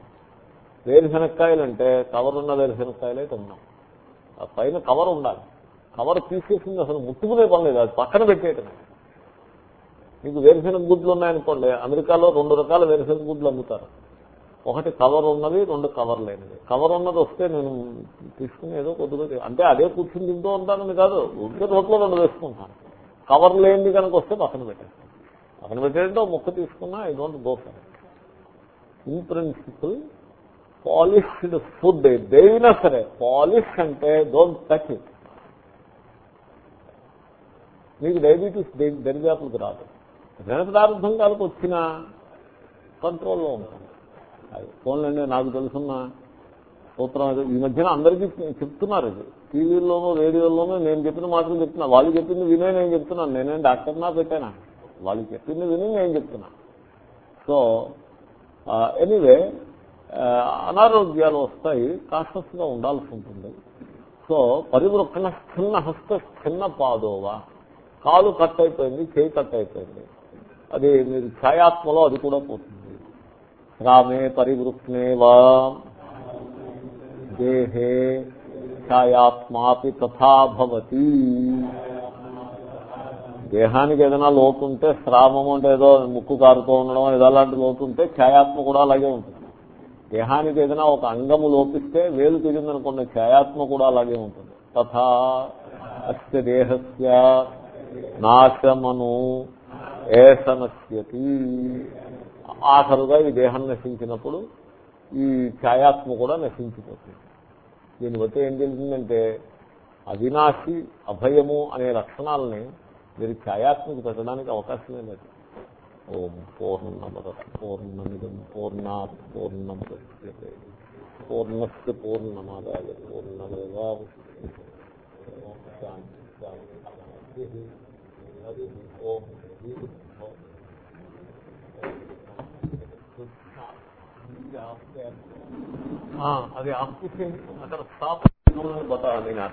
వేరుశనక్కాయలంటే కవర్ ఉన్న వేరుశనక్కాయలే తిన్నాం. ఆ పైన కవర్ ఉండాలి. కవర్ తీసేసింది అసలు ముట్టుకునే పని లేదు. అది పక్కన పెట్టేయటమే. మీకు వేరుశనగ గుడ్లు ఉన్నాయనుకోండి అమెరికాలో రెండు రకాల వేరుశనగ గుడ్లు అమ్ముతారు. ఒకటి కవర్ ఉన్నది రెండు కవర్ లేనిది. కవర్ ఉన్నది వస్తే నేను తీసుకుని ఏదో కొద్దిగా అంటే అదే కూర్చుని తింటూ ఉంటానని కాదు. ఉంటే రోట్లో రెండు వేసుకుంటాను. కవర్ లేనిది కనుక వస్తే పక్కన పెట్టేస్తాను. పక్కన పెట్టేటో ముక్క తీసుకున్నా I don't go for in principle polished food దేవినా సరే పాలిష్ అంటే డోంట్ టచ్ ఇట్. మీకు డయాబెటీస్ దరిదాపులకు రాదు. జనపదార్థం కాలకు వచ్చిన కంట్రోల్లో ఉంటుంది అది ఫోన్లండి నాకు తెలుసున్న సూత్రం ఈ మధ్యన అందరికీ చెప్తున్నారు ఇది. టీవీల్లోనూ రేడియోల్లోనూ నేను చెప్పిన మాటలు చెప్తున్నా. వాళ్ళు చెప్పింది వినే నేను చెప్తున్నాను. నేనేం డాక్టర్నా పెట్టానా? వాళ్ళు చెప్పింది విని నేను చెప్తున్నా. సో ఎనీవే అనారోగ్యాలు వస్తాయి. కాన్షియస్గా ఉండాల్సి ఉంటుంది. సో పరివృక్షణ చిన్న హస్త చిన్న పాదోవా. కాలు కట్ అయిపోయింది చేయి కట్ అయిపోయింది అది మీరు ఛాయాత్మలో అది కూడా పోతుంది. రామే పరివృక్షణే వా దేహే ఛాయాత్మాపి తథాభవతి దేహానికి ఏదైనా లోటు ఉంటే శ్రామం అంటే ఏదో ముక్కు కారుతూ ఉండడం ఏదో అలాంటి లోటు ఉంటే ఛాయాత్మ కూడా అలాగే ఉంటుంది. దేహానికి ఏదైనా ఒక అంగము లోపిస్తే వేలు తిరిగిందనుకున్న ఛాయాత్మ కూడా అలాగే ఉంటుంది. తథా అస్య దేహస్య నాశమను ఏషనస్యతి ఆఖరుగా ఈ దేహం నశించినప్పుడు ఈ ఛాయాత్మ కూడా నశించిపోతుంది. దీన్ని బట్టి ఏం తెలిసిందంటే అవినాశి అభయము అనే లక్షణాలని మీరు ఛాయాత్మకు పెట్టడానికి అవకాశమే లేదు. ఓం పూర్ణమద పూర్ణమిదం పూర్ణా పూర్ణముద్యతే పూర్ణస్ పూర్ణమాదాయ పూర్ణమేవా శాంతి శాంతి. హరి ఓం హరి ఓం. हाँ अरे आपको अगर साफ बता देना